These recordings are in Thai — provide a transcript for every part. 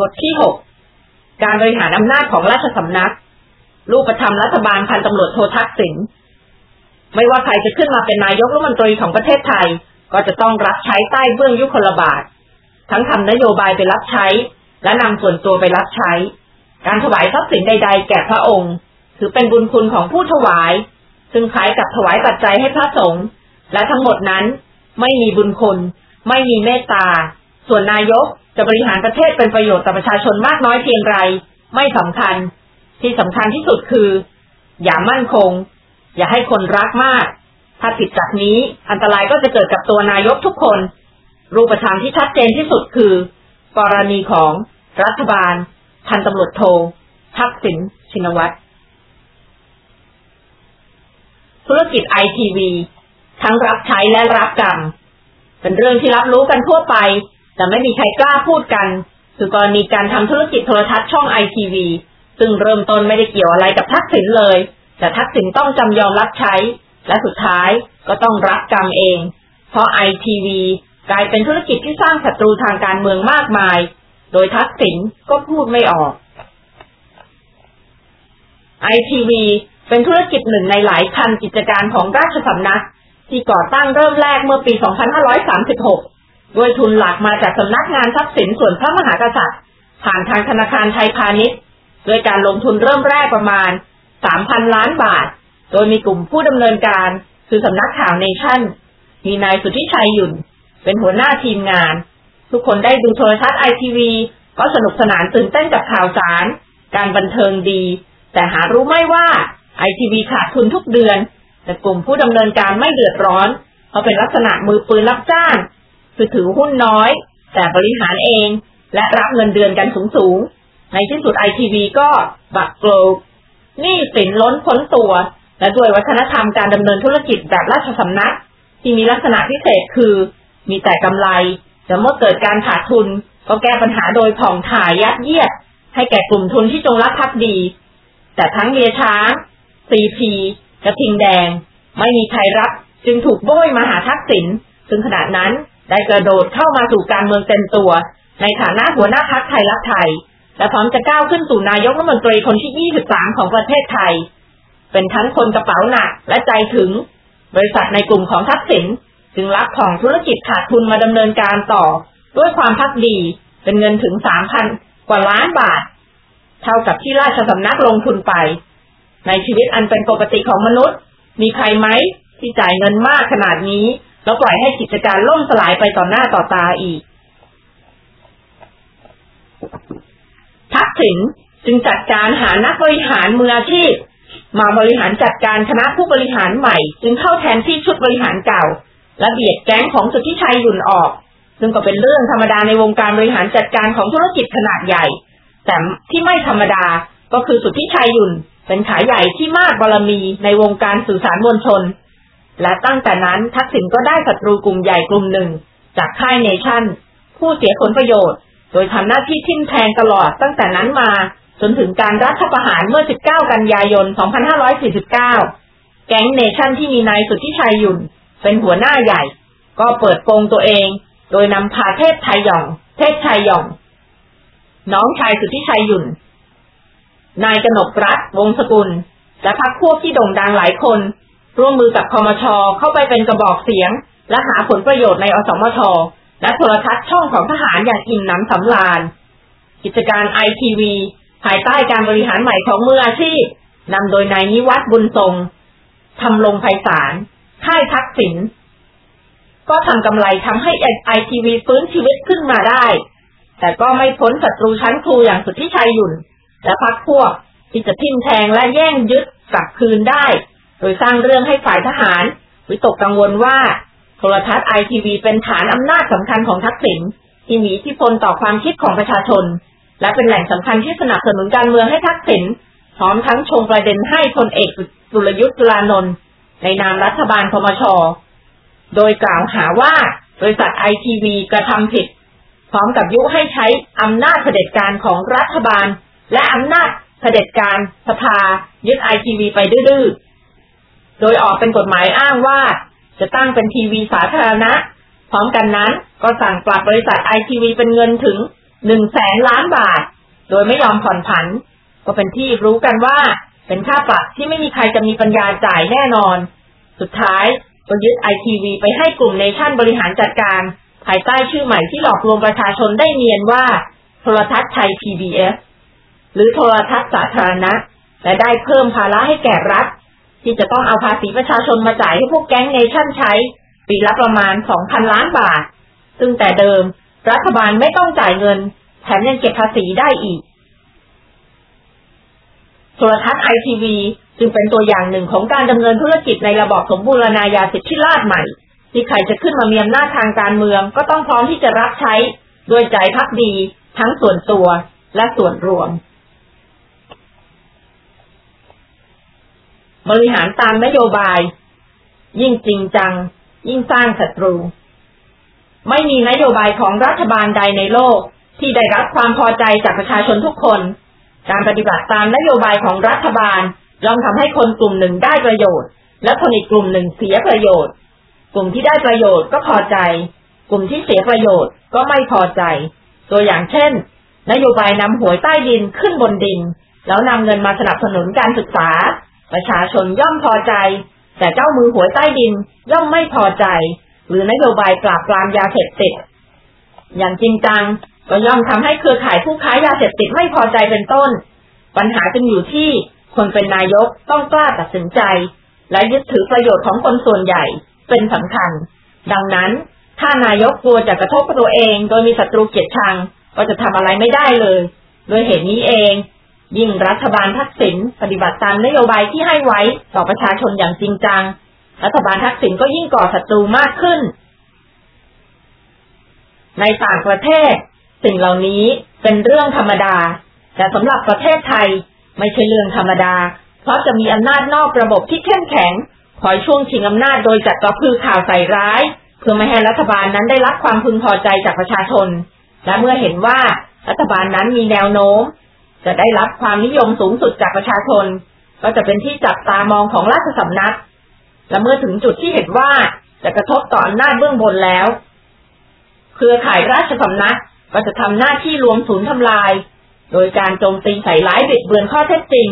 บทที่หกการบริหารอำนาจของราชสำนัก รูปธรรมรัฐบาลพันตำรวจโททักษิณไม่ว่าใครจะขึ้นมาเป็นนายกรัฐมนตรีของประเทศไทย ก็จะต้องรับใช้ใต้เบื้องยุคลบาท ทั้งทำนโยบายไปรับใช้ และนำส่วนตัวไปรับใช้ การถวายทรัพย์สินใด ๆ แก่พระองค์ ถือเป็นบุญคุณของผู้ถวาย ซึ่งคล้ายกับถวายปัจจัยให้พระสงฆ์และทั้งหมดนั้น ไม่มีบุญคุณ ไม่มีเมตตา ส่วนนายก จะบริหารประเทศเป็นประโยชน์ต่อประชาชนมากน้อยเพียงไร ไม่สำคัญ ที่สำคัญที่สุดคือ อย่ามั่นคง อย่าให้คนรักมาก ถ้าผิดจากนี้ อันตรายก็จะเกิดกับตัวนายกทุกคน รูปธรรมที่ชัดเจนที่สุดคือกรณีของรัฐบาล พันตำรวจโททักษิณชินวัตรธุรกิจไอทีวีทั้งรับใช้และรับกรรม เป็นเรื่องที่รับรู้กันทั่วไป แต่ไม่มีใครกล้าพูดกันคือกรณีการทำธุรกิจโทรทัศน์ช่องไอทีวีซึ่งเริ่มต้นไม่ได้เกี่ยวอะไรกับทักษิณเลย แต่ทักษิณต้องจำยอมรับใช้ และสุดท้ายก็ต้องรับกรรมเอง เพราะไอทีวีกลายเป็นธุรกิจที่สร้างศัตรูทางการเมืองมากมาย โดยทักษิณก็พูดไม่ออกไอทีวีเป็นธุรกิจหนึ่งในหลายพันกิจการของราชสำนัก ที่ก่อตั้งเริ่มแรกเมื่อปี 2536 ด้วยทุนหลักมาจากสำนักงานทรัพย์สินส่วนพระมหากษัตริย์ ผ่านทางธนาคารไทยพาณิชย์ด้วยการลงทุนเริ่มแรกประมาณ 3,000 ล้านบาท โดยมีกลุ่มผู้ดำเนินการคือสำนักข่าวเนชั่น มีนายสุทธิชัยหยุ่น เป็นหัวหน้าทีมงาน ทุกคนได้ดูโทรทัศน์ไอทีวีก็สนุกสนานตื่นเต้นกับข่าวสาร การบันเทิงดี แต่หารู้ไม่ว่าไอทีวีขาดทุนทุกเดือน แต่กลุ่มผู้ดำเนินการไม่เดือดร้อน เพราะเป็นลักษณะมือปืนรับจ้าง คือถือหุ้นน้อย แต่บริหารเอง และรับเงินเดือนกันสูงสูง ในที่สุดไอทีวีก็บักโกลนี่สินล้นพ้นตัว และด้วยวัฒนธรรมการดำเนินธุรกิจแบบราชสำนัก ที่มีลักษณะพิเศษคือ มีแต่กำไรแต่เมื่อเกิดการขาดทุน ก็แก้ปัญหาโดยผ่องถ่ายยัดเยียด ให้แก่กลุ่มทุนที่จงรักภักดี แต่ทั้งเมียช้างซีพีกระทิงแดง ไม่มีใครรับ จึงถูกโบยมาหาทักษิณซึ่งขณะนั้น ได้กระโดดเข้ามาสู่การเมืองเต็มตัว ในฐานะหัวหน้าพักไทยรักไทย และพร้อมจะก้าวขึ้นสู่นายกรัฐมนตรีคนที่ 23 ของประเทศไทย เป็นทั้งคนกระเป๋าหนักและใจถึง บริษัทในกลุ่มของทักษิณจึงรับของธุรกิจขาดทุนมาดำเนินการต่อ ด้วยความพักดีเป็นเงินถึง 3,000 กว่าล้านบาท เท่ากับที่ราชสำนักลงทุนไป ในชีวิตอันเป็นปกติของมนุษย์ มีใครไหมที่จ่ายเงินมากขนาดนี้ แล้วปล่อยให้กิจการล่มสลายไปต่อหน้าต่อตาอีก ทักษิณจึงจัดการหานักบริหารมืออาชีพ มาบริหารจัดการคณะผู้บริหารใหม่ จึงเข้าแทนที่ชุดบริหารเก่า และเบียดแก๊งของสุทธิชัยหยุ่นออก ซึ่งก็เป็นเรื่องธรรมดาในวงการบริหารจัดการของธุรกิจขนาดใหญ่ แต่ที่ไม่ธรรมดาก็คือสุทธิชัยหยุ่นเป็นขายใหญ่ที่มากบารมีในวงการสื่อสารมวลชน และตั้งแต่นั้นทักษิณก็ได้ศัตรูกลุ่มใหญ่กลุ่มหนึ่ง จากค่ายเนชั่น ผู้เสียผลประโยชน์ โดยทำหน้าที่ทิ่มแทงตลอดตั้งแต่นั้นมา จนถึงการรัฐประหารเมื่อ 19 กันยายน 2549 แก๊งเนชั่นที่มีนายสุทธิชัยยุนเป็นหัวหน้าใหญ่ ก็เปิดโปงตัวเอง โดยนำพาเทพไทยหย่อง เทพชัยหย่อง น้องชายสุทธิชัยยุนนายกนกรัฐวงศกุล และพักพวกที่โด่งดังหลายคน ร่วมมือกับคอมชเข้าไปเป็นกระบอกเสียง และหาผลประโยชน์ในอสมทและโทรทัศน์ช่องของทหารอย่างอิ่มหนำสำราญ กิจการไอทีวีภายใต้การบริหารใหม่ของมืออาชีพนำโดยนายนิวัฒน์บุญทรงทำลงไพศาลค่ายทักษิณก็ทำกำไรทำให้ไอทีวีฟื้นชีวิตขึ้นมาได้ แต่ก็ไม่พ้นศัตรูชั้นครูอย่างสุทธิชัยหยุ่น และพักพวกที่จะทิ่มแทงและแย่งยึดกลับคืนได้ โดยสร้างเรื่องให้ฝ่ายทหาร วิตกกังวลว่า โทรทัศน์ไอทีวีเป็นฐานอำนาจสำคัญของทักษิณที่มีอิทธิพลต่อความคิดของประชาชน และเป็นแหล่งสำคัญที่สนับสนุนการเมืองให้ทักษิณพร้อมทั้งชงประเด็นให้พลเอกสุรยุทธ์จุลานนท์ในนามรัฐบาลคมช โดยกล่าวหาว่าบริษัทไอทีวีกระทำผิด พร้อมกับยุให้ใช้อำนาจเผด็จการของรัฐบาล และอำนาจเผด็จการสภายึดไอทีวีไปดื้อ โดยออกเป็นกฎหมายอ้างว่า จะตั้งเป็นทีวีสาธารณะ พร้อมกันนั้นก็สั่งปรับบริษัทไอทีวีเป็นเงินถึงหนึ่งแสนล้านบาท โดยไม่ยอมผ่อนผัน ก็เป็นที่รู้กันว่าเป็นค่าปรับที่ไม่มีใครจะมีปัญญาจ่ายแน่นอน สุดท้ายก็ยึดไอทีวีไปให้กลุ่มเนชั่นบริหารจัดการ ภายใต้ชื่อใหม่ที่หลอกลวงประชาชนได้เนียนว่า โทรทัศน์ไทย PBS หรือโทรทัศน์สาธารณะ และได้เพิ่มภาระให้แก่รัฐ ที่จะต้องเอาภาษีประชาชนมาจ่ายให้พวกแก๊งเนชั่นใช้ ปีละประมาณ 2,000 ล้านบาท ซึ่งแต่เดิม รัฐบาลไม่ต้องจ่ายเงิน แถมยังเก็บภาษีได้อีกโทรทัศน์ไอทีวีจึงเป็นตัวอย่างหนึ่งของการดำเนินธุรกิจในระบอบสมบูรณาญาสิทธิราชใหม่ ที่ใครจะขึ้นมามีอำนาจทางการเมือง ก็ต้องพร้อมที่จะรับใช้ด้วยใจพักดี ทั้งส่วนตัวและส่วนรวม บริหารตามนโยบาย ยิ่งจริงจัง ยิ่งสร้างศัตรู ไม่มีนโยบายของรัฐบาลใดในโลกที่ได้รับความพอใจจากประชาชนทุกคน การปฏิบัติตามนโยบายของรัฐบาลย่อมทำให้คนกลุ่มหนึ่งได้ประโยชน์ และคนอีกกลุ่มหนึ่งเสียประโยชน์ กลุ่มที่ได้ประโยชน์ก็พอใจ กลุ่มที่เสียประโยชน์ก็ไม่พอใจ ตัวอย่างเช่น นโยบายนำหวยใต้ดินขึ้นบนดิน แล้วนำเงินมาสนับสนุนการศึกษา ประชาชนย่อมพอใจ แต่เจ้ามือหวยใต้ดินย่อมไม่พอใจ หรือนโยบายปราบปรามยาเสพติด อย่างจริงจังก็ย่อมทำให้เครือข่ายผู้ค้ายาเสพติดไม่พอใจเป็นต้น ปัญหาจึงอยู่ที่คนเป็นนายกต้องกล้าตัดสินใจ และยึดถือประโยชน์ของคนส่วนใหญ่เป็นสำคัญ ดังนั้นถ้านายกกลัวจะกระทบตัวเอง โดยมีศัตรูเกลียดชังก็จะทำอะไรไม่ได้เลย โดยเหตุนี้เอง ยิ่งรัฐบาลทักษิณปฏิบัติตามนโยบายที่ให้ไว้ต่อประชาชนอย่างจริงจัง รัฐบาลทักษิณก็ยิ่งก่อศัตรูมากขึ้น ในต่างประเทศ สิ่งเหล่านี้เป็นเรื่องธรรมดา แต่สำหรับประเทศไทยไม่ใช่เรื่องธรรมดา เพราะจะมีอำนาจนอกระบบที่เข้มแข็งคอยช่วงชิงอำนาจโดยจัดกระพือข่าวใส่ร้าย เพื่อไม่ให้รัฐบาลนั้นได้รับความพึงพอใจจากประชาชน และเมื่อเห็นว่ารัฐบาลนั้นมีแนวโน้ม จะได้รับความนิยมสูงสุดจากประชาชน ก็จะเป็นที่จับตามองของราชสำนัก และเมื่อถึงจุดที่เห็นว่าจะกระทบต่ออำนาจเบื้องบนแล้ว เครือข่ายราชสำนักก็จะทำหน้าที่รวมศูนย์ทำลาย โดยการโจมตีใส่ร้ายบิดเบือนข้อเท็จจริง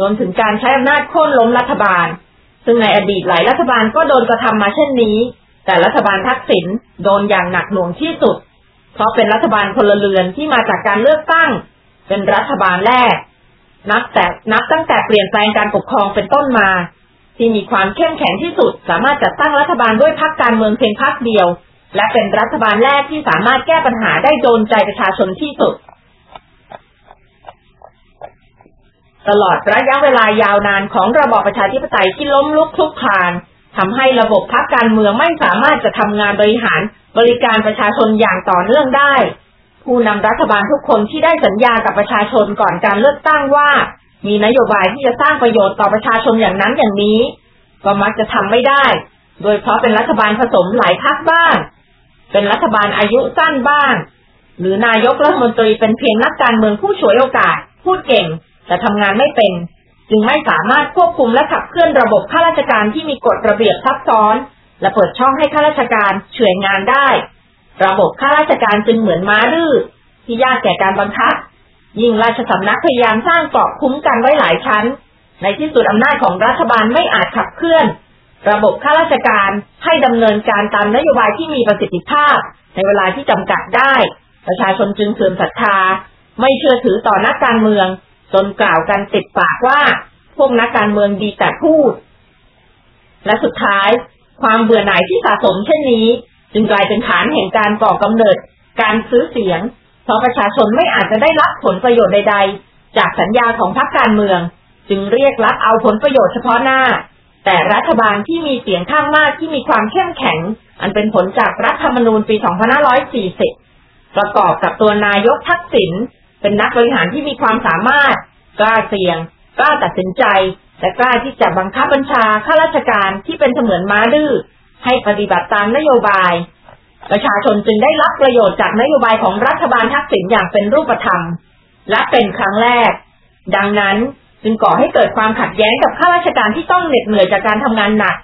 รวมถึงการใช้อำนาจโค่นล้มรัฐบาล ซึ่งในอดีตหลายรัฐบาลก็โดนกระทำมาเช่นนี้ แต่รัฐบาลทักษิณโดนอย่างหนักหน่วงที่สุด เพราะเป็นรัฐบาลพลเรือนที่มาจากการเลือกตั้ง เป็นรัฐบาลแรก นับแต่นับตั้งแต่เปลี่ยนแปลงการปกครองเป็นต้นมา ที่มีความเข้มแข็งที่สุด สามารถจัดตั้งรัฐบาลด้วยพรรคการเมืองเพียงพรรคเดียว และเป็นรัฐบาลแรกที่สามารถแก้ปัญหาได้โดนใจประชาชนที่สุด ตลอดระยะเวลายาวนานของระบอบประชาธิปไตยที่ล้มลุกคลุกคลานทำให้ระบบพักการเมืองไม่สามารถจะทำงานบริหารบริการประชาชนอย่างต่อเนื่องได้ ผู้นำรัฐบาลทุกคนที่ได้สัญญากับประชาชนก่อนการเลือกตั้งว่า มีนโยบายที่จะสร้างประโยชน์ต่อประชาชนอย่างนั้นอย่างนี้ ก็มักจะทำไม่ได้ โดยเพราะเป็นรัฐบาลผสมหลายพรรคบ้าง เป็นรัฐบาลอายุสั้นบ้าง หรือนายกรัฐมนตรีเป็นเพียงนักการเมืองผู้ฉวยโอกาส พูดเก่ง แต่ทำงานไม่เป็น จึงไม่สามารถควบคุมและขับเคลื่อนระบบข้าราชการที่มีกฎระเบียบซับซ้อน และเปิดช่องให้ข้าราชการเฉื่อยงานได้ ระบบข้าราชการจึงเหมือนม้าดื้อที่ยากแก่การบังคับ ยิ่งราชสำนักพยายามสร้างเกราะคุ้มกันไว้หลายชั้น ในที่สุดอำนาจของรัฐบาลไม่อาจขับเคลื่อน ระบบข้าราชการให้ดำเนินการตามนโยบายที่มีประสิทธิภาพ ในเวลาที่จำกัดได้ ประชาชนจึงเสื่อมศรัทธา ไม่เชื่อถือต่อนักการเมือง จนกล่าวกันติดปากว่า พวกนักการเมืองดีแต่พูด และสุดท้าย ความเบื่อหน่ายที่สะสมเช่นนี้ จึงกลายเป็นฐานแห่งการก่อกำเนิด การซื้อเสียง เพราะประชาชนไม่อาจจะได้รับผลประโยชน์ใด ๆ จากสัญญาของพรรคการเมือง จึงเรียกรับเอาผลประโยชน์เฉพาะหน้า แต่รัฐบาลที่มีเสียงข้างมากที่มีความเข้มแข็ง อันเป็นผลจากรัฐธรรมนูญปี 2540 ประกอบกับตัวนายกทักษิณเป็นนักบริหารที่มีความสามารถ กล้าเสี่ยง กล้าตัดสินใจ และกล้าที่จะบังคับบัญชาข้าราชการที่เป็นเสมือนม้าดื้อ ให้ปฏิบัติตามนโยบาย ประชาชนจึงได้รับประโยชน์จากนโยบายของรัฐบาลทักษิณอย่างเป็นรูปธรรม และเป็นครั้งแรก ดังนั้นจึงก่อให้เกิดความขัดแย้งกับข้าราชการที่ต้องเหน็ดเหนื่อยจากการทำงานหนัก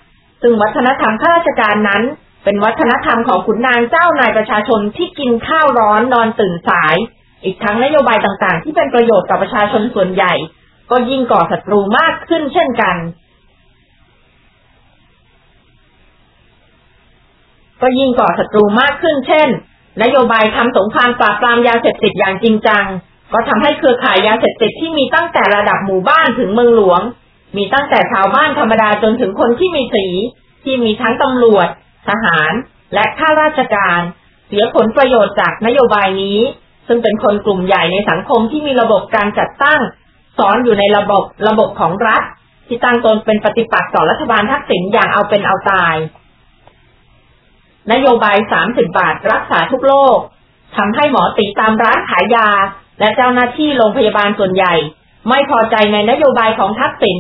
ซึ่งวัฒนธรรมข้าราชการนั้น เป็นวัฒนธรรมของขุนนางเจ้านายประชาชนที่กินข้าวร้อนนอนตื่นสาย อีกทั้งนโยบายต่างๆ ที่เป็นประโยชน์ต่อประชาชนส่วนใหญ่ ก็ยิ่งก่อศัตรูมากขึ้นเช่นกัน ก็ยิ่งก่อศัตรูมากขึ้น เช่น นโยบายทำสงครามปราบปรามยาเสพติดอย่างจริงจัง ก็ทำให้เครือข่ายยาเสพติดที่มีตั้งแต่ระดับหมู่บ้านถึงเมืองหลวง มีตั้งแต่ชาวบ้านธรรมดาจนถึงคนที่มีสี ที่มีทั้งตำรวจ ทหาร และข้าราชการ เสียผลประโยชน์จากนโยบายนี้ ซึ่งเป็นคนกลุ่มใหญ่ในสังคมที่มีระบบการจัดตั้งสอนอยู่ในระบบระบบของรัฐ ที่ตั้งตนเป็นปฏิปักษ์ต่อรัฐบาลทักษิณอย่างเอาเป็นเอาตาย นโยบาย 30 บาทรักษาทุกโรคทำให้หมอตีตามร้านขายยา และเจ้าหน้าที่โรงพยาบาลส่วนใหญ่ ไม่พอใจในนโยบายของทักษิณ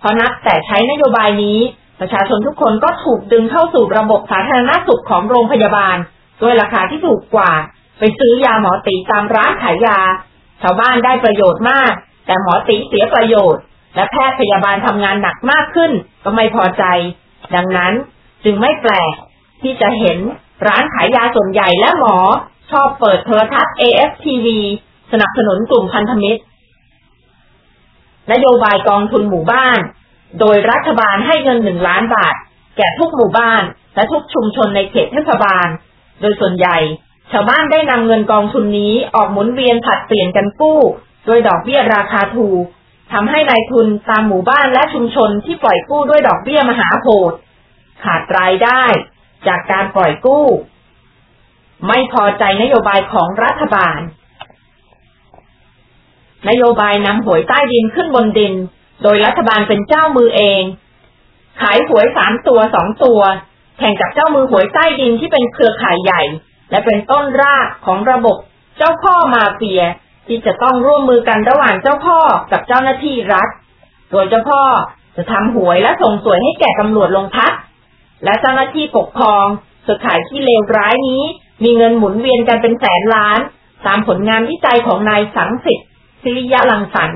เพราะนับแต่ใช้นโยบายนี้ ประชาชนทุกคนก็ถูกดึงเข้าสู่ระบบสาธารณสุขของโรงพยาบาลด้วยราคาที่ถูกกว่า ไปซื้อยาหมอตีตามร้านขายยา ชาวบ้านได้ประโยชน์มาก แต่หมอตีเสียประโยชน์ และแพทย์พยาบาลทำงานหนักมากขึ้น ก็ไม่พอใจ ดังนั้นจึงไม่แปลก ที่จะเห็นร้านขายยาส่วนใหญ่และหมอชอบเปิดโทรทัศน์ AFTV สนับสนุนกลุ่มพันธมิตร นโยบายกองทุนหมู่บ้าน โดยรัฐบาลให้เงินหนึ่งล้านบาท แก่ทุกหมู่บ้าน และทุกชุมชนในเขตเทศบาล โดยส่วนใหญ่ ชาวบ้านได้นำเงินกองทุนนี้ออกหมุนเวียนผัดเปลี่ยนกันกู้ โดยดอกเบี้ยราคาถูกทำให้ในายทุนตามหมู่บ้านและชุมชนที่ปล่อยกู้ด้วยดอกเบี้ยมหาโหดขาดรายได้ จากการปล่อยกู้ ไม่พอใจนโยบายของรัฐบาล นโยบายนำหวยใต้ดินขึ้นบนดิน โดยรัฐบาลเป็นเจ้ามือเอง ขายหวยสามตัวสองตัว แข่งกับเจ้ามือหวยใต้ดินที่เป็นเครือข่ายใหญ่ และเป็นต้นรากของระบบเจ้าพ่อมาเฟีย ที่จะต้องร่วมมือกันระหว่างเจ้าพ่อกับเจ้าหน้าที่รัฐ โดยเจ้าพ่อจะทำหวยและส่งสวยให้แก่ตำรวจลงพัก และเจ้าหน้าที่ปกครองสุดขายที่เลวร้ายนี้ มีเงินหมุนเวียนกันเป็นแสนล้าน ตามผลงานวิจัยของนายสังสิทธิ์ศิริยะลังสรร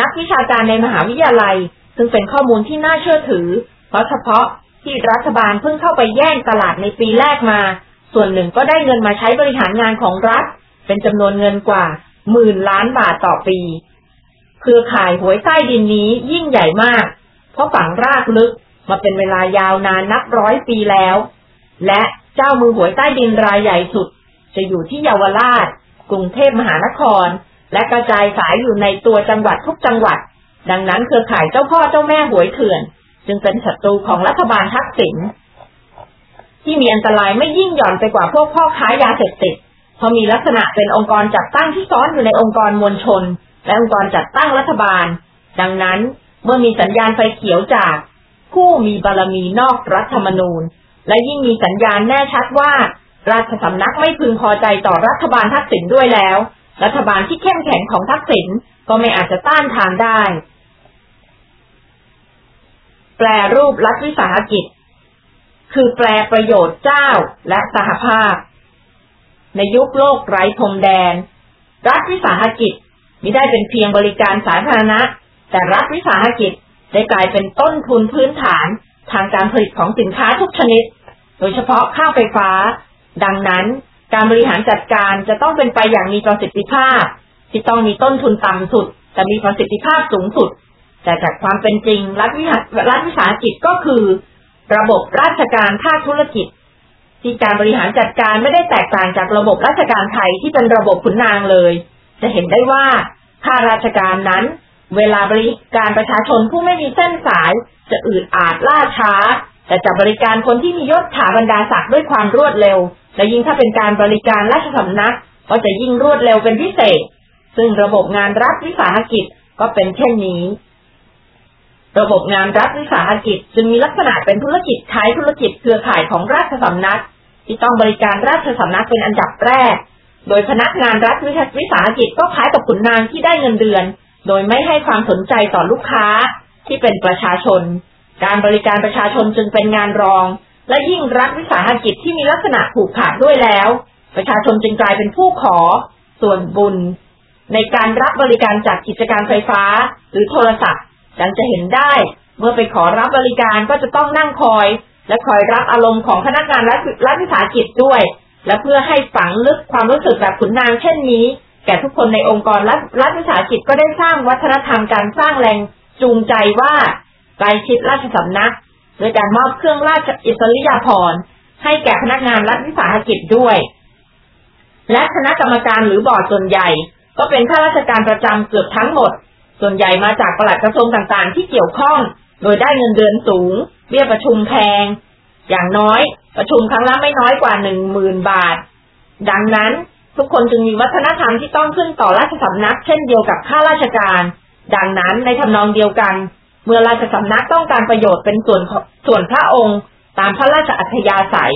นักวิชาการในมหาวิทยาลัย ซึ่งเป็นข้อมูลที่น่าเชื่อถือ เพราะเฉพาะที่รัฐบาลเพิ่งเข้าไปแย่งตลาดในปีแรกมา ส่วนหนึ่งก็ได้เงินมาใช้บริหารงานของรัฐ เป็นจำนวนเงินกว่าหมื่นล้านบาทต่อปี เครือข่ายหวยใต้ดินนี้ยิ่งใหญ่มาก เพราะฝังรากลึก มาเป็นเวลายาวนานนับร้อยปีแล้ว และเจ้ามือหวยใต้ดินรายใหญ่สุด จะอยู่ที่เยาวราช กรุงเทพมหานคร และกระจายสายอยู่ในตัวจังหวัดทุกจังหวัด ดังนั้นเครือข่ายเจ้าพ่อเจ้าแม่หวยเถื่อน จึงเป็นศัตรูของรัฐบาลทักษิณที่มีอันตรายไม่ยิ่งหย่อนไปกว่าพวกพ่อค้ายาเสพติดเพราะมีลักษณะเป็นองค์กรจัดตั้งที่ซ้อนอยู่ในองค์กรมวลชน และองค์กรจัดตั้งรัฐบาล ดังนั้นเมื่อมีสัญญาณไฟเขียวจาก ผู้มีบารมีนอกรัฐธรรมนูญ และยิ่งมีสัญญาณแน่ชัดว่า ราชสำนักไม่พึงพอใจต่อรัฐบาลทักษิณด้วยแล้ว รัฐบาลที่เข้มแข็งของทักษิณก็ไม่อาจจะต้านทานได้ แปลรูปรัฐวิสาหกิจ คือแปลประโยชน์เจ้าและสหภาพ ในยุคโลกไร้พรมแดน รัฐวิสาหกิจมิได้เป็นเพียงบริการสาธารณะ แต่รัฐวิสาหกิจ ได้กลายเป็นต้นทุนพื้นฐานทางการผลิตของสินค้าทุกชนิด โดยเฉพาะข้าวไฟฟ้า ดังนั้นการบริหารจัดการจะต้องเป็นไปอย่างมีประสิทธิภาพ ที่ต้องมีต้นทุนต่ำสุด แต่มีประสิทธิภาพสูงสุด แต่จากความเป็นจริง รัฐวิสาหกิจก็คือ ระบบราชการภาคธุรกิจ ที่การบริหารจัดการไม่ได้แตกต่างจากระบบราชการไทยที่เป็นระบบขุนนางเลย จะเห็นได้ว่าข้าราชการนั้น เวลาบริการประชาชนผู้ไม่มีเส้นสาย จะอืดอาดล่าช้า แต่จะบริการคนที่มียศถาบรรดาศักดิ์ด้วยความรวดเร็ว และยิ่งถ้าเป็นการบริการราชสำนัก ก็จะยิ่งรวดเร็วเป็นพิเศษ ซึ่งระบบงานรัฐวิสาหกิจก็เป็นเช่นนี้ ระบบงานรัฐวิสาหกิจจึงมีลักษณะเป็นธุรกิจท้ายธุรกิจเครือข่ายของราชสำนัก ที่ต้องบริการราชสำนักเป็นอันดับแรก โดยพนักงานรัฐวิสาหกิจก็คล้ายกับขุนนางที่ได้เงินเดือน โดยไม่ให้ความสนใจต่อลูกค้าที่เป็นประชาชน การบริการประชาชนจึงเป็นงานรอง และยิ่งรัฐวิสาหกิจที่มีลักษณะผูกขาดด้วยแล้ว ประชาชนจึงกลายเป็นผู้ขอ ส่วนบุญ ในการรับบริการจากกิจการไฟฟ้า หรือโทรศัพท์ดังจะเห็นได้ เมื่อไปขอรับบริการก็จะต้องนั่งคอย และคอยรับอารมณ์ของพนักงานรัฐวิสาหกิจด้วย และเพื่อให้ฝังลึกความรู้สึกแบบขุนนางเช่นนี้ แก่ทุกคนในองค์กรรัฐรัฐวิสาหกิจก็ได้สร้างวัฒนธรรมการสร้างแรงจูงใจว่าใกลชิดราชสำนัก โดยการมอบเครื่องราชอิสริยาภรณ์ให้แก่พนักงานรัฐวิสาหกิจด้วย และคณะกรรมการหรือบอร์ดส่วนใหญ่ ก็เป็นข้าราชการประจำเกือบทั้งหมด ส่วนใหญ่มาจากปลัดกระทรวงต่างๆ ที่เกี่ยวข้อง โดยได้เงินเดือนสูง เบี้ยประชุมแพง อย่างน้อย ประชุมครั้งละไม่น้อยกว่าหนึ่งหมื่นบาท ดังนั้น ทุกคนจึงมีวัฒนธรรมที่ต้องขึ้นต่อราชสำนัก เช่นเดียวกับข้าราชการ ดังนั้นในทำนองเดียวกัน เมื่อราชสำนักต้องการประโยชน์เป็นส่วนส่วนพระองค์ ตามพระราชอัธยาศัย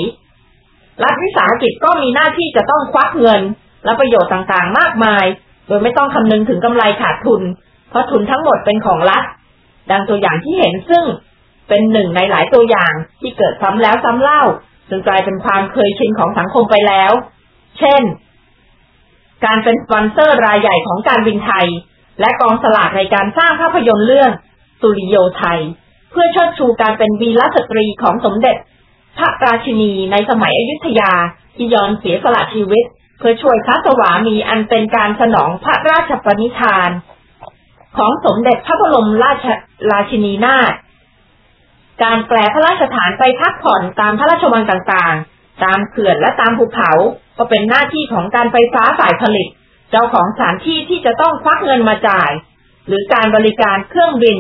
รัฐวิสาหกิจก็มีหน้าที่จะต้องควักเงิน และประโยชน์ต่างๆ มากมาย โดยไม่ต้องคำนึงถึงกำไรขาดทุน เพราะทุนทั้งหมดเป็นของรัฐ ดังตัวอย่างที่เห็นซึ่งเป็นหนึ่งในหลายตัวอย่างที่เกิดซ้ำแล้วซ้ำเล่าจนกลายเป็นความเคยชินของสังคมไปแล้ว เช่น การเป็นสปอนเซอร์รายใหญ่ของการบินไทย และกองสลากในการสร้างภาพยนตร์เรื่อง สุริโยไทย เพื่อเชิดชูการเป็นวีรสตรีของสมเด็จ พระราชินีในสมัยอยุธยาที่ยอมเสียสละชีวิต เพื่อช่วยพระสวามีอันเป็นการสนองพระราชปณิธาน ของสมเด็จพระบรมราชราชินีนาถการแปลพระราชฐานไปพักผ่อนตามพระราชวังต่างๆ ตามเขื่อนและตามภูเขา ก็เป็นหน้าที่ของการไฟฟ้าฝ่ายผลิต เจ้าของสถานที่ที่จะต้องควักเงินมาจ่าย หรือการบริการเครื่องบิน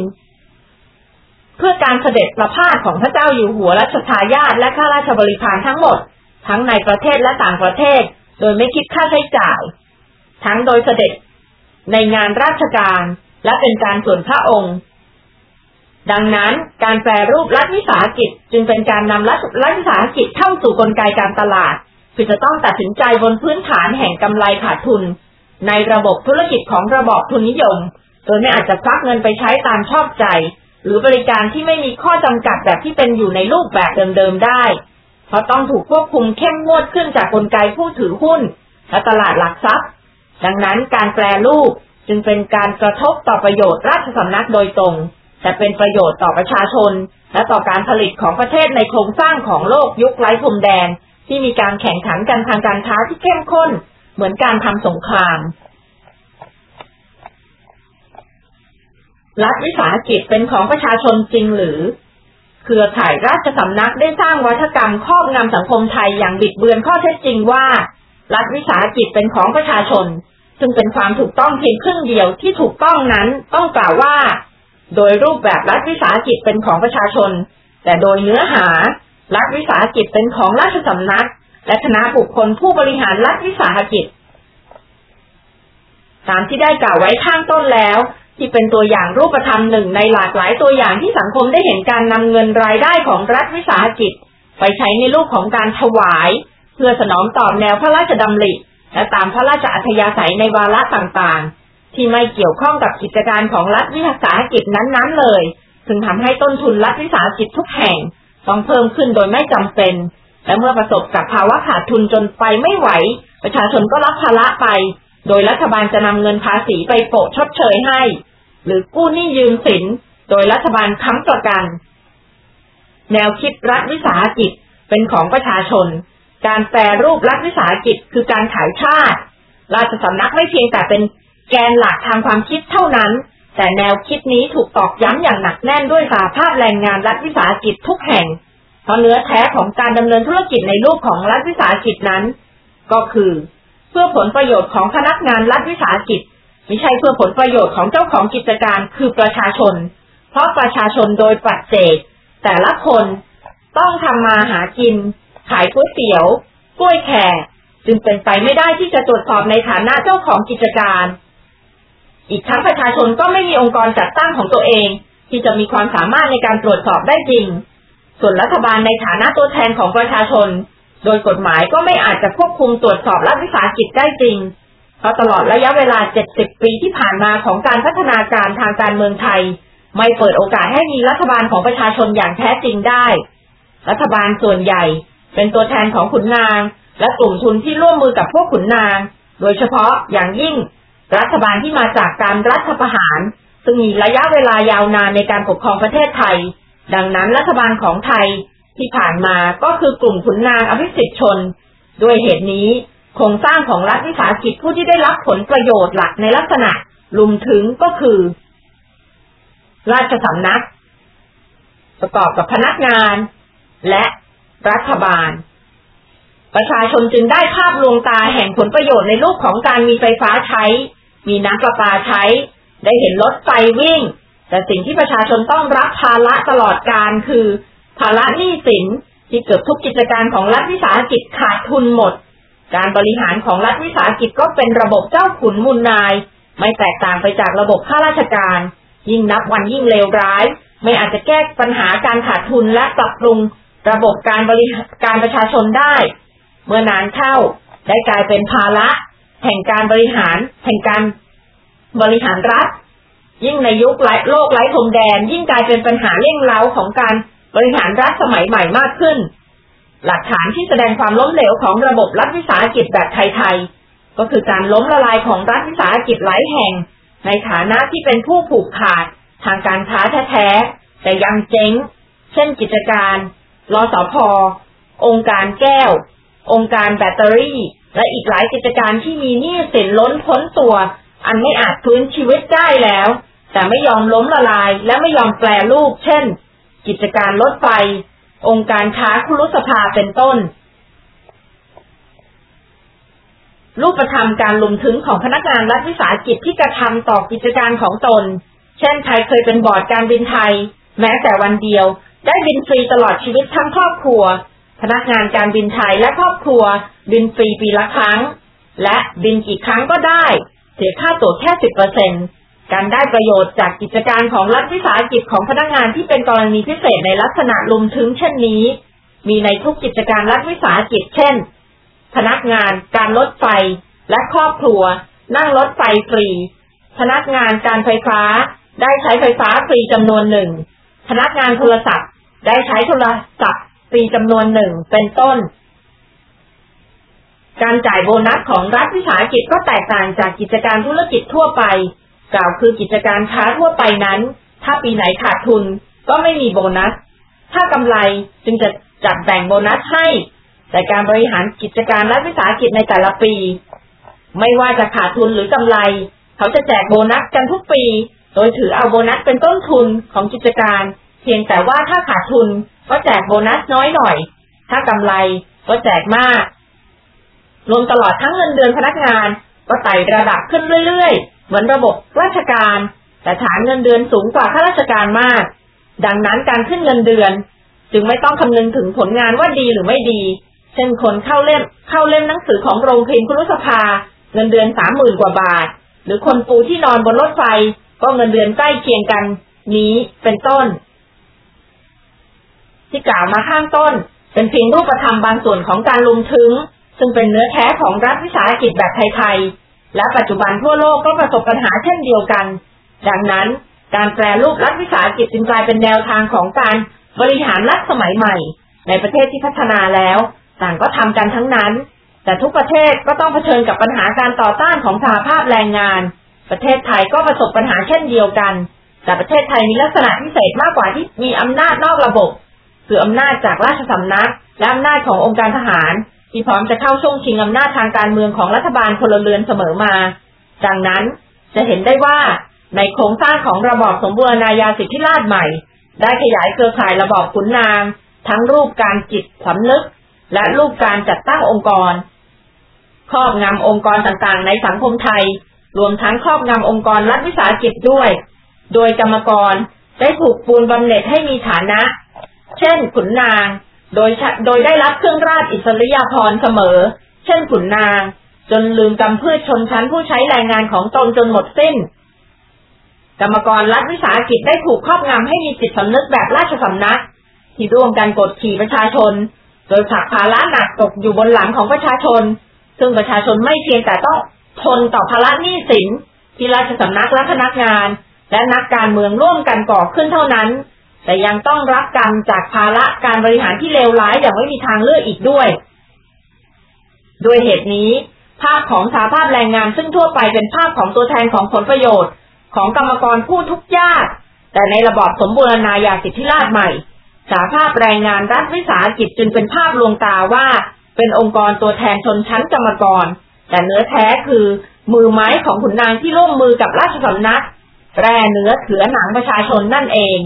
เพื่อการเสด็จประพาสของพระเจ้าอยู่หัวรัชทายาทและข้าราชบริพารทั้งหมด ทั้งในประเทศและต่างประเทศ โดยไม่คิดค่าใช้จ่าย ทั้งโดยเสด็จในงานราชการและเป็นการส่วนพระองค์ ดังนั้นการแปรรูปรัฐวิสาหกิจจึงเป็นการนำรัฐรัฐวิสาหกิจเข้าสู่กลไกการตลาด คือจะต้องตัดสินใจบนพื้นฐานแห่งกำไรขาดทุน ในระบบธุรกิจของระบอบทุนนิยม โดยไม่อาจจะฟักเงินไปใช้ตามชอบใจ หรือบริการที่ไม่มีข้อจำกัดแบบที่เป็นอยู่ในรูปแบบเดิมๆได้ เพราะต้องถูกควบคุมเข้มงวดขึ้นจากกลไกผู้ถือหุ้น และตลาดหลักทรัพย์ ดังนั้นการแปรรูปจึงเป็นการกระทบต่อประโยชน์ราชสำนักโดยตรง แต่เป็นประโยชน์ต่อประชาชน และต่อการผลิตของประเทศในโครงสร้างของโลกยุคไร้พรมแดน ที่มีการแข่งขันกันทางการค้าที่เข้มข้น เหมือนการทำสงคราม รัฐวิสาหกิจเป็นของประชาชนจริงหรือ เครือข่ายราชสำนักได้สร้างวัฒกรรมครอบงำสังคมไทยอย่างบิดเบือนข้อเท็จจริงว่า รัฐวิสาหกิจเป็นของประชาชน ซึ่งเป็นความถูกต้องเพียงครึ่งเดียวที่ถูกต้องนั้นต้องกล่าวว่า โดยรูปแบบรัฐวิสาหกิจเป็นของประชาชน แต่โดยเนื้อหา รัฐวิสาหกิจเป็นของราชสำนัก และคณะบุคคลผู้บริหารรัฐวิสาหกิจ ตามที่ได้กล่าวไว้ข้างต้นแล้ว ที่เป็นตัวอย่างรูปธรรมหนึ่งในหลากหลายตัวอย่างที่สังคมได้เห็นการนำเงินรายได้ของรัฐวิสาหกิจ ไปใช้ในรูปของการถวาย เพื่อสนองตอบแนวพระราชดำริและตามพระราชอัธยาศัยในวาระต่างๆ ที่ไม่เกี่ยวข้องกับกิจการของรัฐวิสาหกิจนั้นๆเลย ซึ่งทำให้ต้นทุนรัฐวิสาหกิจทุกแห่ง ต้องเพิ่มขึ้นโดยไม่จำเป็น และเมื่อประสบกับภาวะขาดทุนจนไปไม่ไหว ประชาชนก็รับภาระไป โดยรัฐบาลจะนำเงินภาษีไปโปะชดเชยให้ หรือกู้หนี้ยืมสิน โดยรัฐบาลค้ำประกัน แนวคิดรัฐวิสาหกิจเป็นของประชาชน การแปรรูปรัฐวิสาหกิจคือการขายชาติ ราชสำนักไม่เพียงแต่เป็นแกนหลักทางความคิดเท่านั้น แต่แนวคิดนี้ถูกตอกย้ำอย่างหนักแน่นด้วยสาภาพแรงงานรัฐวิสาหกิจทุกแห่ง เพราะเนื้อแท้ของการดำเนินธุรกิจในรูปของรัฐวิสาหกิจนั้น ก็คือ เพื่อผลประโยชน์ของพนักงานรัฐวิสาหกิจไม่ใช่เพื่อผลประโยชน์ของเจ้าของกิจการคือประชาชน เพราะประชาชนโดยปัจเจกแต่ละคนต้องทำมาหากิน ขายก๋วยเตี๋ยวกล้วยแขกจึงเป็นไปไม่ได้ที่จะตรวจสอบในฐานะเจ้าของกิจการ อีกทั้งประชาชนก็ไม่มีองค์กรจัดตั้งของตัวเอง ที่จะมีความสามารถในการตรวจสอบได้จริง ส่วนรัฐบาลในฐานะตัวแทนของประชาชน โดยกฎหมายก็ไม่อาจจะควบคุมตรวจสอบรัฐวิสาหกิจได้จริง เพราะตลอดระยะเวลา 70 ปีที่ผ่านมาของการพัฒนาการทางการเมืองไทย ไม่เปิดโอกาสให้มีรัฐบาลของประชาชนอย่างแท้จริงได้ รัฐบาลส่วนใหญ่ เป็นตัวแทนของขุนนาง และกลุ่มทุนที่ร่วมมือกับพวกขุนนาง โดยเฉพาะอย่างยิ่ง รัฐบาลที่มาจากการรัฐประหาร ซึ่งมีระยะเวลายาวนานในการปกครองประเทศไทย ดังนั้นรัฐบาลของไทยที่ผ่านมาก็คือกลุ่มขุนนางอภิสิทธิชน ด้วยเหตุนี้โครงสร้างของรัฐวิสาหกิจผู้ที่ได้รับผลประโยชน์หลักในลักษณะลุมถึงก็คือ ราชสำนัก ประกอบกับพนักงาน และรัฐบาล ประชาชนจึงได้ภาพลวงตาแห่งผลประโยชน์ในรูปของการมีไฟฟ้าใช้ มีน้ำประปาใช้ ได้เห็นรถไฟวิ่ง แต่สิ่งที่ประชาชนต้องรับภาระตลอดการคือ ภาระหนี้สินที่เกือบทุกกิจการของรัฐวิสาหกิจขาดทุนหมด การบริหารของรัฐวิสาหกิจก็เป็นระบบเจ้าขุนมูลนาย ไม่แตกต่างไปจากระบบข้าราชการ ยิ่งนับวันยิ่งเลวร้าย ไม่อาจจะแก้ปัญหาการขาดทุนและปรับปรุง ระบบการบริการประชาชนได้ เมื่อนานเข้าได้กลายเป็นภาระ แห่งการบริหาร แห่งการบริหารรัฐ ยิ่งในยุคไร้โลกไร้พรมแดน ยิ่งกลายเป็นปัญหาเร่งเร้าของการบริหารรัฐสมัยใหม่มากขึ้น หลักฐานที่แสดงความล้มเหลวของระบบรัฐวิสาหกิจแบบไทยๆก็คือการล้มละลายของรัฐวิสาหกิจหลายแห่ง ในฐานะที่เป็นผู้ผูกขาดทางการค้าแท้ๆแต่ยังเจ๊ง เช่นกิจการรอสพองค์การแก้ว องค์การแบตเตอรี่ และอีกหลายกิจการที่มีหนี้สินล้นพ้นตัว อันไม่อาจพื้นชีวิตได้แล้ว แต่ไม่ยอมล้มละลายและไม่ยอมแปลรูป เช่น กิจการรถไฟ องค์การค้าคุรุสภาเป็นต้น รูปธรรมการลุมถึงของพนักงานรัฐวิสาหกิจที่กระทำต่อกิจการของตน เช่นไทยเคยเป็นบอร์ดการบินไทย แม้แต่วันเดียว ได้บินฟรีตลอดชีวิตทั้งครอบครัว พนักงานการบินไทยและครอบครัว บินฟรีปีละครั้ง และบินกี่ครั้งก็ได้ เสียค่าตั๋วแค่สิบเปอร์เซ็นต์การได้ประโยชน์จากกิจการของรัฐวิสาหกิจของพนักงานที่เป็นกรณีพิเศษในลักษณะลุมถึงเช่นนี้ มีในทุกกิจการรัฐวิสาหกิจเช่น พนักงานการรถไฟและครอบครัว นั่งรถไฟฟรี พนักงานการไฟฟ้า ได้ใช้ไฟฟ้าฟรีจำนวนหนึ่ง พนักงานโทรศัพท์ ได้ใช้โทรศัพท์ ฟรีจำนวนหนึ่งเป็นต้น การจ่ายโบนัสของรัฐวิสาหกิจก็แตกต่างจากกิจการธุรกิจทั่วไป กล่าวคือกิจการค้าทั่วไปนั้น ถ้าปีไหนขาดทุนก็ไม่มีโบนัส ถ้ากำไรจึงจะจัดแบ่งโบนัสให้ แต่การบริหารกิจการและวิสาหกิจในแต่ละปี ไม่ว่าจะขาดทุนหรือกำไร เขาจะแจกโบนัสกันทุกปี โดยถือเอาโบนัสเป็นต้นทุนของกิจการ เพียงแต่ว่าถ้าขาดทุน ก็แจกโบนัสน้อยหน่อย ถ้ากำไรก็แจกมาก รวมตลอดทั้งเงินเดือนพนักงาน ก็ไต่ระดับขึ้นเรื่อยๆ เหมือนระบบราชการ แต่ฐานเงินเดือนสูงกว่าข้าราชการมาก ดังนั้นการขึ้นเงินเดือน จึงไม่ต้องคำนึงถึงผลงานว่าดีหรือไม่ดี เช่นคนเข้าเล่มเข้าเล่มหนังสือของโรงพิมพ์คุรุสภา เงินเดือนสามหมื่นกว่าบาท หรือคนปูที่นอนบนรถไฟ ก็เงินเดือนใกล้เคียงกัน นี้เป็นต้น ที่กล่าวมาข้างต้น เป็นเพียงรูปธรรมบางส่วนของการลุมถึง ซึ่งเป็นเนื้อแท้ของรัฐวิสาหกิจแบบไทยๆ และปัจจุบันทั่วโลกก็ประสบปัญหาเช่นเดียวกัน ดังนั้น การแปรรูปรัฐวิสาหกิจจึงกลายเป็นแนวทางของการบริหารรัฐสมัยใหม่ ในประเทศที่พัฒนาแล้ว ต่างก็ทำกันทั้งนั้น แต่ทุกประเทศก็ต้องเผชิญกับปัญหาการต่อต้านของสหภาพแรงงาน ประเทศไทยก็ประสบปัญหาเช่นเดียวกัน แต่ประเทศไทยมีลักษณะพิเศษมากกว่าที่มีอำนาจนอกระบบ คืออำนาจจากราชสำนัก และอำนาจขององค์การทหาร ที่พร้อมจะเข้าช่วงชิงอำนาจทางการเมืองของรัฐบาลพลเรือนเสมอมา ดังนั้นจะเห็นได้ว่าในโครงสร้างของระบอบสมบูรณาญาสิทธิราชใหม่ ได้ขยายเครือข่ายระบอบขุนนาง ทั้งรูปการจิตสำนึก และรูปการจัดตั้งองค์กร ครอบงำองค์กรต่างๆ ในสังคมไทย รวมทั้งครอบงำองค์กรรัฐวิสาหกิจด้วย โดยกรรมกรได้ถูกปูนบำเหน็จให้มีฐานะ เช่น ขุนนาง โดยโดยได้รับเครื่องราชอิสริยาภรณ์เสมอ เช่น ขุนนาง จนลืมกำพืชชนชั้นผู้ใช้แรงงานของตนจนหมดสิ้น กรรมกรรัฐวิสาหกิจได้ถูกครอบงำให้มีจิตสำนึกแบบราชสำนัก ที่ร่วมกันกดขี่ประชาชน โดยผลักภาระหนักตกอยู่บนหลังของประชาชน ซึ่งประชาชนไม่เพียงแต่ต้องทนต่อภาระหนี้สินที่ราชสำนักและพนักงาน และนักการเมืองร่วมกันก่อขึ้นเท่านั้น แต่ยังต้องรับกรรมจากภาระการบริหารที่เลวร้ายอย่างไม่มีทางเลือกอีกด้วยด้วยเหตุนี้ ภาพของสาภาพแรงงานซึ่งทั่วไปเป็นภาพของตัวแทนของผลประโยชน์ ของกรรมกรผู้ทุกยาก แต่ในระบอบสมบูรณาญาสิทธิราชใหม่ สาภาพแรงงานรัฐวิสาหกิจจึงเป็นภาพลวงตาว่า เป็นองค์กรตัวแทนชนชั้นกรรมกร แต่เนื้อแท้คือมือไม้ของขุนนางที่ร่วมมือกับราชสำนักแร่เนื้อเถือหนังประชาชนนั่นเอง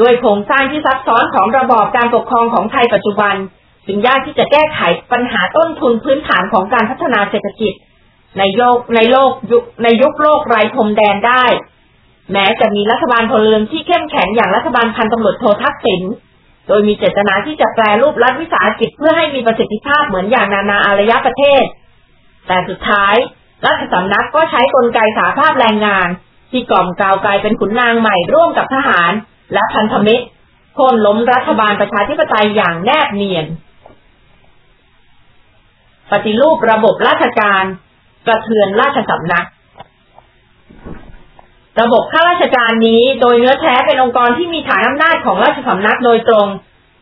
ด้วยโครงสร้างที่ซับซ้อนของระบอบการปกครองของไทยปัจจุบันจึงยากที่จะแก้ไขปัญหาต้นทุนพื้นฐานของการพัฒนาเศรษฐกิจ ในโลกในโลกยุคในยุคโลกไร้พรมแดนได้ แม้จะมีรัฐบาลพลเรือนที่เข้มแข็งอย่างรัฐบาลพันตำรวจโททักษิณโดยมีเจตนาที่จะแปรรูปรัฐวิสาหกิจเพื่อให้มีประสิทธิภาพเหมือนอย่างนานาอารยประเทศ แต่สุดท้ายรัฐสำนักก็ใช้กลไกสาภาพแรงงาน ที่กล่อมกาวกลายเป็นขุนนางใหม่ร่วมกับทหาร และพันธมิตรโค่นล้มรัฐบาลประชาธิปไตยอย่างแนบเนียน ปฏิรูประบบราชการกระเทือนราชสำนัก ระบบข้าราชการนี้โดยเนื้อแท้เป็นองค์กรที่มีฐานอำนาจของราชสำนักโดยตรง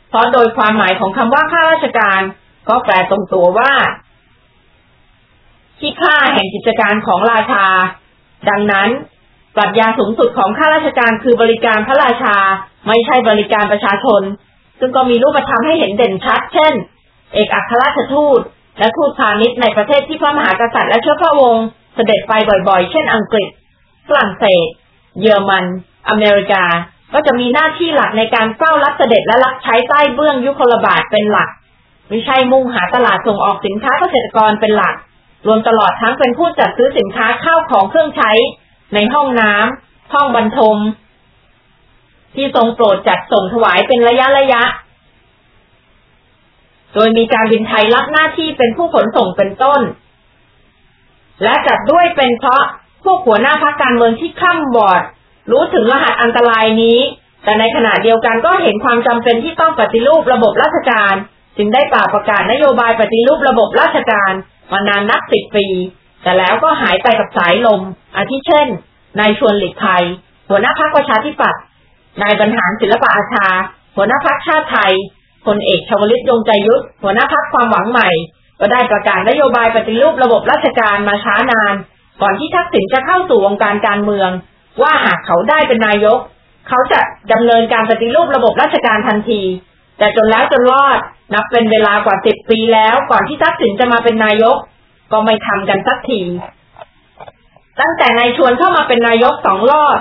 เพราะโดยความหมายของคำว่าข้าราชการ ก็แปลตรงตัวว่าที่ค่าแห่งกิจการของราชา ดังนั้น ปรัชญาสูงสุดของข้าราชการคือบริการพระราชา ไม่ใช่บริการประชาชน ซึ่งก็มีรูปธรรมให้เห็นเด่นชัด เช่น เอกอัครราชทูต และทูตพาณิชย์ในประเทศที่พระมหากษัตริย์และเชื้อพระวงศ์เสด็จไปบ่อยๆ เช่นอังกฤษ ฝรั่งเศส เยอรมัน อเมริกา ก็จะมีหน้าที่หลักในการเฝ้ารับเสด็จและรับใช้ใต้เบื้องยุคลบาทเป็นหลัก ไม่ใช่มุ่งหาตลาดส่งออกสินค้าเกษตรกรเป็นหลัก รวมตลอดทั้งเป็นผู้จัดซื้อสินค้าข้าวของเครื่องใช้ ในห้องน้ำห้องบรรทม ที่ทรงโปรดจัดส่งถวายเป็นระยะระยะ โดยมีการบินไทยรับหน้าที่เป็นผู้ขนส่งเป็นต้น และจัดด้วยเป็นเพราะพวกหัวหน้าพักการเมืองที่ข้ามบอด รู้ถึงรหัสอันตรายนี้ แต่ในขณะเดียวกันก็เห็นความจำเป็นที่ต้องปฏิรูประบบราชการ จึงได้ป่าประกาศนโยบายปฏิรูประบบราชการมานานนับสิบปี แต่แล้วก็หายไปกับสายลม อาทิเช่น นายชวนหลีกไทยหัวหน้าพักประชาธิปัตย์ นายบรรหารศิลปะอาชา หัวหน้าพักชาติไทยพลเอกชวลิตยงใจยุทธหัวหน้าพักความหวังใหม่ ก็ได้ประกาศนโยบายปฏิรูประบบราชการมาช้านาน ก่อนที่ทักษิณจะเข้าสู่วงการการเมือง ว่าหากเขาได้เป็นนายก เขาจะดำเนินการปฏิรูประบบราชการทันที แต่จนแล้วจนรอดนับเป็นเวลากว่าสิบปีแล้ว ก่อนที่ทักษิณจะมาเป็นนายก ก็ไม่ทำกันสักที ตั้งแต่นายชวนเข้ามาเป็นนายกสองรอบ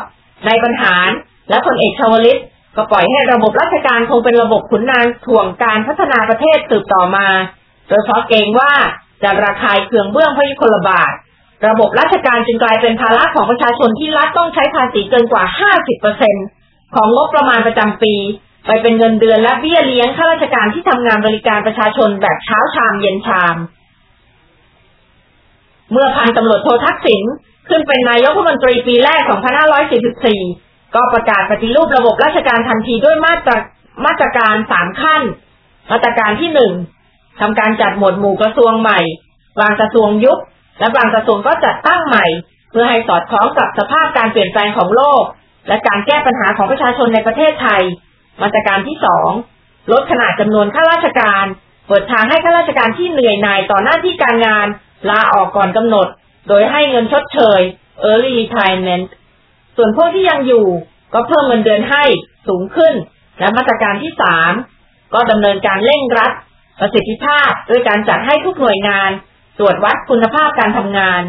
นายบรรหาร และพลเอกชวลิตก็ปล่อยให้ระบบราชการคงเป็นระบบขุนนางถ่วงการพัฒนาประเทศสืบต่อมา โดยเพราะเกรงว่าจะระคายเคืองเบื้องพระยุคลบาท ระบบราชการจึงกลายเป็นภาระของประชาชนที่รัฐต้องใช้ภาษีเกินกว่า 50%ของงบประมาณประจำปี ไปเป็นเงินเดือนและเบี้ยเลี้ยงข้าราชการที่ทำงานบริการประชาชนแบบเช้าชามเย็นชาม เมื่อพันตำรวจโททักษิณขึ้นเป็นนายกรัฐมนตรีปีแรก2544 ก็ประกาศปฏิรูประบบราชการทันทีด้วยมาตรมาตรการสามขั้น มาตรการที่หนึ่งทำการจัดหมวดหมู่กระทรวงใหม่ บางกระทรวงยุบและบางกระทรวงก็จัดตั้งใหม่ เพื่อให้สอดคล้องกับสภาพการเปลี่ยนแปลงของโลก และการแก้ปัญหาของประชาชนในประเทศไทย มาตรการที่สองลดขนาดจำนวนข้าราชการ เปิดทางให้ข้าราชการที่เหนื่อยหน่ายต่อหน้าที่การงาน ลาออกก่อนกำหนด โดยให้เงินชดเชย early retirement ส่วนพวกที่ยังอยู่ก็เพิ่มเงินเดือนให้สูงขึ้น และมาตรการที่สามก็ดำเนินการเร่งรัด ประสิทธิภาพด้วยการจัดให้ทุกหน่วยงาน ตรวจวัดคุณภาพการทำงาน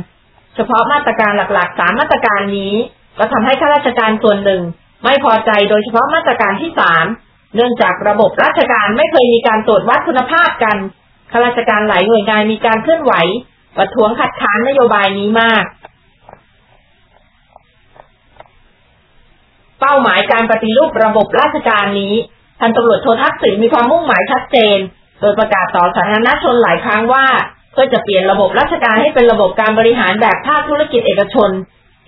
เฉพาะมาตรการหลักๆสามมาตรการนี้ ก็ทำให้ข้าราชการส่วนหนึ่ง ไม่พอใจโดยเฉพาะมาตรการที่สามเนื่องจากระบบราชการไม่เคยมีการตรวจวัดคุณภาพกันข้าราชการหลายหน่วยงานมีการเคลื่อนไหว ประท้วงขัดขานนโยบายนี้มาก เป้าหมายการปฏิรูประบบราชการนี้ท่านตำรวจโททักษิณมีความมุ่งหมายชัดเจน โดยประกาศต่อสาธารณชนหลายครั้งว่า เพื่อจะเปลี่ยนระบบราชการให้เป็นระบบการบริหารแบบภาคธุรกิจเอกชน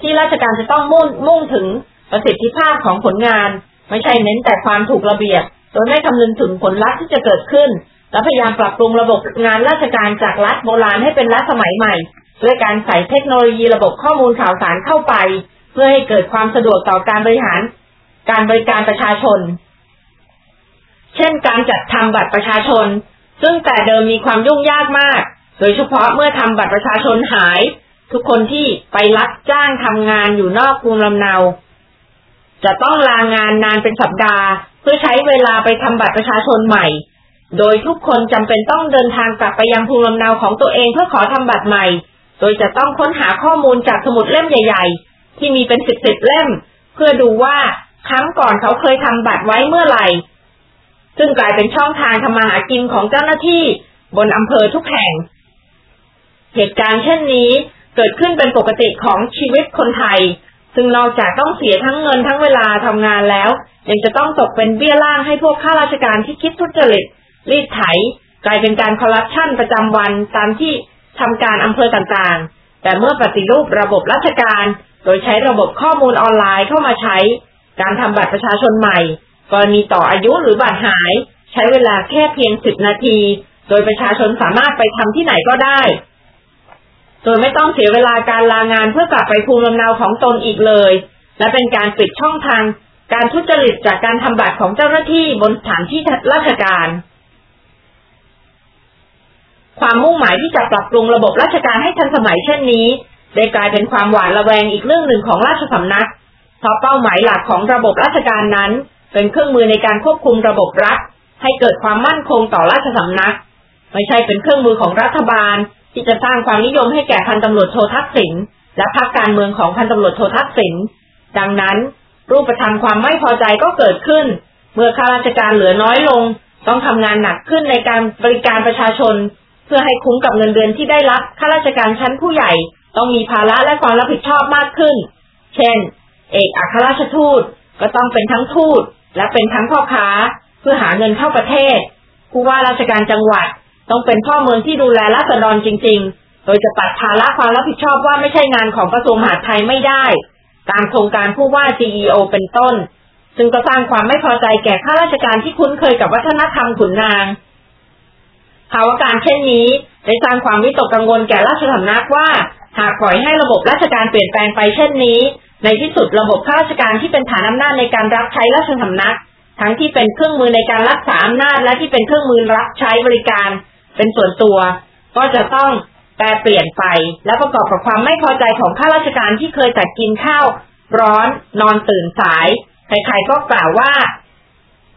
ที่ราชการจะต้องมุ่งมุ่งถึงประสิทธิภาพของผลงาน ไม่ใช่เน้นแต่ความถูกระเบียบ โดยไม่คำนึงถึงผลลัพธ์ที่จะเกิดขึ้น และพยายามปรับปรุงระบบงานราชการจากรัฐโบราณให้เป็นรัฐสมัยใหม่ ด้วยการใส่เทคโนโลยีระบบข้อมูลข่าวสารเข้าไป เพื่อให้เกิดความสะดวกต่อการบริหาร การบริการประชาชน เช่นการจัดทำบัตรประชาชน ซึ่งแต่เดิมมีความยุ่งยากมาก โดยเฉพาะเมื่อทำบัตรประชาชนหาย ทุกคนที่ไปรับจ้างทำงานอยู่นอกภูมิลำเนา จะต้องลางานนานเป็นสัปดาห์ เพื่อใช้เวลาไปทำบัตรประชาชนใหม่ โดยทุกคนจำเป็นต้องเดินทางกลับไปยังภูมิลำเนาของตัวเองเพื่อขอทำบัตรใหม่ โดยจะต้องค้นหาข้อมูลจากสมุดเล่มใหญ่ ๆ ที่มีเป็นสิบสิบเล่ม เพื่อดูว่าครั้งก่อนเขาเคยทำบัตรไว้เมื่อไหร่ ซึ่งกลายเป็นช่องทางทำมาหากินของเจ้าหน้าที่บนอำเภอทุกแห่ง เหตุการณ์เช่นนี้เกิดขึ้นเป็นปกติของชีวิตคนไทย ซึ่งนอกจากต้องเสียทั้งเงินทั้งเวลาทำงานแล้ว ยังจะต้องตกเป็นเบี้ยล่างให้พวกข้าราชการที่คิดทุจริต รีดไถ กลายเป็นการคอร์รัปชันประจำวันตามที่ทำการอำเภอต่างๆ แต่เมื่อปฏิรูประบบราชการ โดยใช้ระบบข้อมูลออนไลน์เข้ามาใช้ การทำบัตรประชาชนใหม่ กรณีต่ออายุหรือบัตรหาย ใช้เวลาแค่เพียงสิบนาที โดยประชาชนสามารถไปทำที่ไหนก็ได้ โดยไม่ต้องเสียเวลาการลางานเพื่อกลับไปภูมิลำเนาของตนอีกเลย และเป็นการปิดช่องทางการทุจริตจากการทำบัตรของเจ้าหน้าที่บนสถานที่ราชการ ความมุ่งหมายที่จะปรับปรุงระบบราชการให้ทันสมัยเช่นนี้ ได้กลายเป็นความหวาดระแวงอีกเรื่องหนึ่งของราชสำนักเพราะเป้าหมายหลักของระบบราชการนั้น เป็นเครื่องมือในการควบคุมระบบรัฐ ให้เกิดความมั่นคงต่อราชสำนัก ไม่ใช่เป็นเครื่องมือของรัฐบาล ที่จะสร้างความนิยมให้แก่พันตำรวจโททักษิณและพรรคการเมืองของพันตำรวจโททักษิณดังนั้น รูปธรรมความไม่พอใจก็เกิดขึ้น เมื่อข้าราชการเหลือน้อยลง ต้องทำงานหนักขึ้นในการบริการประชาชน พื่อให้คุ้มกับเงินเดือนที่ได้รับข้าราชการชั้นผู้ใหญ่ ต้องมีภาระและความรับผิดชอบมากขึ้น เช่น เอกอัครราชทูตก็ต้องเป็นทั้งทูตและเป็นทั้งพ่อค้า เพื่อหาเงินเข้าประเทศ ผู้ว่าราชการจังหวัด ต้องเป็นพ่อเมืองที่ดูแลราษฎรจริง ๆ โดยจะปัดภาระความรับผิดชอบว่าไม่ใช่งานของกระทรวงมหาดไทยไม่ได้ ตามโครงการผู้ว่า CEO เป็นต้น ซึ่งก็สร้างความไม่พอใจแก่ข้าราชการที่คุ้นเคยกับวัฒนธรรมขุนนาง ภาวะการเช่นนี้ได้สร้างความวิตกกังวลแก่ราชสำนักว่า หากปล่อยให้ระบบราชการเปลี่ยนแปลงไปเช่นนี้ ในที่สุดระบบข้าราชการที่เป็นฐานอำนาจในการรับใช้ราชสำนัก ทั้งที่เป็นเครื่องมือในการรักษาอำนาจและที่เป็นเครื่องมือรับใช้บริการ เป็นส่วนตัว ก็จะต้องแปรเปลี่ยนไป และประกอบกับความไม่พอใจของข้าราชการที่เคยจัดกินข้าวร้อนนอนตื่นสาย ใครๆก็กล่าวว่า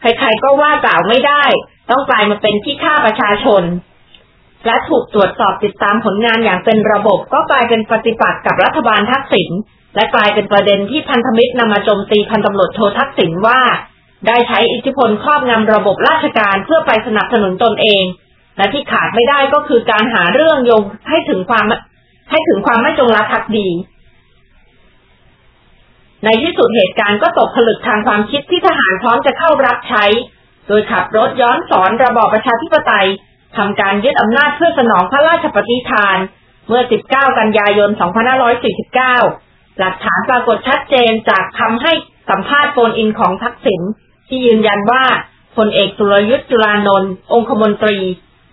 ใครๆก็ว่ากล่าวไม่ได้ ต้องกลายมาเป็นที่ฆ่าประชาชน และถูกตรวจสอบติดตามผลงานอย่างเป็นระบบ ก็กลายเป็นปฏิปักษ์กับรัฐบาลทักษิณและกลายเป็นประเด็นที่พันธมิตรนำมาโจมตีพันตำรวจโททักษิณว่า ได้ใช้อิทธิพลครอบงำระบบราชการเพื่อไปสนับสนุนตนเอง และที่ขาดไม่ได้ก็คือการหาเรื่องโยงให้ถึงความให้ถึงความไม่จงรักภักดี ในที่สุดเหตุการณ์ก็ตกผลึกทางความคิดที่ทหารพร้อมจะเข้ารับใช้ โดยขับรถย้อนสอนระบอบประชาธิปไตยทำการยึดอำนาจเพื่อสนองพระราชปฏิทาน เมื่อ 19 กันยายน 2549 หลักฐานปรากฏชัดเจนจากคำให้สัมภาษณ์โฟนอินของทักษิณที่ยืนยันว่าพลเอกสุรยุทธ์จุลานนท์องคมนตรี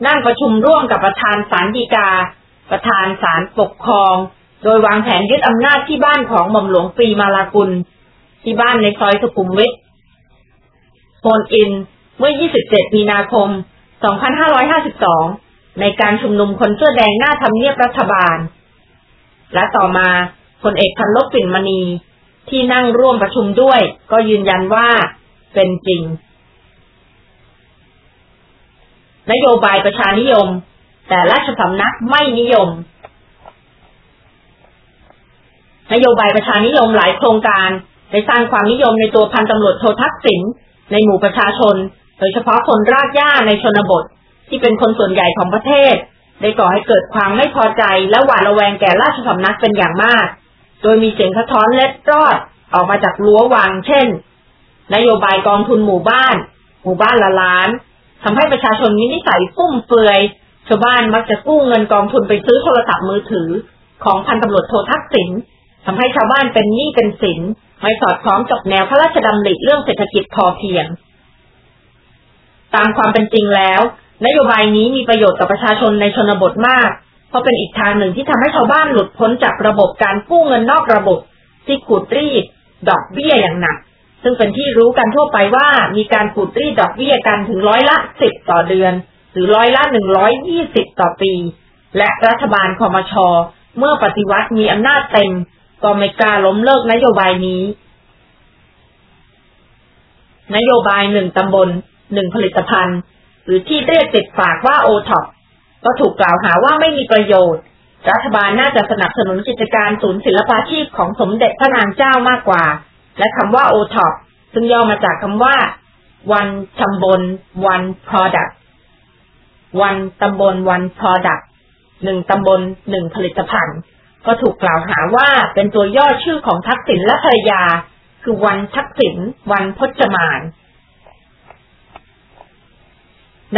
นั่งประชุมร่วมกับประธานศาลฎีกา ประธานศาลปกครอง โดยวางแผนยึดอำนาจที่บ้านของหม่อมหลวงปีมาลากุล ที่บ้านในซอยสุขุมวิทโฟนอิน เมื่อ 27 มีนาคม 2552 ในการชุมนุมคนเสื้อแดงหน้าทำเนียบรัฐบาล และต่อมาพลเอกพันลบปิ่นมณี ที่นั่งร่วมประชุมด้วย ก็ยืนยันว่าเป็นจริง นโยบายประชานิยม แต่ราชสำนักไม่นิยม นโยบายประชานิยมหลายโครงการได้สร้างความนิยมในตัวพันตำรวจโททักษิณในหมู่ประชาชน โดยเฉพาะคนรากหญ้าในชนบทที่เป็นคนส่วนใหญ่ของประเทศ ได้ก่อให้เกิดความไม่พอใจและหวาดระแวงแก่ราชสำนักเป็นอย่างมาก โดยมีเสียงสะท้อนเล็ดรอดออกมาจากรั้ววัง เช่น นโยบายกองทุนหมู่บ้าน หมู่บ้านละล้านทำให้ประชาชนมีนิสัยฟุ่มเฟือย ชาวบ้านมักจะกู้เงินกองทุนไปซื้อโทรศัพท์มือถือ ของพันตำรวจโททักษิณทำให้ชาวบ้านเป็นหนี้เป็นสิน ไม่สอดคล้องกับแนวพระราชดำริเรื่องเศรษฐกิจพอเพียง ตามความเป็นจริงแล้ว นโยบายนี้มีประโยชน์กับประชาชนในชนบทมาก เพราะเป็นอีกทางหนึ่งที่ทำให้ชาวบ้านหลุดพ้นจากระบบการกู้เงินนอกระบบ ที่ขูดรีด ดอกเบี้ยอย่างหนัก ซึ่งเป็นที่รู้กันทั่วไปว่ามีการขูดรีดดอกเบี้ยกันถึงร้อยละสิบต่อเดือน หรือร้อยละหนึ่งร้อยยี่สิบต่อปี และรัฐบาลคอมชอเมื่อปฏิวัติมีอำนาจเต็ม ก็ไม่กล้าล้มเลิกนโยบายนี้ นโยบายหนึ่งตำบล หนึ่งผลิตภัณฑ์ หรือที่เรียกติดปากว่าโอท็อปก็ถูกกล่าวหาว่าไม่มีประโยชน์ รัฐบาลน่าจะสนับสนุนกิจการศูนย์ศิลปาชีพของสมเด็จพระนางเจ้ามากกว่า และคำว่าโอท็อปซึ่งย่อมาจากคำว่า one ตำบล one product one ตำบล one product หนึ่งตำบลหนึ่งผลิตภัณฑ์ ก็ถูกกล่าวหาว่าเป็นตัวย่อชื่อของทักษิณและภรรยา คือวันทักษิณวันพจมาน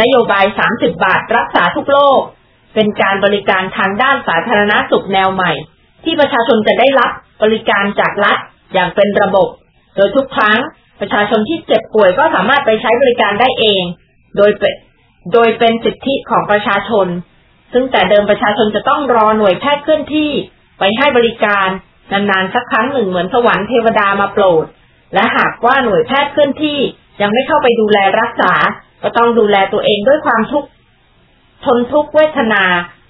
นโยบาย 30 บาทรักษาทุกโรคเป็นการบริการทางด้านสาธารณสุขแนวใหม่ ที่ประชาชนจะได้รับบริการจากรัฐอย่างเป็นระบบ โดยทุกครั้งประชาชนที่เจ็บป่วยก็สามารถไปใช้บริการได้เอง โดยเป็นโดยเป็นสิทธิของประชาชน ซึ่งแต่เดิมประชาชนจะต้องรอหน่วยแพทย์เคลื่อนที่ไปให้บริการนานๆสักครั้งหนึ่งเหมือนสวรรค์เทวดามาโปรด และหากว่าหน่วยแพทย์เคลื่อนที่ยังไม่เข้าไปดูแลรักษา ก็ต้องดูแลตัวเองด้วยความทุกข์ทนทุกข์เวทนา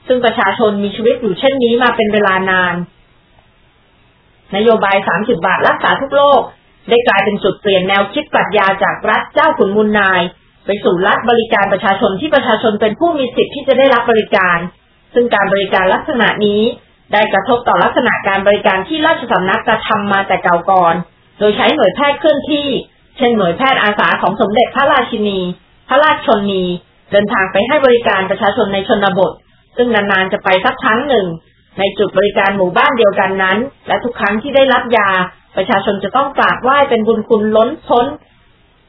ซึ่งประชาชนมีชีวิตอยู่เช่นนี้มาเป็นเวลานาน นโยบาย 30 บาทรักษาทุกโรคได้กลายเป็นจุดเปลี่ยนแนวคิดปรัชญาจากรัฐเจ้าขุนมูลนาย ไปสู่รัฐบริการประชาชนที่ประชาชนเป็นผู้มีสิทธิ์ที่จะได้รับบริการ ซึ่งการบริการลักษณะนี้ได้กระทบต่อลักษณะการบริการที่ราชสำนักกระทำมาแต่เก่าก่อน โดยใช้หน่วยแพทย์เคลื่อนที่ เช่นหน่วยแพทย์อาสาของสมเด็จพระราชินี ระราชชนนีเดินทางไปให้บริการประชาชนในชนบท ซึ่งนานๆจะไปสักครั้งหนึ่ง ในจุดบริการหมู่บ้านเดียวกันนั้น และทุกครั้งที่ได้รับยา ประชาชนจะต้องกราบไหว้เป็นบุญคุณล้นพ้น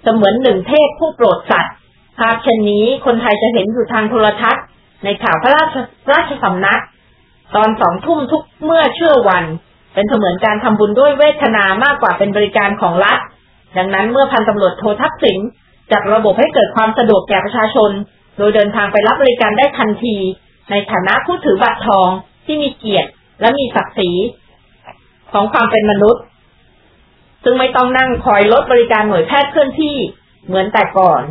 เสมือนหนึ่งเทพผู้โปรดสัตว์ภาพเช่นนี้คนไทยจะเห็นอยู่ทางโทรทัศน์ ในข่าวพระราชราชสำนัก ตอนสองทุ่มทุกเมื่อเชื่อวัน เป็นเสมือนการทำบุญด้วยเวทนามากกว่าเป็นบริการของรัฐดังนั้นเมื่อพันตำรวจโททักษิณ จัดระบบให้เกิดความสะดวกแก่ประชาชน โดยเดินทางไปรับบริการได้ทันที ในฐานะผู้ถือบัตรทองที่มีเกียรติและมีศักดิ์ศรีของความเป็นมนุษย์ ซึ่งไม่ต้องนั่งคอยลดบริการหน่วยแพทย์เคลื่อนที่เหมือนแต่ก่อน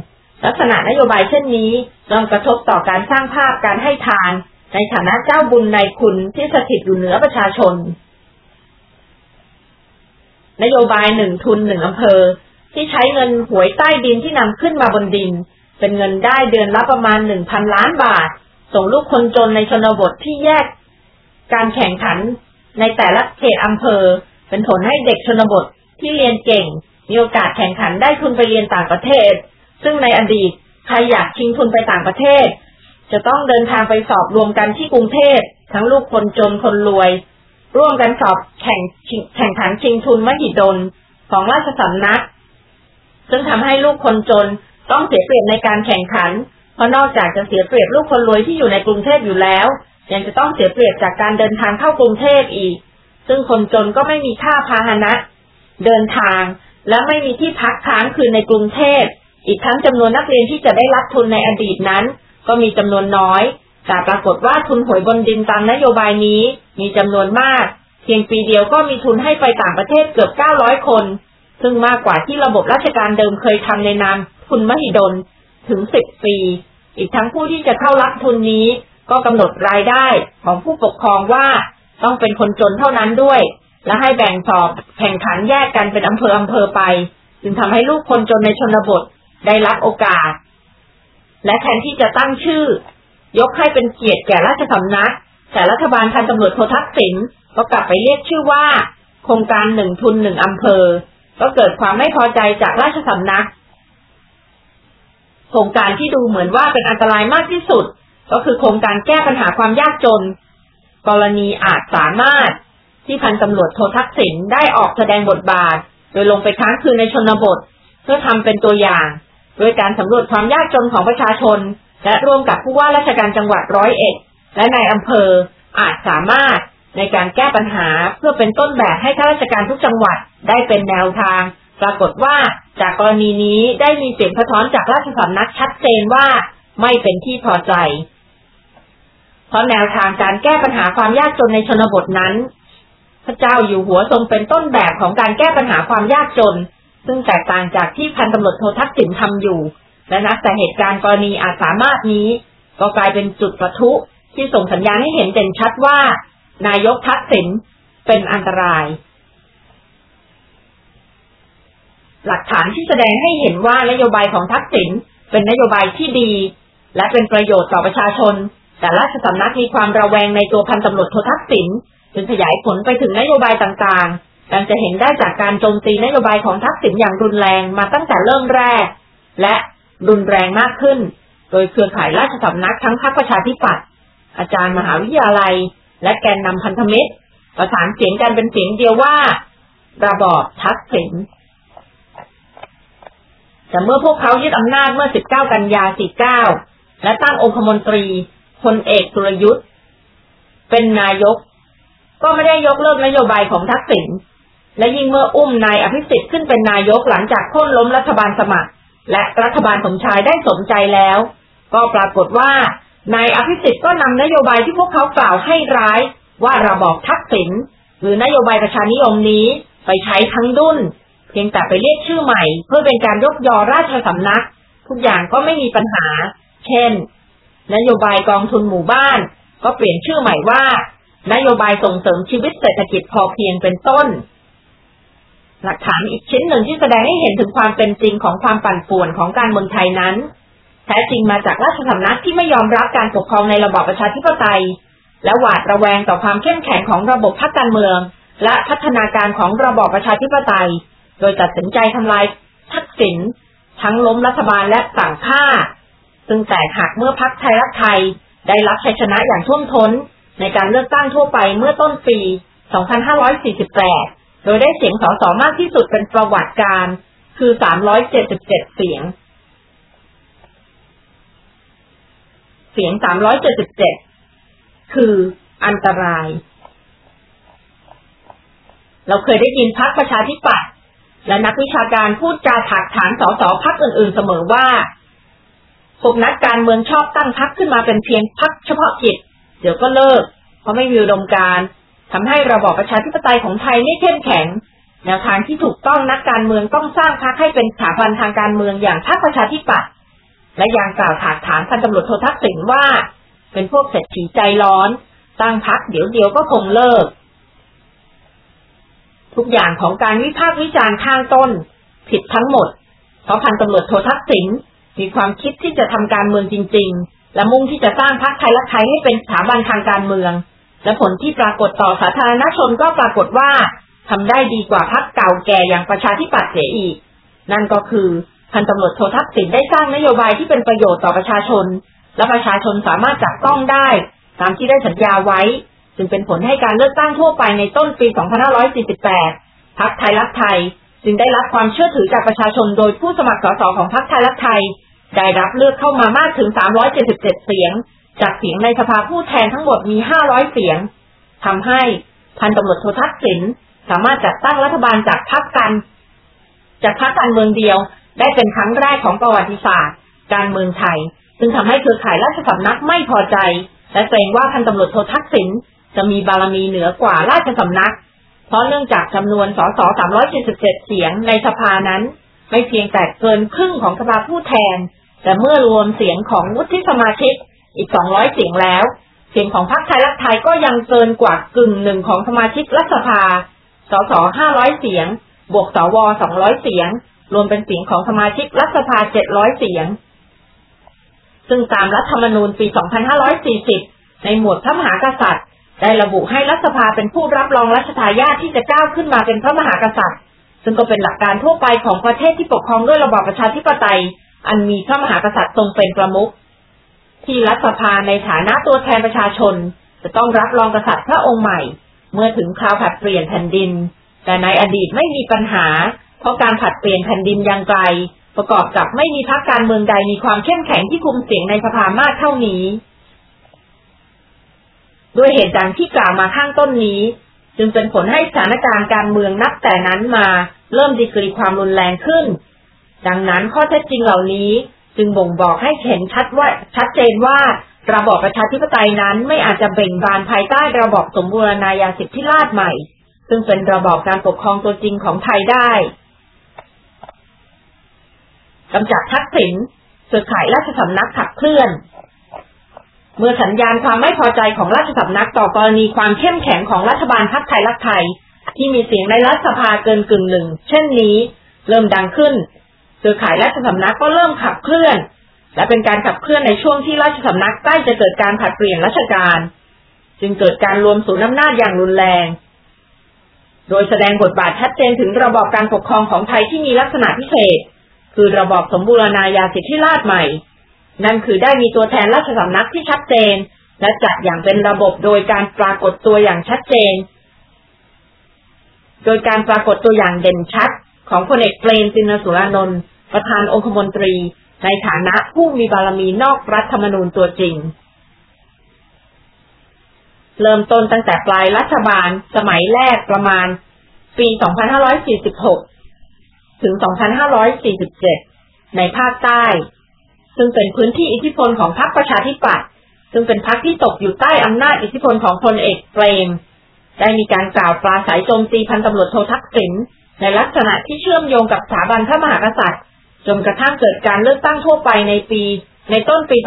ลักษณะนโยบายเช่นนี้ย่อมกระทบต่อการสร้างภาพการให้ทาน ในฐานะเจ้าบุญในคุณที่สถิตอยู่เหนือประชาชน นโยบายหนึ่งทุนหนึ่งอำเภอ ที่ใช้เงินหวยใต้ดินที่นำขึ้นมาบนดิน เป็นเงินได้เดือนละประมาณหนึ่งพันล้านบาท ส่งลูกคนจนในชนบทที่แยก การแข่งขันในแต่ละเขตอำเภอ เป็นผลให้เด็กชนบทที่เรียนเก่ง มีโอกาสแข่งขันได้ทุนไปเรียนต่างประเทศ ซึ่งในอดีตใครอยากชิงทุนไปต่างประเทศ จะต้องเดินทางไปสอบรวมกันที่กรุงเทพทั้งลูกคนจนคนรวย ร่วมกันสอบแข่งแข่งขันชิงทุนมหิดลของราชสำนัก ซึ่งทำให้ลูกคนจนต้องเสียเปรียบในการแข่งขัน เพราะนอกจากจะเสียเปรียบลูกคนรวยที่อยู่ในกรุงเทพอยู่แล้ว ยังจะต้องเสียเปรียบจากการเดินทางเข้ากรุงเทพอีก ซึ่งคนจนก็ไม่มีค่าพาหนะ เดินทางและไม่มีที่พักค้างคืนในกรุงเทพ อีกทั้งจำนวนนักเรียนที่จะได้รับทุนในอดีตนั้น ก็มีจำนวนน้อย แต่ปรากฏว่าทุนหวยบนดินตามนโยบายนี้ มีจำนวนมาก เพียงปีเดียวก็มีทุนให้ไปต่างประเทศเกือบ900คน ซึ่งมากกว่าที่ระบบราชการเดิมเคยทำในนามทุนมหิดลถึง 10 ปี อีกทั้งผู้ที่จะเข้ารับทุนนี้ ก็กำหนดรายได้ของผู้ปกครองว่าต้องเป็นคนจนเท่านั้นด้วย และให้แบ่งสอบแข่งขันแยกกันเป็นอำเภออำเภอไป จึงทำให้ลูกคนจนในชนบทได้รับโอกาส และแทนที่จะตั้งชื่อ ยกให้เป็นเกียรติแก่ราชสำนัก แต่รัฐบาลพันตำรวจโททักษิณก็กลับไปเรียกชื่อว่า โครงการหนึ่งทุนหนึ่งอำเภอ ก็เกิดความไม่พอใจจากราชสำนักโครงการที่ดูเหมือนว่าเป็นอันตรายมากที่สุด ก็คือโครงการแก้ปัญหาความยากจน กรณีอาจสามารถที่พันตำรวจโททักษิณได้ออกแสดงบทบาท โดยลงไปค้างคืนในชนบท เพื่อทำเป็นตัวอย่าง โดยการสำรวจความยากจนของประชาชน และร่วมกับผู้ว่าราชการจังหวัดร้อยเอ็ดและนายอำเภออาจสามารถ ในการแก้ปัญหาเพื่อเป็นต้นแบบให้ข้าราชการทุกจังหวัดได้เป็นแนวทาง ปรากฏว่าจากกรณีนี้ได้มีเสียงสะท้อนจากราชสำนักชัดเจนว่าไม่เป็นที่พอใจ เพราะแนวทางการแก้ปัญหาความยากจนในชนบทนั้น พระเจ้าอยู่หัวทรงเป็นต้นแบบของการแก้ปัญหาความยากจน ซึ่งแตกต่างจากที่พันตำรวจโททักษิณทำอยู่ และนับแต่เหตุการณ์กรณีอาจสามารถนี้ ก็กลายเป็นจุดประทุที่ส่งสัญญาณให้เห็นเด่นชัดว่า นายกทักษิณเป็นอันตราย หลักฐานที่แสดงให้เห็นว่านโยบายของทักษิณเป็นนโยบายที่ดี และเป็นประโยชน์ต่อประชาชน แต่ราชสำนักมีความระแวงในตัวพันตำรวจโททักษิณจึงขยายผลไปถึงนโยบายต่างๆดังจะเห็นได้จากการโจมตีนโยบายของทักษิณอย่างรุนแรงมาตั้งแต่เริ่มแรก และรุนแรงมากขึ้น โดยเครือข่ายราชสำนักทั้งพรรคประชาธิปัตย์อาจารย์มหาวิทยาลัย และแกนนำพันธมิตร ประสานเสียงกันเป็นเสียงเดียวว่า ระบอบทักษิณแต่เมื่อพวกเขายึดอำนาจเมื่อ 19 กันยา 49 และตั้งองคมนตรีพลเอกสุรยุทธ์เป็นนายก ก็ไม่ได้ยกเลิกนโยบายของทักษิณและยิ่งเมื่ออุ้มนายอภิสิทธิ์ขึ้นเป็นนายกหลังจากโค่นล้มรัฐบาลสมัคร และรัฐบาลสมชายได้สมใจแล้ว ก็ปรากฏว่า นายอภิสิทธิ์ก็นำนโยบายที่พวกเขากล่าวให้ร้าย ว่าระบอบทักษิณหรือนโยบายประชานิยมนี้ไปใช้ทั้งดุนเพียงแต่ไปเรียกชื่อใหม่ เพื่อเป็นการยกยอราชสำนัก ทุกอย่างก็ไม่มีปัญหา เช่น นโยบายกองทุนหมู่บ้าน ก็เปลี่ยนชื่อใหม่ว่า นโยบายส่งเสริมชีวิตเศรษฐกิจพอเพียงเป็นต้น หลักฐานอีกชิ้นหนึ่งที่แสดงให้เห็นถึงความเป็นจริงของความปั่นป่วนของการเมืองไทยนั้น แท้จริงมาจากราชสำนักที่ไม่ยอมรับการปกครองในระบอบประชาธิปไตย และหวาดระแวงต่อความเข้มแข็งของระบบพักการเมือง และพัฒนาการของระบอบประชาธิปไตย โดยตัดสินใจทำลายทักษิณทั้งล้มรัฐบาลและสั่งฆ่า ซึ่งแตกหักเมื่อพักไทยรักไทย ได้รับชัยชนะอย่างท่วมท้น ในการเลือกตั้งทั่วไปเมื่อต้นปี 2548 โดยได้เสียงสสมากที่สุดเป็นประวัติการ คือ 377 เสียง เสียง377คืออันตราย เราเคยได้ยินพักประชาธิปัตย์และนักวิชาการพูดจาถากถางสสพักอื่นๆเสมอว่าพวกนักการเมืองชอบตั้งพักขึ้นมาเป็นเพียงพักเฉพาะกิจ เดี๋ยวก็เลิก เพราะไม่มีอุดมการทำให้ระบอบประชาธิปไตยของไทยไม่เข้มแข็งแนวทางที่ถูกต้องนักการเมืองต้องสร้างพักให้เป็นสถาบันทางการเมืองอย่างพรรคประชาธิปัตย์ และยังกล่าวถากถางพันตำรวจโททักษิณว่า เป็นพวกเศรษฐีใจร้อนตั้งพักเดี๋ยวเดียวก็คงเลิก ทุกอย่างของการวิพากษ์วิจารณ์ข้างต้น ผิดทั้งหมด เพราะพันตำรวจโททักษิณมีความคิดที่จะทำการเมืองจริง ๆ และมุ่งที่จะสร้างพรรคไทยรักไทยให้เป็นสถาบันทางการเมือง และผลที่ปรากฏต่อสาธารณชนก็ปรากฏว่าทำได้ดีกว่าพรรคเก่าแก่อย่างประชาธิปัตย์เสียอีก นั่นก็คือ พันตำรวจโททักษิณได้สร้างนโยบายที่เป็นประโยชน์ต่อประชาชน และประชาชนสามารถจับต้องได้ ตามที่ได้สัญญาไว้ จึงเป็นผลให้การเลือกตั้งทั่วไปในต้นปี 2548 พักไทยรักไทย จึงได้รับความเชื่อถือจากประชาชนโดยผู้สมัครสสของพักไทยรักไทย ได้รับเลือกเข้ามามากถึง 377 เสียง จากเสียงในสภาผู้แทนทั้งหมดมี 500 เสียงทำให้พันตำรวจโททักษิณสามารถจัดตั้งรัฐบาลจากพรรคกันจากพรรคการเมืองเดียว ได้เป็นครั้งแรกของประวัติศาสตร์ การเมืองไทย ซึ่งทำให้เครือข่ายราชสำนักไม่พอใจ และเกรงว่าพันตำรวจโททักษิณจะมีบารมีเหนือกว่าราชสำนัก เพราะเนื่องจากจำนวนสส377 เสียงในสภานั้น ไม่เพียงแต่เกินครึ่งของสภาผู้แทน แต่เมื่อรวมเสียงของวุฒิสมาชิกอีก 200 เสียงแล้ว เสียงของพรรคไทยรักไทยก็ยังเกินกว่ากึ่งหนึ่งของสมาชิกรัฐสภา สส 500 เสียง บวกสว 200 เสียง รวมเป็นเสียงของสมาชิกรัฐสภา 700 เสียง ซึ่งตามรัฐธรรมนูญปี 2540 ในหมวดพระมหากษัตริย์ ได้ระบุให้รัฐสภาเป็นผู้รับรองรัชทายาทที่จะก้าวขึ้นมาเป็นพระมหากษัตริย์ ซึ่งก็เป็นหลักการทั่วไปของประเทศที่ปกครองด้วยระบอบประชาธิปไตย อันมีพระมหากษัตริย์ทรงเป็นประมุข ที่รัฐสภาในฐานะตัวแทนประชาชน จะต้องรับรองกษัตริย์พระองค์ใหม่ เมื่อถึงคราวผัดเปลี่ยนแผ่นดิน แต่ในอดีตไม่มีปัญหา เพราะการผัดเปลี่ยนแผ่นดินยังไกล ประกอบกับไม่มีพรรคการเมืองใดมีความเข้มแข็งที่คุมเสียงในสภามากเท่านี้ ด้วยเหตุดังที่กล่าวมาข้างต้นนี้ จึงเป็นผลให้สถานการณ์การเมืองนับแต่นั้นมาเริ่มดีกรีความรุนแรงขึ้น ดังนั้นข้อเท็จจริงเหล่านี้จึงบ่งบอกให้เห็นชัดว่าชัดเจนว่าระบอบประชาธิปไตยนั้นไม่อาจจะเบ่งบานภายใต้ระบอบสมบูรณาญาสิทธิราชใหม่ ซึ่งเป็นระบอบการปกครองตัวจริงของไทยได้ กำจัดทักษิณเครือข่ายราชสำนักขับเคลื่อน เมื่อสัญญาณความไม่พอใจของราชสำนักต่อกรณีความเข้มแข็งของรัฐบาลพักไทยรักไทย ที่มีเสียงในรัฐสภาเกินกึ่งหนึ่ง เช่นนี้ เริ่มดังขึ้นเครือข่ายราชสำนักก็เริ่มขับเคลื่อน และเป็นการขับเคลื่อนในช่วงที่ราชสำนักใกล้จะเกิดการผัดเปลี่ยนราชการ จึงเกิดการรวมศูนย์อำนาจอย่างรุนแรง โดยแสดงบทบาทชัดเจนถึงระบอบการปกครองของไทยที่มีลักษณะพิเศษ คือระบอบสมบูรณาญาสิทธิราชใหม่ นั่นคือได้มีตัวแทนราชสำนักที่ชัดเจน และจัดอย่างเป็นระบบโดยการปรากฏตัวอย่างชัดเจน โดยการปรากฏตัวอย่างเด่นชัด ของพลเอกเปรมตินสุรานนท์ประธานองคมนตรี ในฐานะผู้มีบารมีนอกรัฐธรรมนูญตัวจริง เริ่มต้นตั้งแต่ปลายรัฐบาลสมัยแรกประมาณ ปี 2546 ถึง 2547 ในภาคใต้ ซึ่งเป็นพื้นที่อิทธิพลของพรรคประชาธิปัตย์ซึ่งเป็นพรรคที่ตกอยู่ใต้อำนาจอิทธิพลของพลเอกเปรม ได้มีการกล่าวปราศัยโจมตีพันตำรวจโททักษิณในลักษณะที่เชื่อมโยงกับสถาบันพระมหากษัตริย์ จนกระทั่งเกิดการเลือกตั้งทั่วไปในปี ในต้นปี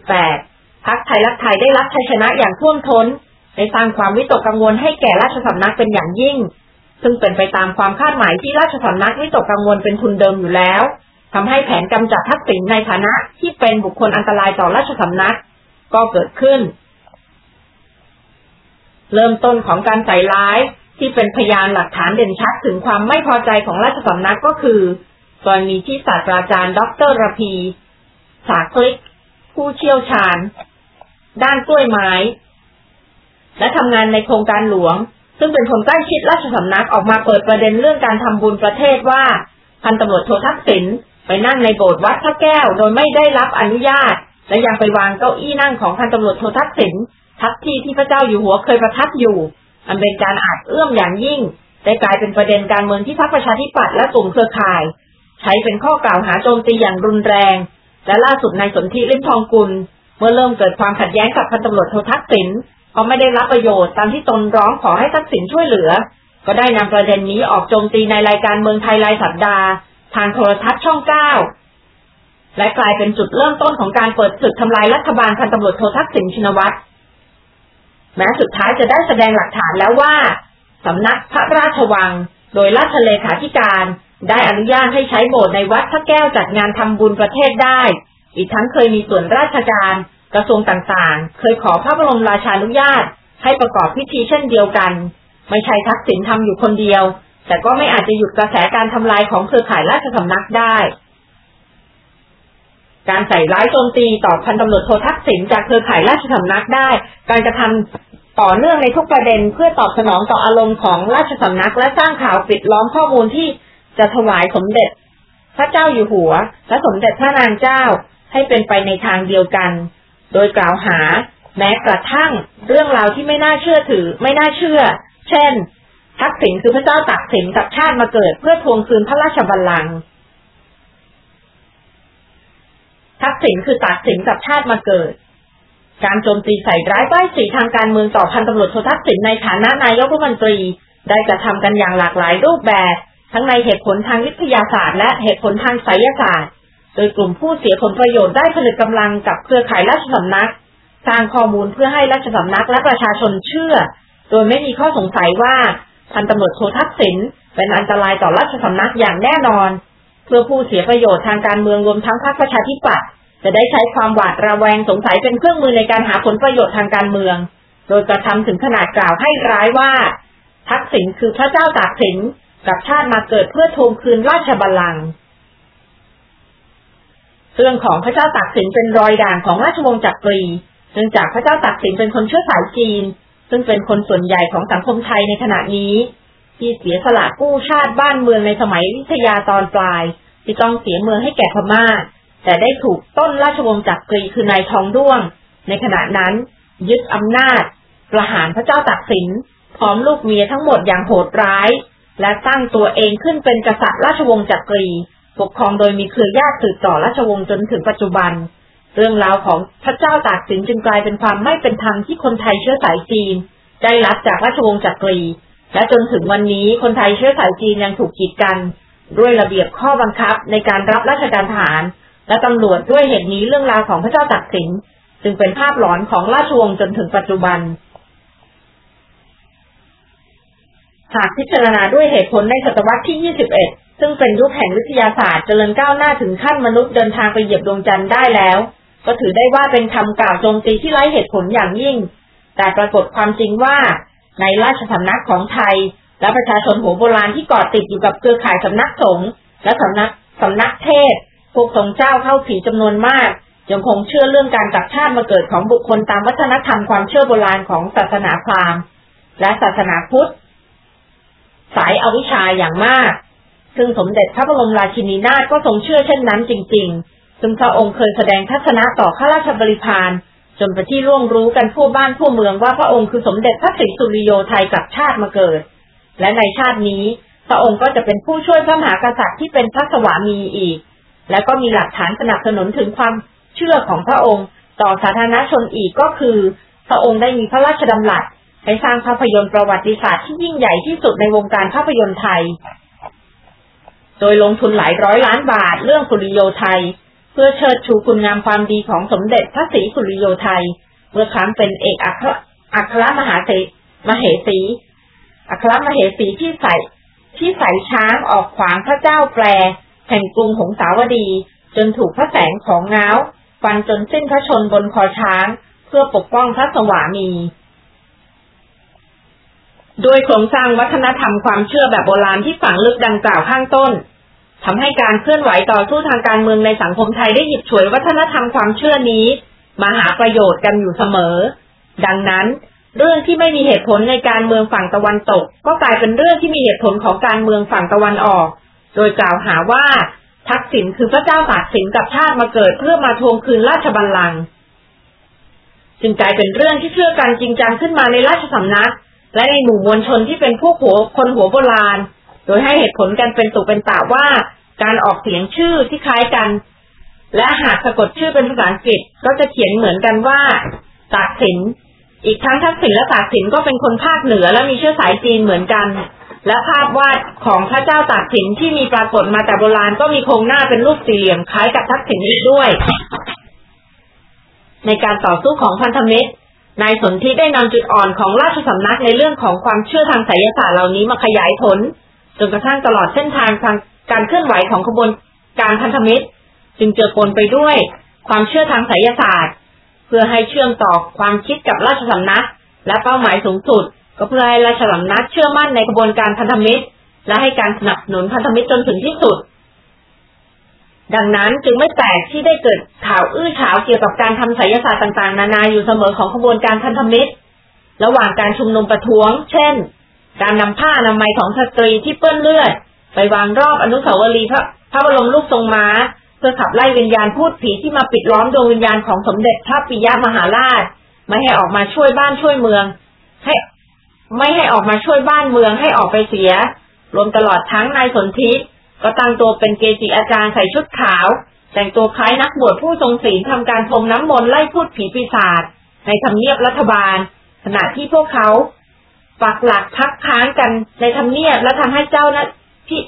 2548พักไทยรักไทยได้รับชัยชนะอย่างท่วมท้นได้สร้างความวิตกกังวลให้แก่ราชสำนักเป็นอย่างยิ่ง ซึ่งเป็นไปตามความคาดหมายที่ราชสำนักวิตกกังวลเป็นทุนเดิมอยู่แล้วทำให้แผนกำจัดทักษิณในฐานะที่เป็นบุคคลอันตรายต่อราชสำนัก ก็เกิดขึ้น เริ่มต้นของการใส่ร้ายที่เป็นพยานหลักฐานเด่นชัดถึงความไม่พอใจของราชสำนักก็คือกรณีที่ศาสตราจารย์ ดรระพี สาคลิก ผู้เชี่ยวชาญ ด้านกล้วยไม้ และทำงานในโครงการหลวง ซึ่งเป็นคนใกล้ชิดราชสำนักออกมาเปิดประเด็นเรื่องการทำบุญประเทศว่า พันตำรวจโททักษิณไปนั่งในโบสถ์วัดพระแก้วโดยไม่ได้รับอนุญาต และยังไปวางเก้าอี้นั่งของพันตำรวจโททักษิณทับที่ที่พระเจ้าอยู่หัวเคยประทับอยู่ อันเป็นการอาจเอื้อมอย่างยิ่งได้กลายเป็นประเด็นการเมืองที่พรรคประชาธิปัตย์และกลุ่มเครือข่าย ใช้เป็นข้อกล่าวหาโจมตีอย่างรุนแรง และล่าสุดนายสนธิลิ้มทองกุล เมื่อเริ่มเกิดความขัดแย้งกับพันตำรวจโททักษิณ เพราไม่ได้รับประโยชน์ตามที่ตนร้องขอให้ทักษิณช่วยเหลือ ก็ได้นำประเด็นนี้ออกโจมตีในรายการเมืองไทยรายสัปดาห์ ทางโทรทัศน์ช่องเก้าและกลายเป็นจุดเริ่มต้นของการเปิดศึกทำลายรัฐบาลพันตำรวจโททักษิณชินวัตรแม้สุดท้ายจะได้แสดงหลักฐานแล้วว่าสำนักพระราชวัง โดยราชเลขาธิการ ได้อนุญาตให้ใช้โบสถ์ในวัดพระแก้วจัดงานทำบุญประเทศได้ อีกทั้งเคยมีส่วนราชการ กระทรวงต่างๆ เคยขอพระบรมราชานุญาต ให้ประกอบพิธีเช่นเดียวกัน ไม่ใช่ทักษิณทำอยู่คนเดียว แต่ก็ไม่อาจจะหยุดกระแสการทำลายของเครือข่ายราชสำนักได้ การใส่ร้ายโจมตีต่อพันตำรวจโททักษิณจากเครือข่ายราชสำนักได้ การกระทำต่อเนื่องในทุกประเด็นเพื่อตอบสนองต่ออารมณ์ของราชสำนัก และสร้างข่าวปิดล้อมข้อมูลที่จะถวายสมเด็จ พระเจ้าอยู่หัว และสมเด็จพระนางเจ้าให้เป็นไปในทางเดียวกัน โดยกล่าวหา แม้กระทั่งเรื่องราวที่ไม่น่าเชื่อถือ ไม่น่าเชื่อ เช่น ทักษิณคือพระเจ้าตากสินกับชาติมาเกิดเพื่อทวงคืนพระราชบัลลังก์ทักษิณคือตากสินกับชาติมาเกิด การโจมตีใส่ร้ายป้ายสีทางการเมืองต่อพันตำรวจโททักษิณในฐานะนายกรัฐมนตรี ได้กระทำกันอย่างหลากหลายรูปแบบ ทั้งในเหตุผลทางวิทยาศาสตร์ และเหตุผลทางไสยศาสตร์ โดยกลุ่มผู้เสียผลประโยชน์ได้ผลิตกำลังกับเครือข่ายราชสำนัก สร้างข้อมูลเพื่อให้ราชสำนักและประชาชนเชื่อ โดยไม่มีข้อสงสัยว่าพันตำรวจโททักษิณเป็นอันตรายต่อราชสำนักอย่างแน่นอน เพื่อผู้เสียประโยชน์ทางการเมืองรวมทั้งพรรคประชาธิปัตย์จะได้ใช้ความหวาดระแวงสงสัยเป็นเครื่องมือในการหาผลประโยชน์ทางการเมือง โดยกระทำถึงขนาดกล่าวให้ร้ายว่า ทักษิณคือพระเจ้าตากสินกับชาติมาเกิดเพื่อทวงคืนราชบัลลังก์ เรื่องของพระเจ้าตากสินเป็นรอยด่างของราชวงศ์จักรี เนื่องจากพระเจ้าตากสินเป็นคนเชื้อสายจีน ซึ่งเป็นคนส่วนใหญ่ของสังคมไทยในขณะนี้ ที่เสียสละกู้ชาติบ้านเมืองในสมัยวิทยาตอนปลาย ที่ต้องเสียเมืองให้แก่พม่า แต่ได้ถูกต้นราชวงศ์จักรีคือนายทองด้วง ในขณะนั้น ยึดอำนาจประหารพระเจ้าตากสินพร้อมลูกเมียทั้งหมดอย่างโหดร้าย และตั้งตัวเองขึ้นเป็นกษัตริย์ราชวงศ์จักรี ปกครองโดยมีเครือญาติสืบต่อราชวงศ์จนถึงปัจจุบัน เรื่องราวของพระเจ้าตากสินจึงกลายเป็นความไม่เป็นธรรมที่คนไทยเชื้อสายจีน ได้รับจากราชวงศ์จักรี และจนถึงวันนี้คนไทยเชื้อสายจีนยังถูกกีดกัน ด้วยระเบียบข้อบังคับในการรับราชการทหาร และตำรวจด้วยเหตุนี้เรื่องราวของพระเจ้าตากสินจึงเป็นภาพหลอนของราชวงศ์จนถึงปัจจุบันหากพิจารณาด้วยเหตุผลในศตวรรษที่ 21 ซึ่งเป็นยุคแห่งวิทยาศาสตร์เจริญก้าวหน้าถึงขั้นมนุษย์เดินทางไปเหยียบดวงจันทร์ได้แล้ว ก็ถือได้ว่าเป็นคำกล่าวโจมตีที่ไร้เหตุผลอย่างยิ่ง แต่ปรากฏความจริงว่า ในราชสำนักของไทย และประชาชนหัวโบราณที่เกาะติดอยู่กับเครือข่ายสำนักสงฆ์และสำนักสำนักเทศพวกทรงเจ้าเข้าผีจำนวนมาก ยังคงเชื่อเรื่องการกลับชาติมาเกิดของบุคคลตามวัฒนธรรมความเชื่อโบราณของศาสนาพราหมณ์และศาสนาพุทธ สายอวิชชาอย่างมาก ซึ่งสมเด็จพระบรมราชินีนาถก็ทรงเชื่อเช่นนั้นจริง ๆ ซึ่งพระองค์เคยแสดงทัศนะต่อข้าราชบริพารจนไปที่ร่วงรู้กันทั่วบ้านทั่วเมืองว่าพระองค์คือสมเด็จพระศรีสุริโยไทยกลับชาติมาเกิด และในชาตินี้ พระองค์ก็จะเป็นผู้ช่วยพระมหากษัตริย์ที่เป็นพระสวามีอีก และก็มีหลักฐานสนับสนุนถึงความเชื่อของพระองค์ ต่อสาธารณชนอีกก็คือ พระองค์ได้มีพระราชดำรัสให้สร้างภาพยนตร์ประวัติศาสตร์ที่ยิ่งใหญ่ที่สุดในวงการภาพยนตร์ไทย โดยลงทุนหลายร้อยล้านบาทเรื่องสุริโยไทย เพื่อเชิดชูคุณงามความดีของสมเด็จพระศรีสุริโยไทย เมื่อครั้งเป็นเอกอัครอัครมหาเสมเหสี อัครมเหสีที่ใส่ที่ใส่ช้างออกขวางพระเจ้าแปรแห่งกรุงหงสาวดี จนถูกพระแสงของเงาฟันจนสิ้นพระชนบนคอช้าง เพื่อปกป้องพระสวามี ด้วยโครงสร้างวัฒนธรรมความเชื่อแบบโบราณที่ฝังลึกดังกล่าวข้างต้นทำให้การเคลื่อนไหวต่อสู้ทางการเมืองในสังคมไทยได้หยิบฉวยวัฒนธรรมความเชื่อนี้ มาหาประโยชน์กันอยู่เสมอ ดังนั้น เรื่องที่ไม่มีเหตุผลในการเมืองฝั่งตะวันตก ก็กลายเป็นเรื่องที่มีเหตุผลของการเมืองฝั่งตะวันออก โดยกล่าวหาว่าทักษิณคือพระเจ้าตากสินกับชาติมาเกิดเพื่อมาทวงคืนราชบัลลังก์จึงกลายเป็นเรื่องที่เชื่อกันจริงจังขึ้นมาในราชสำนัก และในหมู่มวลชนที่เป็นผู้หัวคนหัวโบราณ โดยให้เหตุผลกันเป็นตุเป็นตาว่าการออกเสียงชื่อที่คล้ายกัน และหากสะกดชื่อเป็นภาษาอังกฤษก็จะเขียนเหมือนกันว่าตากสิน อีกทั้งทักษิณและตากสินก็เป็นคนภาคเหนือและมีเชื้อสายจีนเหมือนกัน และภาพวาดของพระเจ้าตากสินที่มีปรากฏมาแต่โบราณก็มีโครงหน้าเป็นรูปสี่เหลี่ยมคล้ายกับทักษิณอีกด้วย ในการต่อสู้ของพันธมิตร นายสนธิได้นำจุดอ่อนของราชสำนักในเรื่องของความเชื่อทางไสยศาสตร์เหล่านี้มาขยายผลจนกระทั่งตลอดเส้นทางทางการเคลื่อนไหวของขบวนการพันธมิตร จึงเจอปนไปด้วย ความเชื่อทางไสยศาสตร์ เพื่อให้เชื่อมต่อความคิดกับราชสำนัก และเป้าหมายสูงสุด ก็เพื่อให้ราชสำนักเชื่อมั่นในกระบวนการพันธมิตร และให้การสนับสนุนพันธมิตรจนถึงที่สุด ดังนั้นจึงไม่แปลกที่ได้เกิดข่าวอื้อฉาวเกี่ยวกับการทำไสยศาสตร์ต่างๆ นานาอยู่เสมอของขบวนการพันธมิตร ระหว่างการชุมนุมประท้วง เช่น การนำผ้าอนามัยของสตรีที่เปื้อนเลือด ไปวางรอบอนุสาวรีย์พระพระบรมลูกทรงม้า เพื่อขับไล่วิญญาณพูดผีที่มาปิดล้อมดวงวิญญาณของสมเด็จพระปิยมหาราช ไม่ให้ออกมาช่วยบ้านช่วยเมือง ให้ไม่ให้ออกมาช่วยบ้านเมืองให้ออกไปเสีย รวมตลอดทั้งนายสนธิ ก็ตั้งตัวเป็นเกจิอาจารย์ใส่ชุดขาว แต่งตัวคล้ายนักบวชผู้ทรงศีลทำการพรมน้ำมนต์ไล่พูดผีปีศาจในทำเนียบรัฐบาล ขณะที่พวกเขาปักหลักพักค้างกันในทำเนียบและทำให้เจ้านะที่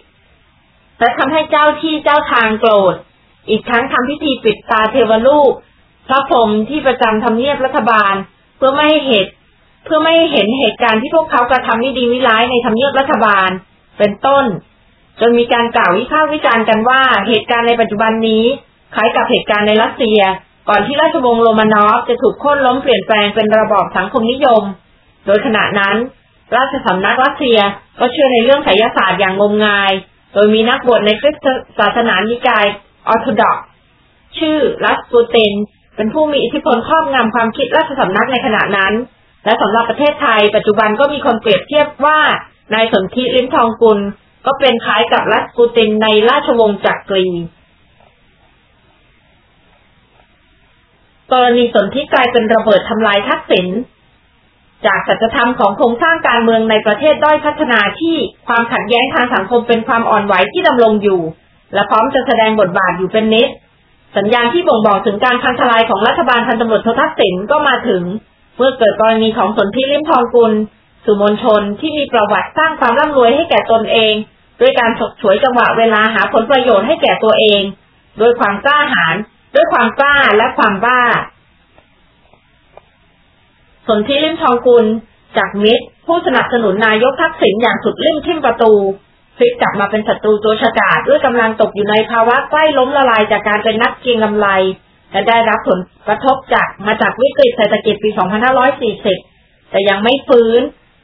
และทำให้เจ้าที่เจ้าทางโกรธ อีกทั้งทำพิธีปิดตาเทวลูกพระพรหมที่ประจำทำเนียบรัฐบาล เพื่อไม่ให้เหตุ เพื่อไม่ให้เห็นเหตุการณ์ที่พวกเขากระทำไม่ดีไม่ร้ายในทำเนียบรัฐบาล เป็นต้น จนมีการกล่าววิพากษ์วิจารณ์กันว่าเหตุการณ์ในปัจจุบันนี้คล้ายกับเหตุการณ์ในรัสเซีย ก่อนที่ราชวงศ์โรมานอฟจะถูกโค่นล้มเปลี่ยนแปลงเป็นระบอบสังคมนิยม โดยขณะนั้น ราชสำนักรัสเซียก็เชื่อในเรื่องไสยศาสตร์อย่างงมงาย โดยมีนักบวชในคริสตศาสนานิกายออร์โธดอกชื่อรัสปูตินเป็นผู้มีอิทธิพลครอบงำความคิดราชสำนักในขณะนั้น และสำหรับประเทศไทย ปัจจุบันก็มีคนเปรียบเทียบว่านายสนธิลิ้มทองกุล ก็เป็นคล้ายกับรัสกูตินในราชวงศ์จักกรีกรณีสนที่กลายเป็นระเบิดทำลายทักษิณจากสัจธรรมของโครงสร้างการเมืองในประเทศด้อยพัฒนาที่ความขัดแย้งทางสังคมเป็นความอ่อนไหวที่ดำรงอยู่ และพร้อมจะแสดงบทบาทอยู่เป็นนิด สัญญาณที่บ่งบอกถึงการพังทลายของรัฐบาลพันตำรวจโททักษิณก็มาถึง เมื่อเกิดกรณีของสนธิลิมทองกุล สู่มวลชนที่มีประวัติสร้างความร่ำรวยให้แก่ตนเองด้วยการฉกฉวยจังหวะเวลาหาผลประโยชน์ให้แก่ตัวเองด้วยความกล้าหาญด้วยความกล้าและความบ้า สนที่ลิมทองกุลจากมิตร ผู้สนับสนุนนายกทักษิณอย่างสุดลิ่มทิ่มประตูพลิกกลับมาเป็นศัตรูตัวฉกาจด้วยกำลังตกอยู่ในภาวะใกล้ล้มละลายจากการเป็นนักเก็งกำไร และได้รับผลกระทบจากมาจากวิกฤตเศรษฐกิจปี 2540 แต่ยังไม่ฟื้น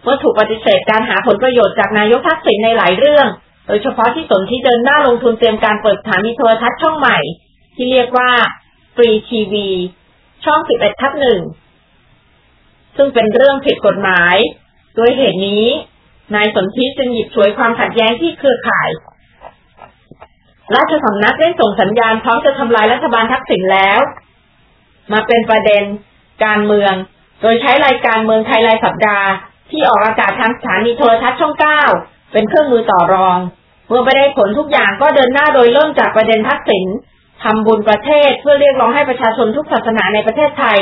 เมื่อถูกปฏิเสธการหาผลประโยชน์จากนายกทักษิณในหลายเรื่อง โดยเฉพาะที่สนที่เดินหน้าลงทุนเตรียมการเปิดสถานีโทรทัศน์ช่องใหม่ ที่เรียกว่าฟรีทีวีช่อง 11 ทับหนึ่งซึ่งเป็นเรื่องผิดกฎหมายโดยเหตุนี้ นายสนธิจึงหยิบฉวยความขัดแย้งที่เครือข่าย ราชสำนักได้ส่งสัญญาณพร้อมจะทำลายรัฐบาลทักษิณแล้ว มาเป็นประเด็นการเมือง โดยใช้รายการเมืองไทยรายสัปดาห์ ที่ออกอากาศทางสถานีโทรทัศน์ช่องเก้าเป็นเครื่องมือต่อรอง เมื่อไปได้ผลทุกอย่างก็เดินหน้าโดยเริ่มจากประเด็นทักษิณทำบุญประเทศเพื่อเรียกร้องให้ประชาชนทุกศาสนาในประเทศไทย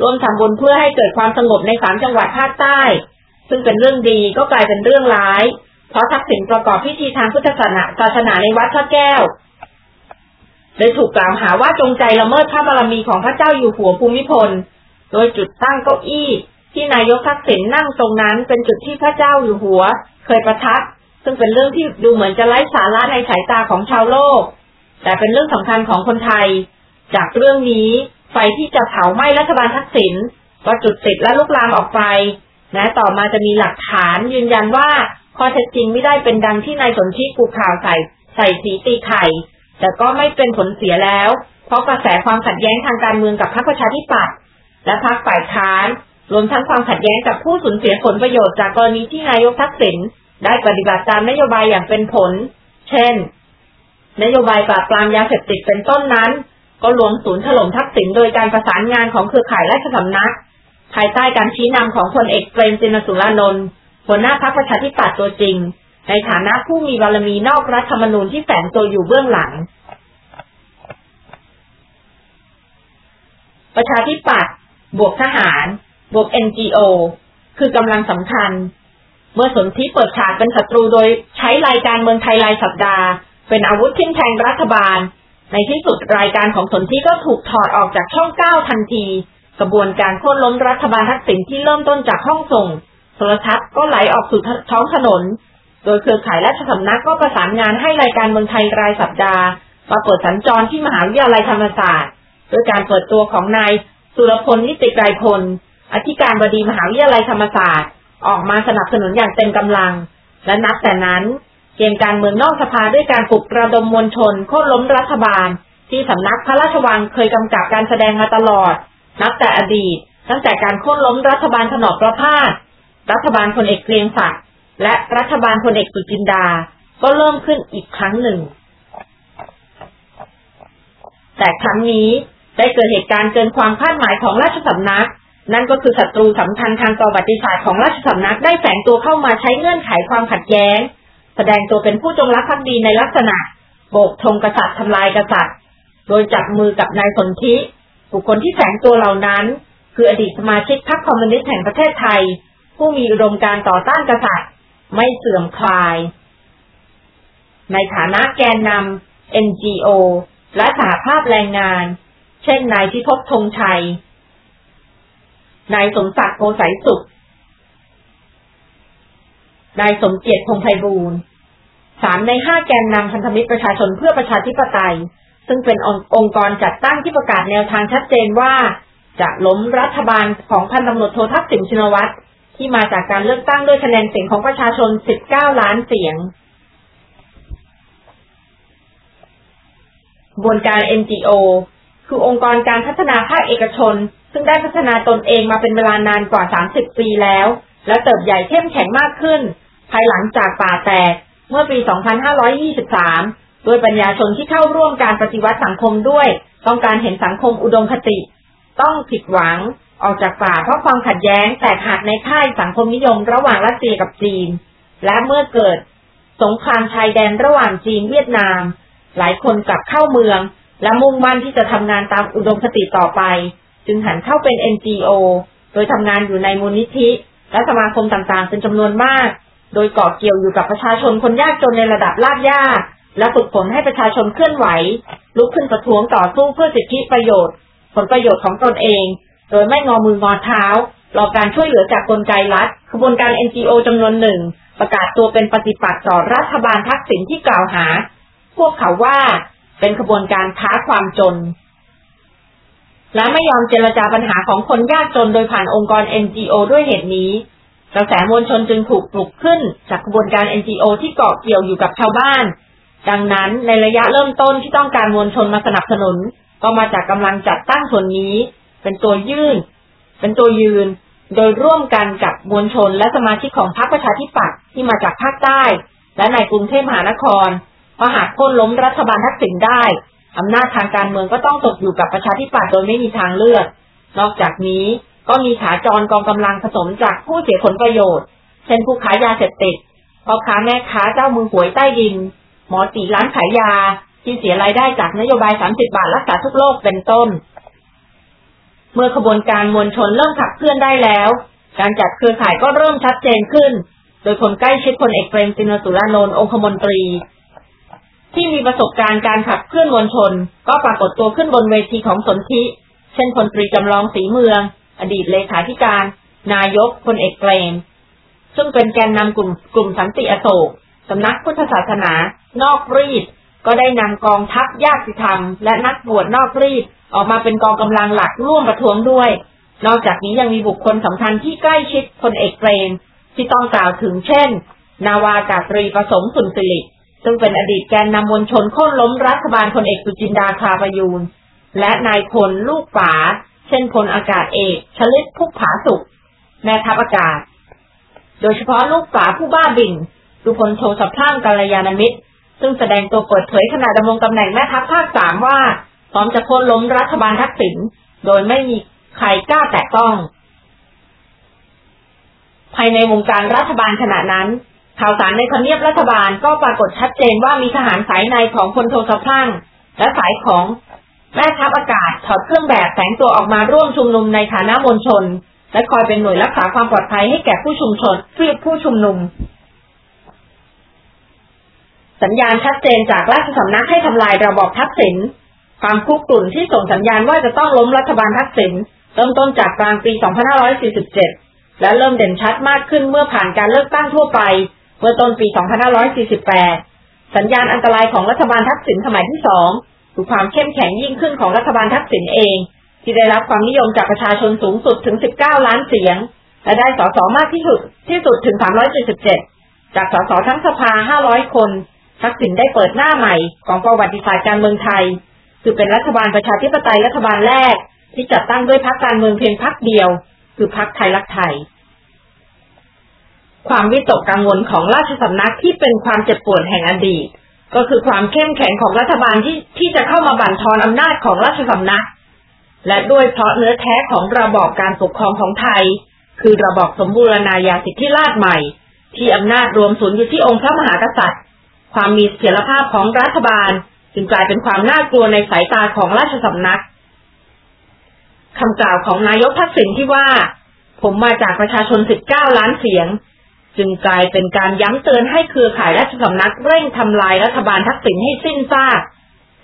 ร่วมทำบุญเพื่อให้เกิดความสงบในสามจังหวัดภาคใต้ ซึ่งเป็นเรื่องดีก็กลายเป็นเรื่องร้าย เพราะทักษิณประกอบพิธีทางพุทธศาสนาศาสนาในวัดพระแก้วเลยถูกกล่าวหาว่าจงใจละเมิดพระบารมีของพระเจ้าอยู่หัวภูมิพล โดยจุดตั้งเก้าอี้ ที่นายกทักษิณนั่งตรงนั้นเป็นจุดที่พระเจ้าอยู่หัว เคยประทับ ซึ่งเป็นเรื่องที่ดูเหมือนจะไร้สาระในสายตาของชาวโลก แต่เป็นเรื่องสำคัญของคนไทย จากเรื่องนี้ไฟที่จะเผาไหม้รัฐบาลทักษิณก็จุดติดและลุกลามออกไปแม้ต่อมาจะมีหลักฐานยืนยันว่าข้อเท็จจริงไม่ได้เป็นดังที่นายสนธิกูข่าวใส่ใส่สีตีไข่ แต่ก็ไม่เป็นผลเสียแล้ว เพราะกระแสความขัดแย้งทางการเมืองกับพรรคประชาธิปัตย์และพรรคฝ่ายค้าน รวมทั้งความขัดแย้งกับผู้สูญเสียผลประโยชน์จากกรณีที่นายกทักษิณได้ปฏิบัติตามนโยบายอย่างเป็นผล เช่น นโยบายปราบปรามยาเสพติดเป็นต้นนั้น ก็ลวงศูนย์ถล่มทักษิณโดยการประสานงานของเครือข่ายราชสำนัก ภายใต้การชี้นำของพลเอกเปรมจินสุรานนท์หัวหน้าพรรคประชาธิปัตย์ตัวจริง ในฐานะผู้มีบารมีนอกรัฐธรรมนูญที่แฝงตัวอยู่เบื้องหลัง ประชาธิปัตย์บวกทหาร บวก NGO คือกำลังสำคัญ เมื่อสนธิเปิดฉากเป็นศัตรูโดยใช้รายการเมืองไทยรายสัปดาห์ เป็นอาวุธทิ้งแทงรัฐบาล ในที่สุดรายการของสนธิก็ถูกถอดออกจากช่องเก้าทันที กระบวนการโค่นล้มรัฐบาลทักษิณที่เริ่มต้นจากห้องส่งโทรทัศน์ก็ไหลออกสู่ท้องถนน โดยเครือข่ายราชสำนักก็ประสานงานให้รายการเมืองไทยรายสัปดาห์มาเปิดสัญจรที่มหาวิทยาลัยธรรมศาสตร์โดยการเปิดตัวของนายสุรพลนิติไกรพล อธิการบดีมหาวิทยาลัยธรรมศาสตร์ ออกมาสนับสนุนอย่างเต็มกำลัง และนับแต่นั้น เกมการเมืองนอกสภาด้วยการปลุกระดมมวลชนโค่นล้มรัฐบาล ที่สำนักพระราชวังเคยกำกับการแสดงมาตลอด นับแต่อดีต ตั้งแต่การโค่นล้มรัฐบาลถนอมประพาสรัฐบาลพลเอกเกรียงศักดิ์และรัฐบาลพลเอกสุจินดา ก็เริ่มขึ้นอีกครั้งหนึ่ง แต่ครั้งนี้ได้เกิดเหตุการณ์เกินความคาดหมายของราชสำนัก นั่นก็คือศัตรูสำคัญทางประวัติศาสตร์ของราชสำนักได้แฝงตัวเข้ามาใช้เงื่อนไขความขัดแย้ง แสดงตัวเป็นผู้จงรักภักดีในลักษณะ โบกธงกษัตริย์ทำลายกษัตริย์ โดยจับมือกับนายสนธิบุคคลที่แฝงตัวเหล่านั้น คืออดีตสมาชิกพรรคคอมมิวนิสต์แห่งประเทศไทย ผู้มีอุดมการต่อต้านกษัตริย์ ไม่เสื่อมคลาย ในฐานะแกนนำ NGO และสหภาพแรงงาน เช่นนายพิภพธงชัย นายสมศักดิ์โกสายสุข นายสมเกียรติพงไพบูรณ์สามในห้าแกนนำพันธมิตรประชาชนเพื่อประชาธิปไตย ซึ่งเป็นองค์กรจัดตั้งที่ประกาศแนวทางชัดเจนว่า จะล้มรัฐบาลของพันตำรวจโททักษิณชินวัตรที่มาจากการเลือกตั้งด้วยคะแนนเสียงของประชาชน 19 ล้านเสียงบวนการ NGO คือองค์กรการพัฒนาภาคเอกชน ซึ่งได้พัฒนาตนเองมาเป็นเวลานานกว่า 30 ปีแล้ว และเติบใหญ่เข้มแข็งมากขึ้น ภายหลังจากป่าแตกเมื่อปี 2523 ด้วยปัญญาชนที่เข้าร่วมการปฏิวัติสังคมด้วย ต้องการเห็นสังคมอุดมคติ ต้องผิดหวังออกจากป่าเพราะความขัดแย้งแตกหักในค่ายสังคมนิยมระหว่างรัสเซียกับจีน และเมื่อเกิดสงครามชายแดนระหว่างจีนเวียดนาม หลายคนกลับเข้าเมือง และมุ่งมั่นที่จะทำงานตามอุดมคติต่อไป จึงหันเข้าเป็น NGO โดยทำงานอยู่ในมูลนิธิ และสมาคมต่างๆ เป็นจำนวนมาก โดยเกาะเกี่ยวอยู่กับประชาชนคนยากจนในระดับลาดยาก และฝึกฝนให้ประชาชนเคลื่อนไหว ลุกขึ้นประท้วงต่อสู้เพื่อสิทธิประโยชน์ ผลประโยชน์ของตนเอง โดยไม่งอมืองอเท้ารอการช่วยเหลือจากกลไกรัฐขบวนการ NGO จำนวนหนึ่ง ประกาศตัวเป็นปฏิปักษ์ต่อรัฐบาลทักษิณที่กล่าวหา พวกเขาว่าเป็นขบวนการท้าความจน และไม่ยอมเจรจาปัญหาของคนยากจนโดยผ่านองค์กร NGO ด้วยเหตุนี้ กระแสมวลชนจึงถูกปลุกขึ้นจากขบวนการ NGO ที่เกาะเกี่ยวอยู่กับชาวบ้าน ดังนั้นในระยะเริ่มต้นที่ต้องการมวลชนมาสนับสนุน ก็มาจากกำลังจัดตั้งส่วนนี้ เป็นตัวยื่น เป็นตัวยืน โดยร่วมกันกับมวลชนและสมาชิกของพรรคประชาธิปัตย์ที่มาจากภาคใต้ และในกรุงเทพมหานครเพราหากพ้นล้มรัฐบาลทักษิณได้ อำนาจทางการเมืองก็ต้องตกอยู่กับประชาธิปัตย์โดยไม่มีทางเลือก นอกจากนี้ก็มีขาจรกองกำลังผสมจากผู้เสียผลประโยชน์ เช่นผู้ขายยาเสพติดพ่อค้าแม่ค้าเจ้ามือหวยใต้ดิน หมอตีร้านขายยา ที่เสียรายได้จากนโยบาย 30 บาทรักษาทุกโรคเป็นต้น เมื่อขบวนการมวลชนเริ่มขับเคลื่อนได้แล้ว การจัดเครือข่ายก็เริ่มชัดเจนขึ้น โดยคนใกล้ชิดพลเอกเปรมตินสุรานนท์องคมนตรี ที่มีประสบการณ์การขับเคลื่อนมวลชน ก็ปรากฏตัวขึ้นบนเวทีของสนธิเช่นพลตรีจำลองสีเมือง อดีตเลขาธิการ นายกพลเอกเปรม ซึ่งเป็นแกนนำกลุ่มกลุ่มสันติอโศกสำนักพุทธศาสนา นอกรีดก็ได้นำกองทัพญาติธรรม และนักบวชนอกรีดออกมาเป็นกองกำลังหลักร่วมประท้วงด้วย นอกจากนี้ยังมีบุคคลสำคัญที่ใกล้ชิดพลเอกเปรมที่ต้องกล่าวถึงเช่น นาวากาตรีประสงค์สุนทริ ซึ่งเป็นอดีตแกนนำมวลชนโค่นล้มรัฐบาลพลเอกสุจินดาคาประยูนและนายพลลูกป๋าเช่นพลอากาศเอกชลิตพุกผาสุข แม่ทัพอากาศ โดยเฉพาะลูกป๋าผู้บ้าบิ่นดูพลโทสัพพล่างกาลยานมิตร ซึ่งแสดงตัวเปิดเผยขณะดำรงตำแหน่งแม่ทัพภาคสามว่า พร้อมจะโค่นล้มรัฐบาลทักษิณโดยไม่มีใครกล้าแตะต้อง ภายในวงการรัฐบาลขณะนั้น ข่าวสารในทำเนียบรัฐบาลก็ปรากฏชัดเจนว่ามีทหารสายในของพลโทสะพังและสายของแม่ทัพอากาศถอดเครื่องแบบแสงตัวออกมาร่วมชุมนุมในฐานะมวลชน และคอยเป็นหน่วยรักษาความปลอดภัยให้แก่ผู้ชุมชนเพื่ผู้ชุมนุม สัญญาณชัดเจนจากราชสำนักให้ทำลายระบอบทักษิณความคุกกลุ่นที่ส่งสัญญาณว่าจะต้องล้มรัฐบาลทักษิณเริ่มต้นจากกลางปี 2547 และเริ่มเด่นชัดมากขึ้นเมื่อผ่านการเลือกตั้งทั่วไป มื่อต้นปี 2548 สัญญาณอันตรายของรัฐบาลทักษิณสมัยที่สองคือความเข้มแข็งยิ่งขึ้นของรัฐบาลทักษิณเอง ที่ได้รับความนิยมจากประชาชนสูงสุดถึง 19 ล้านเสียง และได้สสมากที่สุดที่สุดถึง 377 จากสสทั้งสภา 500 คน ทักษิณได้เปิดหน้าใหม่ของประวัติศาสตร์การเมืองไทย คือเป็นรัฐบาลประชาธิปไตยรัฐบาลแรก ที่จัดตั้งด้วยพรรคการเมืองเพียงพรรคเดียว คือพรรคไทยรักไทย ความวิตกกังวลของราชสำนักที่เป็นความเจ็บปวดแห่งอดีต ก็คือความเข้มแข็งของรัฐบาลที่ที่จะเข้ามาบั่นทอนอำนาจของราชสำนัก และด้วยเพราะเนื้อแท้ของระบอบการปกครองของไทย คือระบอบสมบูรณาญาสิทธิราชใหม่ ที่อำนาจรวมศูนย์อยู่ที่องค์พระมหากษัตริย์ ความมีเสถียรภาพของรัฐบาล จึงกลายเป็นความน่ากลัวในสายตาของราชสำนักคำกล่าวของนายกทักษิณที่ว่า ผมมาจากประชาชน 19 ล้านเสียง จึงกลายเป็นการย้ำเตือนให้เครือข่ายราชสำนักเร่งทำลายรัฐบาลทักษิณให้สิ้นซาก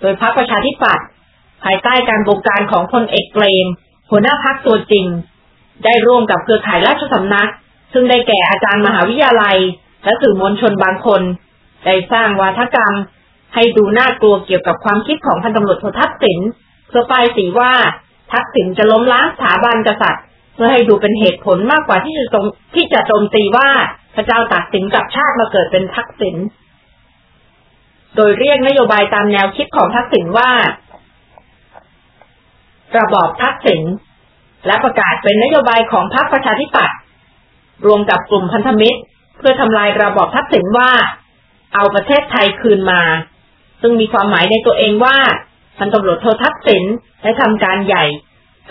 โดยพรรคประชาธิปัตย์ภายใต้การบงการของพลเอกเปรม หัวหน้าพรรคตัวจริง ได้ร่วมกับเครือข่ายราชสำนัก ซึ่งได้แก่อาจารย์มหาวิทยาลัย และสื่อมวลชนบางคน ได้สร้างวาทกรรม ให้ดูน่ากลัวเกี่ยวกับความคิดของพันตำรวจโททักษิณเพื่อป้ายสีว่าทักษิณจะล้มล้างสถาบันกษัตริย์ เพื่อให้ดูเป็นเหตุผลมากกว่าที่จะที่จะโจมตีว่า พระเจ้าตากสินกับชาติมาเกิดเป็นทักษิณโดยเรียกนโยบายตามแนวคิดของทักษิณว่า ระบอบทักษิณและประกาศเป็นนโยบายของพรรคประชาธิปัตย์รวมกับกลุ่มพันธมิตร เพื่อทำลายระบอบทักษิณว่า เอาประเทศไทยคืนมา ซึ่งมีความหมายในตัวเองว่าพันตำรวจโททักษิณได้ทำการใหญ่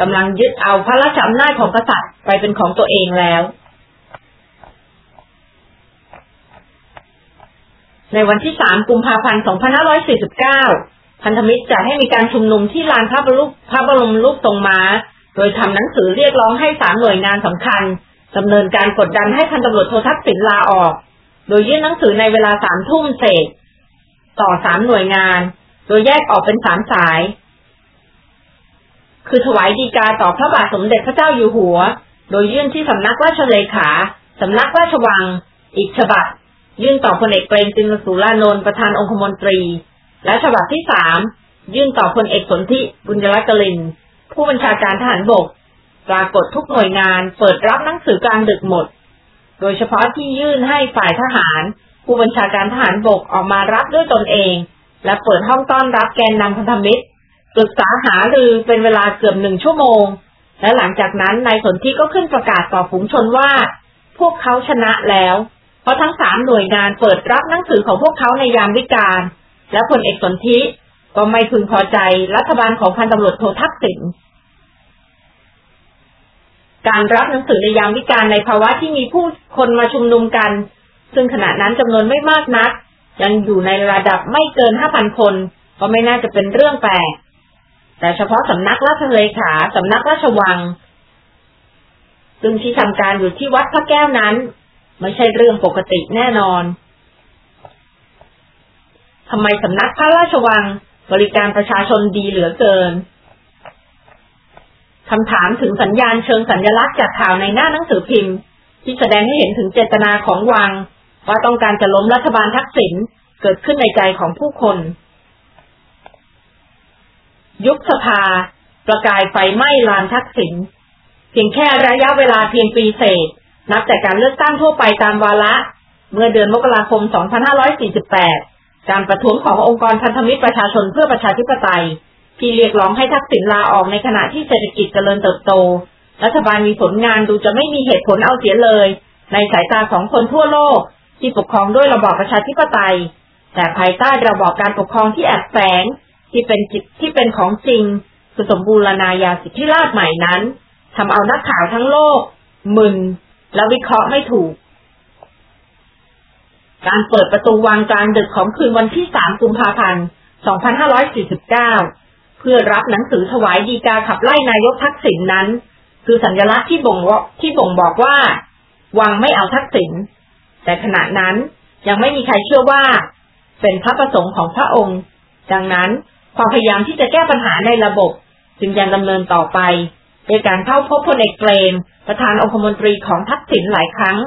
กำลังยึดเอาพระราชอำนาจของกษัตริย์ไปเป็นของตัวเองแล้ว ในวันที่ 3 กุมภาพันธ์ 2549 พันธมิตรจะให้มีการชุมนุมที่ลานพระบรมพระบรมรูปทรงม้า โดยทำหนังสือเรียกร้องให้สามหน่วยงานสำคัญดำเนินการกดดันให้พันตำรวจโททักษิณลาออก โดยยื่นหนังสือในเวลาสามทุ่มเศษ ต่อสามหน่วยงาน โดยแยกออกเป็นสามสาย คือถวายดีกาต่อพระบาทสมเด็จพระเจ้าอยู่หัว โดยยื่นที่สำนักราชเลขา สำนักราชวัง อีกฉบับ ยื่นต่อพลเอกเปรมตินสุรานนท์ประธานองคมนตรี และฉบับที่สามยื่นต่อพลเอกสนธิบุญยรักลิน ผู้บัญชาการทหารบก ปรากฏทุกหน่วยงานเปิดรับหนังสือกลางดึกหมด โดยเฉพาะที่ยื่นให้ฝ่ายทหาร ผู้บัญชาการทหารบกออกมารับด้วยตนเอง และเปิดห้องต้อนรับแกนนำพันธมิตรปรึกษาหารือเป็นเวลาเกือบหนึ่งชั่วโมง และหลังจากนั้นนายสนธิก็ขึ้นประกาศต่อฝูงชนว่า พวกเขาชนะแล้ว ราะทั้งสามหน่วยงานเปิดรับหนังสือของพวกเขาในยามวิกาลและผลเอกสนธิก็ไม่พึงพอใจรัฐบาลของพันตำรวจโททักษิณการรับหนังสือในยามวิกาลในภาวะที่มีผู้คนมาชุมนุมกัน ซึ่งขณะนั้นจำนวนไม่มากนัก ยังอยู่ในระดับไม่เกินห้าพันคน ก็ไม่น่าจะเป็นเรื่องแปลก แต่เฉพาะสำนักราชเลขาสำนักราชวัง ซึ่งที่ทำการอยู่ที่วัดพระแก้วนั้น ไม่ใช่เรื่องปกติแน่นอนทำไมสำนักพระราชวัง บริการประชาชนดีเหลือเกินคำถามถึงสัญญาณเชิงสัญญลักษณ์จากข่าวในหน้าหนังสือพิมพ์ ที่แสดงให้เห็นถึงเจตนาของวัง ว่าต้องการจะล้มรัฐบาลทักษิณเกิดขึ้นในใจของผู้คน ยุบสภา ประกายไฟไหม้ลานทักษิณเพียงแค่ระยะเวลาเพียงปีเศษ นับแต่การเลือกตั้งทั่วไปตามวาระ เมื่อเดือนมกราคม 2548 การประท้วงขององค์กรพันธมิตรประชาชนเพื่อประชาธิปไตย ที่เรียกร้องให้ทักษิณลาออกในขณะที่เศรษฐกิจเจริญเติบโต รัฐบาลมีผลงานดูจะไม่มีเหตุผลเอาเสียเลย ในสายตาของคนทั่วโลก ที่ปกครองด้วยระบอบประชาธิปไตย แต่ภายใต้ระบอบการปกครองที่แอบแฝงที่เป็นจิตที่เป็นของจริงคือสมบูรณาญาสิทธิราชใหม่นั้นทำเอานักข่าวทั้งโลกมึน และวิเคราะห์ไม่ถูก การเปิดประตูวังกลางดึกของคืนวันที่ 3 กุมภาพันธ์ 2549 เพื่อรับหนังสือถวายดีกาขับไล่นายกทักษิณนนั้น คือสัญลักษณ์ที่บ่งที่บ่งบอกว่า วังไม่เอาทักษิณ แต่ขณะนั้นยังไม่มีใครเชื่อว่า เป็นพระประสงค์ของพระองค์ ดังนั้นความพยายามที่จะแก้ปัญหาในระบบ จึงยังดำเนินต่อไป โดยการเข้าพบพลเอกเปรม ประธานองคมนตรีของทักษิณหลายครั้ง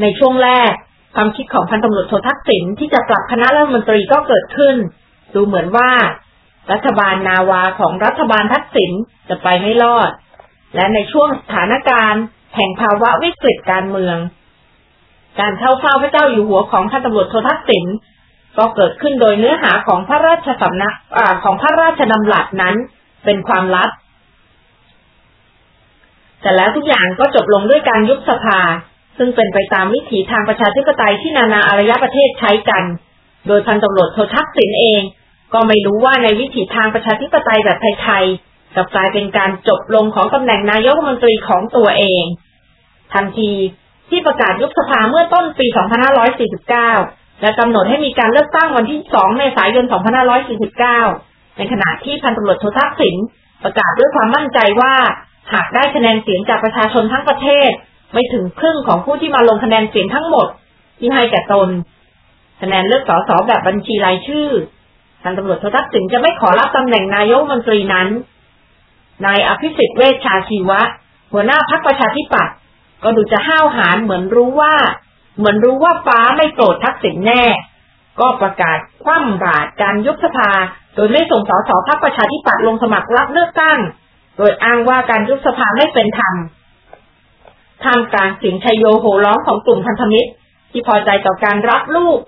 ในช่วงแรก ความคิดของพันตำรวจโททักษิณที่จะปรับคณะรัฐมนตรีก็เกิดขึ้น ดูเหมือนว่า รัฐบาลนาวาของรัฐบาลทักษิณจะไปไม่รอด และในช่วงสถานการณ์ แห่งภาวะวิกฤตการเมือง การเข้าเฝ้าพระเจ้าอยู่หัวของพันตำรวจโททักษิณก็เกิดขึ้นโดยเนื้อหาของพระราชสำนักอของพระราชดำรัสนั้น เป็นความลับ แต่แล้วทุกอย่างก็จบลงด้วยการยุบสภา ซึ่งเป็นไปตามวิถีทางประชาธิปไตยที่นานาอารยประเทศใช้กัน โดยพันตำรวจโททักษิณเอง ก็ไม่รู้ว่าในวิถีทางประชาธิปไตยแบบไทยๆกับกลายเป็นการจบลงของตำแหน่งนายกรัฐมนตรีของตัวเอง ทันทีที่ประกาศยุบสภาเมื่อต้นปี 2549 และกำหนดให้มีการเลือกตั้งวันที่ 2 เมษายน 2549 ในขณะที่พันตำรวจโททักษิณประกาศด้วยความมั่นใจว่า หากได้คะแนนเสียงจากประชาชนทั้งประเทศ ไม่ถึงครึ่งของผู้ที่มาลงคะแนนเสียงทั้งหมด ที่ให้แก่ตน คะแนนเลือกสสแบบบัญชีรายชื่อทางตำรวจโททักษิณจะไม่ขอรับตำแหน่งนายกมนตรีนั้นนายอภิสิทธิ์เวชชาชีวะ หัวหน้าพรรคประชาธิปัตย์ก็ดูจะห้าวหาญเหมือนรู้ว่า เหมือนรู้ว่าฟ้าไม่โปรดทักษิณแน่ ก็ประกาศคว่ำบาตรการยุบสภา โดยไม่ส่งสสพรรคประชาธิปัตย์ลงสมัครรับเลือกตั้ง โดยอ้างว่าการยุบสภาไม่เป็นธรรมท่ามกลางเสียงชัยโยโห่ร้องของกลุ่มพันธมิตร ที่พอใจต่อการรับลูก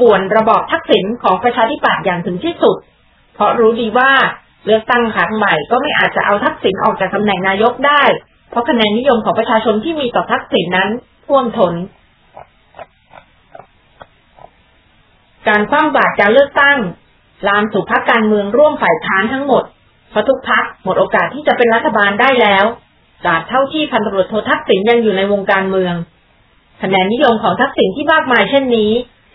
ป่วนระบอบทักษิณของประชาธิปัตย์อย่างถึงที่สุด เพราะรู้ดีว่าเลือกตั้งครั้งใหม่ก็ไม่อาจจะเอาทักษิณออกจากตำแหน่งนายกได้ เพราะคะแนนนิยมของประชาชนที่มีต่อทักษิณนั้นท่วมทน การคว่ำบาตรการเลือกตั้ง ลามสู่พักการเมืองร่วมฝ่ายค้านทั้งหมด เพราะทุกพักหมดโอกาสที่จะเป็นรัฐบาลได้แล้วตราบเท่าที่พันตำรวจโททักษิณยังอยู่ในวงการเมือง คะแนนนิยมของทักษิณที่มากมายเช่นนี้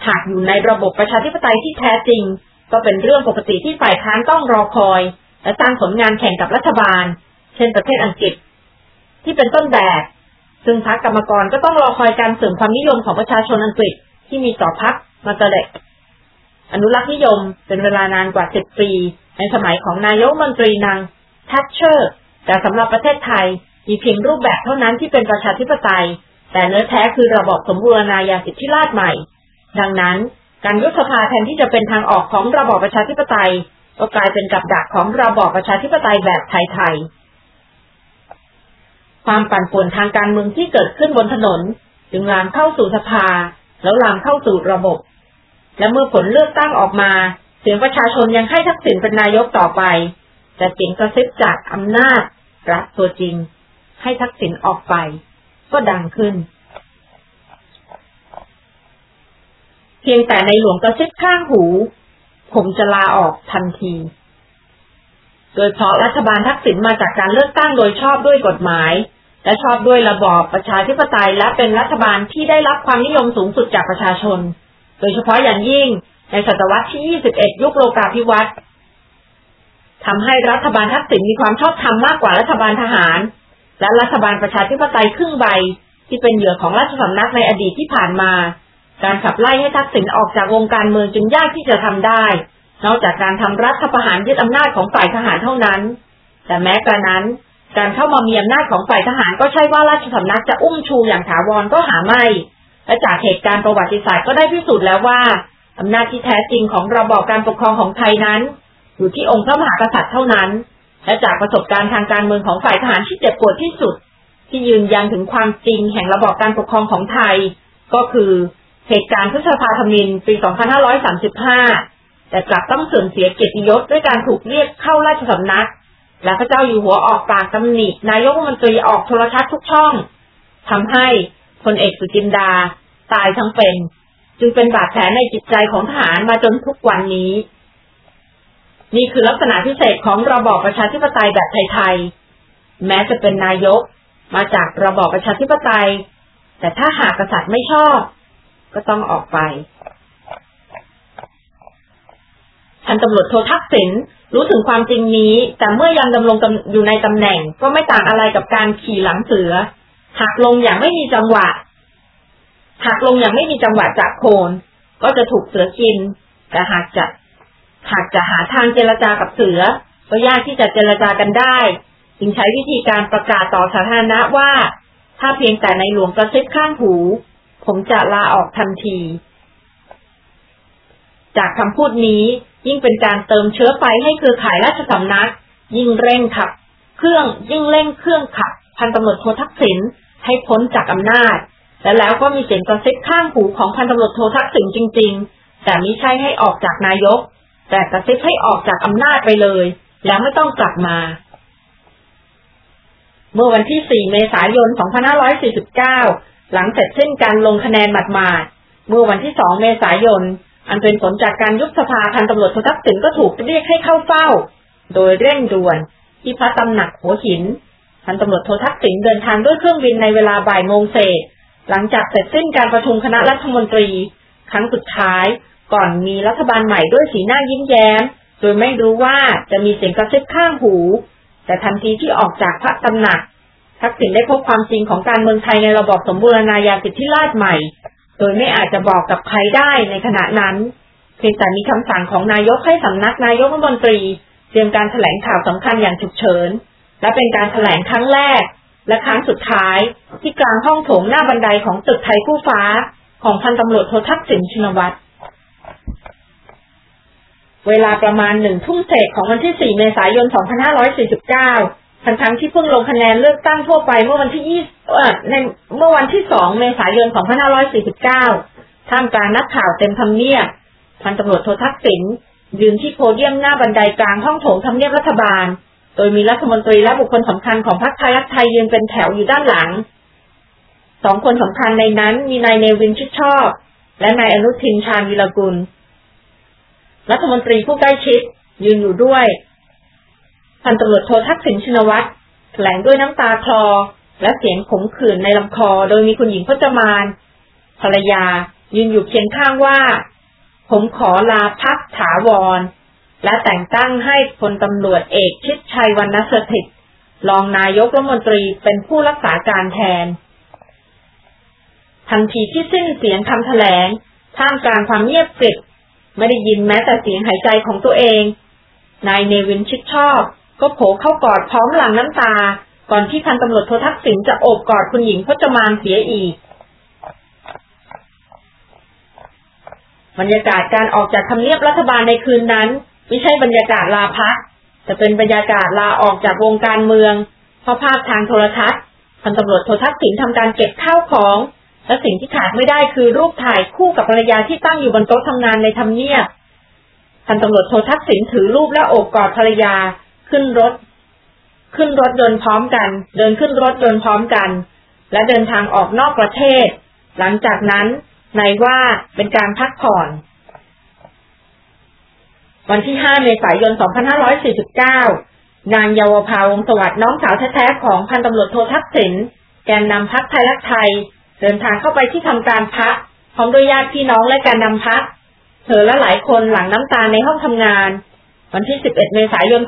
หากอยู่ในระบบประชาธิปไตยที่แท้จริง ก็เป็นเรื่องปกติที่ฝ่ายค้านต้องรอคอย และสร้างผลงานแข่งกับรัฐบาล เช่นประเทศอังกฤษ ที่เป็นต้นแบบ ซึ่งพรรคกรรมกรก็ต้องรอคอยการเสริมความนิยมของประชาชนอังกฤษที่มีต่อพรรคมาตเด็ก อนุรักษ์นิยมเป็นเวลานานกว่าสิบปี ในสมัยของนายกมนตรีนางทัชเชอร์ แต่สำหรับประเทศไทยมีเพียงรูปแบบเท่านั้นที่เป็นประชาธิปไตย แต่เนื้อแท้คือระบอบสมบูรณาญาสิทธิราชใหม่ ดังนั้น การยุบสภาแทนที่จะเป็นทางออกของระบอบประชาธิปไตย ก็กลายเป็นกับดักของระบอบประชาธิปไตยแบบไทยๆความปั่นป่วนทางการเมืองที่เกิดขึ้นบนถนน จึงลามเข้าสู่สภา แล้วลามเข้าสู่ระบบ และเมื่อผลเลือกตั้งออกมา เสียงประชาชนยังให้ทักษิณเป็นนายกต่อไป แต่เสียงกระซิบจากอำนาจรัฐตัวจริง ให้ทักษิณออกไป ก็ดังขึ้น เพียงแต่ในหลวงกระซิบข้างหู ผมจะลาออกทันที โดยเพราะรัฐบาลทักษิณมาจากการเลือกตั้งโดยชอบด้วยกฎหมายและชอบด้วยระบอบประชาธิปไตยและเป็นรัฐบาลที่ได้รับความนิยมสูงสุดจากประชาชน โดยเฉพาะอย่างยิ่งในศตวรรษที่ 21 ยุคโลกาภิวัตน์ทำให้รัฐบาลทักษิณมีความชอบธรรมมากกว่ารัฐบาลทหาร และรัฐบาลประชาธิปไตยครึ่งใบ ที่เป็นเหยื่อของราชสำนักในอดีตที่ผ่านมา การขับไล่ให้ทักษิณออกจากวงการเมืองจึงยากที่จะทำได้ นอกจากการทำรัฐประหารยึดอำนาจของฝ่ายทหารเท่านั้น แต่แม้กระนั้น การเข้ามามีอำนาจของฝ่ายทหารก็ใช่ว่าราชสำนักจะอุ้มชูอย่างถาวรก็หาไม่ และจากเหตุการณ์ประวัติศาสตร์ก็ได้พิสูจน์แล้วว่าอำนาจที่แท้จริงของระบอบการปกครองของไทยนั้น อยู่ที่องค์พระมหากษัตริย์เท่านั้น และจากประสบการณ์ทางการเมืองของฝ่ายทหารที่เจ็บปวดที่สุด ที่ยืนยันถึงความจริงแห่งระบอบการปกครองของไทย ก็คือเหตุการณ์พฤษภาธมินปี 2535 แต่กลับต้องเสื่อมเสียเกียรติยศด้วยการถูกเรียกเข้าราชสำนัก และพระเจ้าอยู่หัวออกปากตำหนินายกรัฐมนตรีออกโทรทัศน์ทุกช่องทำให้ พลเอกสุจินดา ตายทั้งเป็น จึงเป็นบาดแผลในจิตใจของทหารมาจนทุกวันนี้ นี่คือลักษณะพิเศษของระบอบประชาธิปไตยแบบไทยๆแม้จะเป็นนายกมาจากระบอบประชาธิปไตย แต่ถ้าหากกษัตริย์ไม่ชอบ ก็ต้องออกไปพันตำรวจโททักษิณรู้ถึงความจริงนี้ แต่เมื่อยังดำรงอยู่ในตำแหน่งก็ไม่ต่างอะไรกับการขี่หลังเสือ หักลงอย่างไม่มีจังหวะหักลงอย่างไม่มีจังหวะจากโคน ก็จะถูกเสือกิน แต่หากจะหากจะหาทางเจรจากับเสือ ก็ยากที่จะเจรจากันได้ จึงใช้วิธีการประกาศต่อสาธารณะว่า ถ้าเพียงแต่ในหลวงกระซิบข้างหู ผมจะลาออกทันที จากคำพูดนี้ยิ่งเป็นการเติมเชื้อไฟให้เครือข่ายราชสำนัก ยิ่งเร่งขับ เครื่องยิ่งเร่งเครื่องขับพันตำรวจโททักษิณ ให้พ้นจากอำนาจ และแล้วก็มีเสียงกระซิบข้างหูของพันตำรวจโททักษิณจริง ๆ แต่ไม่ใช่ให้ออกจากนายก แต่กระซิบให้ออกจากอำนาจไปเลย แล้วไม่ต้องกลับมา เมื่อวันที่ 4 เมษายน 2549 หลังเสร็จสิ้นการลงคะแนนหมาดๆเมื่อวันที่ 2 เมษายน อันเป็นผลจากการยุบสภาพันตำรวจโททักษิณก็ถูกเรียกให้เข้าเฝ้า โดยเร่งด่วนที่พระตำหนักหัวหิน พันตำรวจโททักษิณเดินทางด้วยเครื่องบินในเวลาบ่ายโมงเศษ หลังจากเสร็จสิ้นการประชุมคณะรัฐมนตรี ครั้งสุดท้าย ก่อนมีรัฐบาลใหม่ด้วยสีหน้ายิ้มแย้ม โดยไม่รู้ว่าจะมีเสียงกระซิบข้างหู แต่ทันทีที่ออกจากพระตำหนัก ทักษิณได้พบความจริงของการเมืองไทยในระบบสมบูรณาญาสิทธิราชใหม่ โดยไม่อาจจะบอกกับใครได้ในขณะนั้นเพียงแต่มีคำสั่งของนายกให้สำนักนายกรัฐมนตรี เตรียมการแถลงข่าวสำคัญอย่างฉุกเฉิน และเป็นการแถลงครั้งแรก และครั้งสุดท้ายที่กลางห้องโถงหน้าบันไดของตึกไทยผู้ฟ้า ของพันตำรวจโททักษิณชินวัตรเวลาประมาณหนึ่งทุ่มเศษของวันที่ 4 เมษายน 2549 ทั้งทั้งที่เพิ่งลงคะแนนเลือกตั้งทั่วไปเมื่อวันที่ 20เอ่อในเมื่อวันที่ 2 เมษายน 2549 ท่ามกลางนักข่าวเต็มทำเนียบ พันตำรวจโททักษิณยืนที่โพเดียมหน้าบันไดกลางห้องโถงทำเนียบรัฐบาล โดยมีรัฐมนตรีและบุคคลสำคัญของพรรคไทยรักไทยยืนเป็นแถวอยู่ด้านหลัง สองคนสำคัญในนั้นมีนายเนวินชิดชอบ และนายอนุทินชาญวิรกุล รัฐมนตรีผู้ใกล้ชิด ยืนอยู่ด้วย พันตำรวจโททักษิณชินวัตรแถลงด้วยน้ำตาคลอ และเสียงขมขื่นในลำคอ โดยมีคุณหญิงพจมานภรรยายืนอยู่เคียงข้างว่า ผมขอลาพักถาวร และแต่งตั้งให้พลตำรวจเอกชิดชัยวรรณสถิตรองนายกรัฐมนตรีเป็นผู้รักษาการแทน ทันทีที่สิ้นเสียงคำแถลง ท่ามกลางความเงียบกริบไม่ได้ยินแม้แต่เสียงหายใจของตัวเอง นายเนวินชิดชอบ ก็โผเข้ากอดพร้อมหลังน้ำตา ก่อนที่พันตำรวจโททักษิณจะโอบกอดคุณหญิงพจมานเสียอีกบรรยากาศการออกจากทำเนียบรัฐบาลในคืนนั้น ไม่ใช่บรรยากาศลาพักแต่เป็นบรรยากาศลาออกจากวงการเมือง เพราะภาพทางโทรทัศน์พันตำรวจโททักษิณทำการเก็บข้าวของ และสิ่งที่ขาดไม่ได้คือรูปถ่ายคู่กับภรรยาที่ตั้งอยู่บนโต๊ะทำงานในทำเนียบพันตำรวจโททักษิณถือรูปและโอบกอดภรรยาขึ้นรถ ขึ้นรถยนต์พร้อมกัน เดินขึ้นรถยนต์พร้อมกัน และเดินทางออกนอกประเทศ หลังจากนั้นนายว่าเป็นการพักผ่อน วันที่ 5 เมษายน 2549 นางเยาวภาวงสวัสดิ์น้องสาวแท้ๆของพันตำรวจโททักษิณแกนนำพักไทยรักไทย เดินทางเข้าไปที่ทำการพักพร้อมด้วยญาติพี่น้องและแกนนำพักเธอและหลายคนหลังน้ำตาในห้องทำงาน วันที่ 11 เมษายน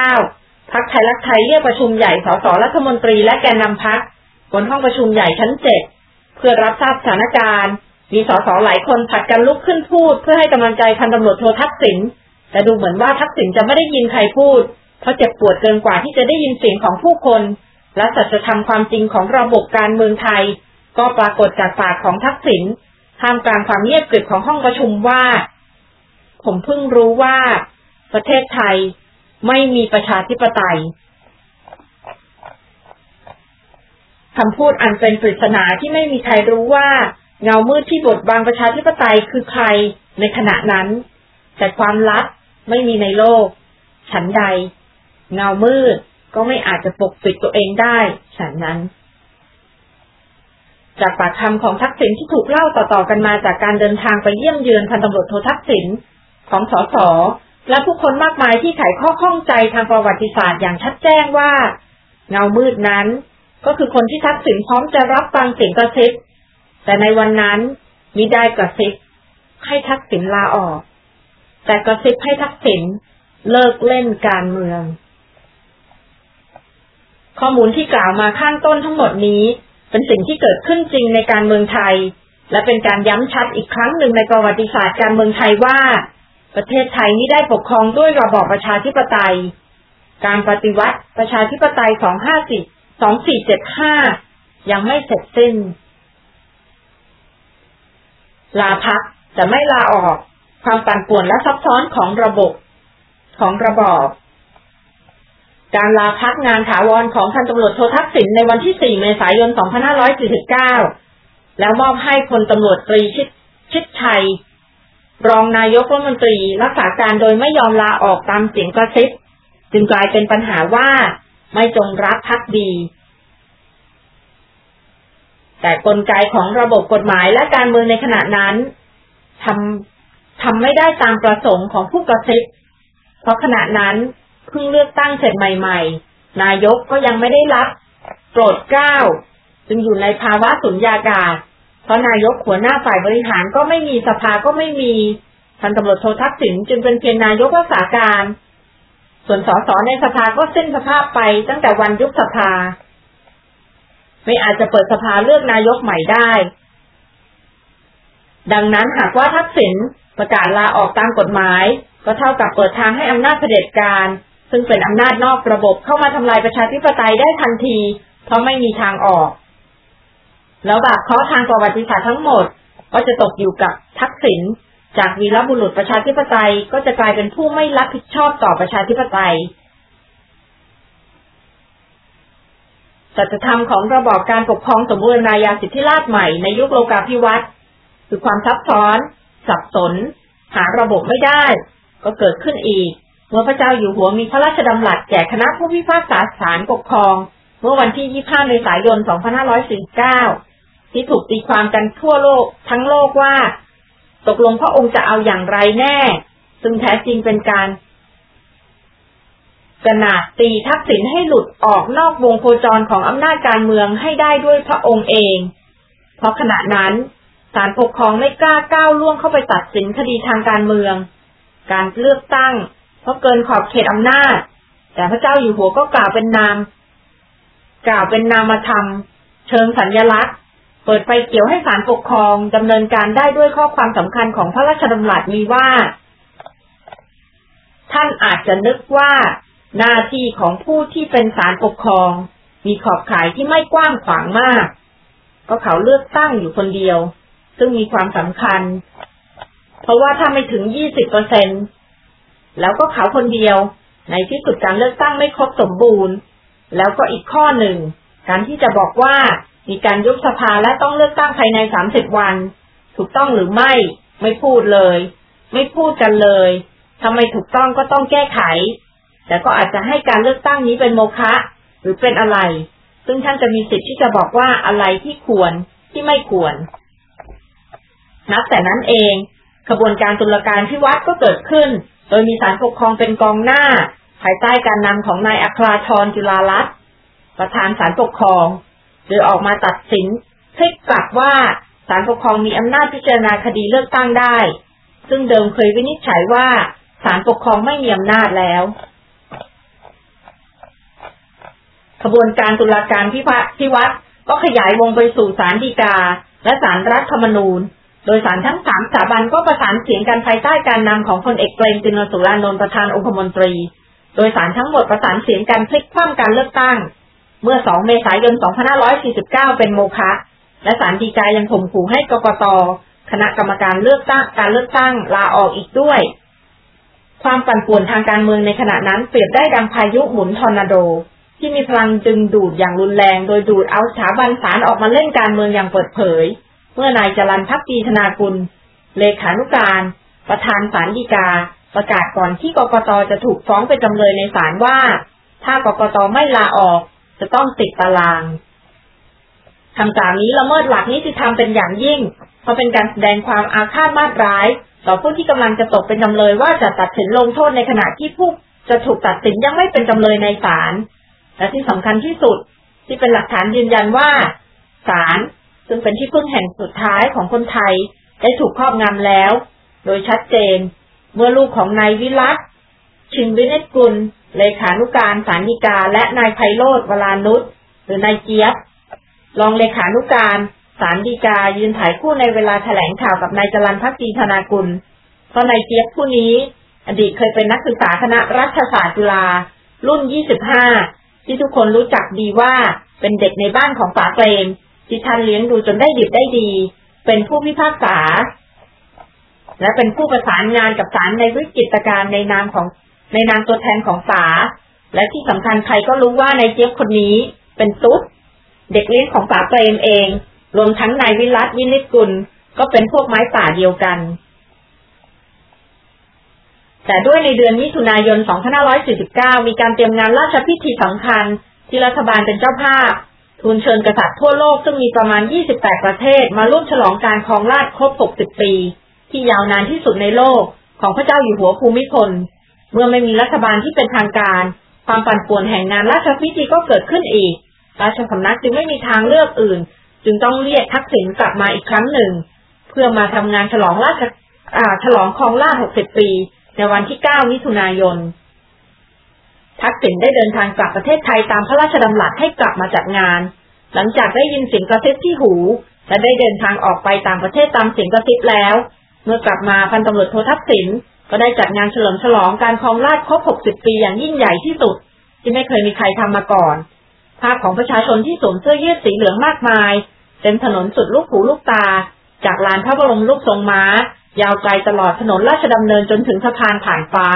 2549 พักไทยรักไทยเรียกประชุมใหญ่สสรัฐมนตรีและแกนนำพักบนห้องประชุมใหญ่ชั้นเจ็ดเพื่อรับทราบสถานการณ์ มีสสหลายคนผัดกันลุกขึ้นพูด เพื่อให้กำลังใจพันตำรวจโททักษิณแต่ดูเหมือนว่าทักษิณจะไม่ได้ยินใครพูด เพราะเจ็บปวดเกินกว่าที่จะได้ยินเสียงของผู้คน และสัจธรรมความจริงของระบบการเมืองไทย ก็ปรากฏจากปากของทักษิณท่ามกลางความเงียบกริบของห้องประชุมว่า ผมเพิ่งรู้ว่า ประเทศไทยไม่มีประชาธิปไตยคำพูดอันเป็นปริศนาที่ไม่มีใครรู้ว่า เงามืดที่บดบังประชาธิปไตยคือใครในขณะนั้น แต่ความลับไม่มีในโลก ฉันใด เงามืดก็ไม่อาจจะปกปิดตัวเองได้ ฉันนั้น จากปากคำของทักษิณที่ถูกเล่าต่อๆกันมาจากการเดินทางไปเยี่ยมเยือนพันตำรวจโททักษิณของสสและผู้คนมากมายที่ไขข้อข้องใจทางประวัติศาสตร์อย่างชัดแจ้งว่า เงามืดนั้น ก็คือคนที่ทักษิณพร้อมจะรับฟังเสียงกระซิบ แต่ในวันนั้นมิได้กระซิบให้ทักษิณลาออก แต่กระซิบให้ทักษิณเลิกเล่นการเมือง ข้อมูลที่กล่าวมาข้างต้นทั้งหมดนี้ เป็นสิ่งที่เกิดขึ้นจริงในการเมืองไทย และเป็นการย้ำชัดอีกครั้งหนึ่งในประวัติศาสตร์การเมืองไทยว่า ประเทศไทยนี้ได้ปกครองด้วยระบอบประชาธิปไตย การปฏิวัติประชาธิปไตย 254 2475ยังไม่เสร็จสิ้น ลาพักจะไม่ลาออก ความปั่นป่วนและซับซ้อนของระบบของระบอบการลาพักงานถาวรของพันตำรวจโททักษิณในวันที่ 4 เมษายน 2549 แล้วมอบให้พลตำรวจตรีชิดชิดชัย รองนายกรัฐมนตรีรักษาการโดยไม่ยอมลาออกตามเสียงกระซิบ จึงกลายเป็นปัญหาว่าไม่จงรักพักดี แต่กลไกของระบบกฎหมายและการเมืองในขณะนั้นทำทำไม่ได้ตามประสงค์ของผู้กระซิบเพราะขณะนั้นเพิ่งเลือกตั้งเสร็จใหม่ๆ นายกก็ยังไม่ได้รับโปรดเกล้าจึงอยู่ในภาวะสุญญากาศ เพราะนายกหัวหน้าฝ่ายบริหารก็ไม่มีสภาก็ไม่มีพันตำรวจโททักษิณจึงเป็นเพียงนายกรักษาการ ส่วนสสในสภาก็สิ้นสภาพไปตั้งแต่วันยุบสภา ไม่อาจจะเปิดสภาเลือกนายกใหม่ได้ ดังนั้นหากว่าทักษิณประกาศลาออกตามกฎหมาย ก็เท่ากับเปิดทางให้อำนาจเผด็จการ ซึ่งเป็นอำนาจนอกระบบเข้ามาทำลายประชาธิปไตยได้ทันที เพราะไม่มีทางออก แล้วบาปเคราะห์ทางประวัติศาสตร์ทั้งหมด ก็จะตกอยู่กับทักษิณจากวีรบุรุษประชาธิปไตยก็จะกลายเป็นผู้ไม่รับผิดชอบต่อประชาธิปไตย สัจธรรมของระบอบการปกครองสมบูรณาญาสิทธิราชใหม่ในยุคโลกาภิวัตน์คือความซับซ้อน สับสน หาระบบไม่ได้ ก็เกิดขึ้นอีก เมื่อพระเจ้าอยู่หัวมีพระราชดำรัสแก่คณะผู้พิพากษาศาลปกครอง เมื่อวันที่ 25 เมษายน 2549 ที่ถูกตีความกันทั่วโลกทั้งโลกว่า ตกลงพระองค์จะเอาอย่างไรแน่ ซึ่งแท้จริงเป็นการ กระนาดตีทักษิณให้หลุดออกนอกวงโคจรของอำนาจการเมืองให้ได้ด้วยพระองค์เอง เพราะขณะนั้นศาลปกครองไม่กล้าก้าวล่วงเข้าไปตัดสินคดีทางการเมือง การเลือกตั้ง เพราะเกินขอบเขตอำนาจ แต่พระเจ้าอยู่หัวก็กล่าวเป็นนาม กล่าวเป็นนามธรรม เชิงสัญญลักษณ์ เปิดไฟเขียวให้ศาลปกครองดำเนินการได้ด้วยข้อความสำคัญของพระราชดำรัสมีว่า ท่านอาจจะนึกว่า หน้าที่ของผู้ที่เป็นศาลปกครอง มีขอบข่ายที่ไม่กว้างขวางมาก ก็เขาเลือกตั้งอยู่คนเดียว ซึ่งมีความสำคัญ เพราะว่าถ้าไม่ถึงยี่สิบเปอร์เซ็นแล้วก็เขาคนเดียว ในที่สุดการเลือกตั้งไม่ครบสมบูรณ์ แล้วก็อีกข้อหนึ่ง การที่จะบอกว่ามีการยุบสภาและต้องเลือกตั้งภายในสามสิบวัน ถูกต้องหรือไม่ ไม่พูดเลย ไม่พูดกันเลยทำไมถูกต้องก็ต้องแก้ไข แต่ก็อาจจะให้การเลือกตั้งนี้เป็นโมฆะหรือเป็นอะไร ซึ่งท่านจะมีสิทธิ์ที่จะบอกว่าอะไรที่ควรที่ไม่ควร นับแต่นั้นเองขบวนการตุลาการพิวัตรก็เกิดขึ้น โดยมีสารปกครองเป็นกองหน้า ภายใต้การนำของนายอัคราธรจุลาลัตประธานสารปกครอง โดยออกมาตัดสินพลิกกลับว่าศาลปกครองมีอำนาจพิจารณาคดีเลือกตั้งได้ ซึ่งเดิมเคยวินิจฉัยว่าศาลปกครองไม่มีอำนาจแล้ว ขบวนการตุลาการพิพาพิวัตรก็ขยายวงไปสู่ศาลฎีกา และศาลรัฐธรรมนูญ โดยศาลทั้งสามสถาบันก็ประสานเสียงกันภายใต้การนำของพลเอกเปรมตินสุรานนท์ประธานองคมนตรี โดยศาลทั้งหมดประสานเสียงกันพลิกคว่ำการเลือกตั้ง เมื่อ 2 เมษายน 2549 เป็นโมฆะและศาลฎีกายังข่มขู่ให้กกตคณะกรรมการเลือกตั้งการเลือกตั้งลาออกอีกด้วย ความปั่นป่วนทางการเมืองในขณะนั้นเปรียบได้ดังพายุหมุนทอร์นาโด ที่มีพลังดึงดูดอย่างรุนแรง โดยดูดเอาสถาบันศาลออกมาเล่นการเมืองอย่างเปิดเผย เมื่อนายจรันพักดีธนากุล เลขานุการ ประธานศาลฎีกา ประกาศก่อนที่กกตจะถูกฟ้องเป็นจำเลยในศาลว่า ถ้ากกตไม่ลาออก จะต้องติดตารางคำสั่งนี้ละเมิดหลักนิติธรรมเป็นอย่างยิ่ง เพราะเป็นการแสดงความอาฆาตมาตร้าย ต่อผู้ที่กำลังจะตกเป็นจำเลยว่าจะตัดสินลงโทษในขณะที่ผู้จะถูกตัดสินยังไม่เป็นจำเลยในศาล และที่สำคัญที่สุดที่เป็นหลักฐานยืนยันว่าศาลซึ่งเป็นที่พึ่งแห่งสุดท้ายของคนไทยได้ถูกครอบงำแล้ว โดยชัดเจน เมื่อลูกของนายวิรัตชินวิเนตกุลเลขานุการสารดีกา และนายไพโรธวรานุชหรือนายเจี๊ยบรองเลขานุการสารดีกายืนถ่ายคู่ในเวลาแถลงข่าวกับนายจรันพักดีธนากุล เพราะนายเจี๊ยบผู้นี้ อดีตเคยเป็นนักศึกษาคณะรัฐศาสตร์จุฬารุ่น 25 ที่ทุกคนรู้จักดีว่าเป็นเด็กในบ้านของป๋าเปรมที่ท่านเลี้ยงดูจนได้ดีได้ดี เป็นผู้พิพากษา และเป็นผู้ประสานงานกับศาลในวิกฤตการณ์ในนามของในนามตัวแทนของฝาและที่สำคัญใครก็รู้ว่านายเจี๊ยบคนนี้เป็นตุ๊ดเด็กเลี้ยงของฝาเปรมเอง รวมทั้งนายวิรัตยินิกุลก็เป็นพวกไม้ป่าเดียวกัน แต่ด้วยในเดือนมิถุนายน 2549 มีการเตรียมงานราชพิธีสำคัญ ที่รัฐบาลเป็นเจ้าภาพ ทูลเชิญกษัตริย์ทั่วโลกซึ่งมีประมาณ 28 ประเทศ มาร่วมฉลองการครองราชครบ 60 ปี ที่ยาวนานที่สุดในโลกของพระเจ้าอยู่หัวภูมิพล เมื่อไม่มีรัฐบาลที่เป็นทางการ ความปั่นป่วนแห่งงานราชพิธีก็เกิดขึ้นอีก ราชสำนักจึงไม่มีทางเลือกอื่น จึงต้องเรียกทักษิณกลับมาอีกครั้งหนึ่ง เพื่อมาทำงานฉลองราชอ่าฉลองครองราช60 ปี ในวันที่ 9 มิถุนายน ทักษิณได้เดินทางกลับประเทศไทยตามพระราชดำรัสให้กลับมาจัดงาน หลังจากได้ยินเสียงกระซิบที่หู และได้เดินทางออกไปต่างประเทศตามเสียงกระซิบแล้ว เมื่อกลับมาพันตำรวจโททักษิณก็ได้จัดงานเฉลิมฉลองการครองราชครบ 60 ปีอย่างยิ่งใหญ่ที่สุด ที่ไม่เคยมีใครทำมาก่อน ภาพของประชาชนที่สวมเสื้อยืดสีเหลืองมากมายเต็มถนนสุดลูกหูลูกตา จากลานพระบรมลูกทรงม้า ยาวไกลตลอดถนนราชดำเนินจนถึงสะพานผ่านฟ้า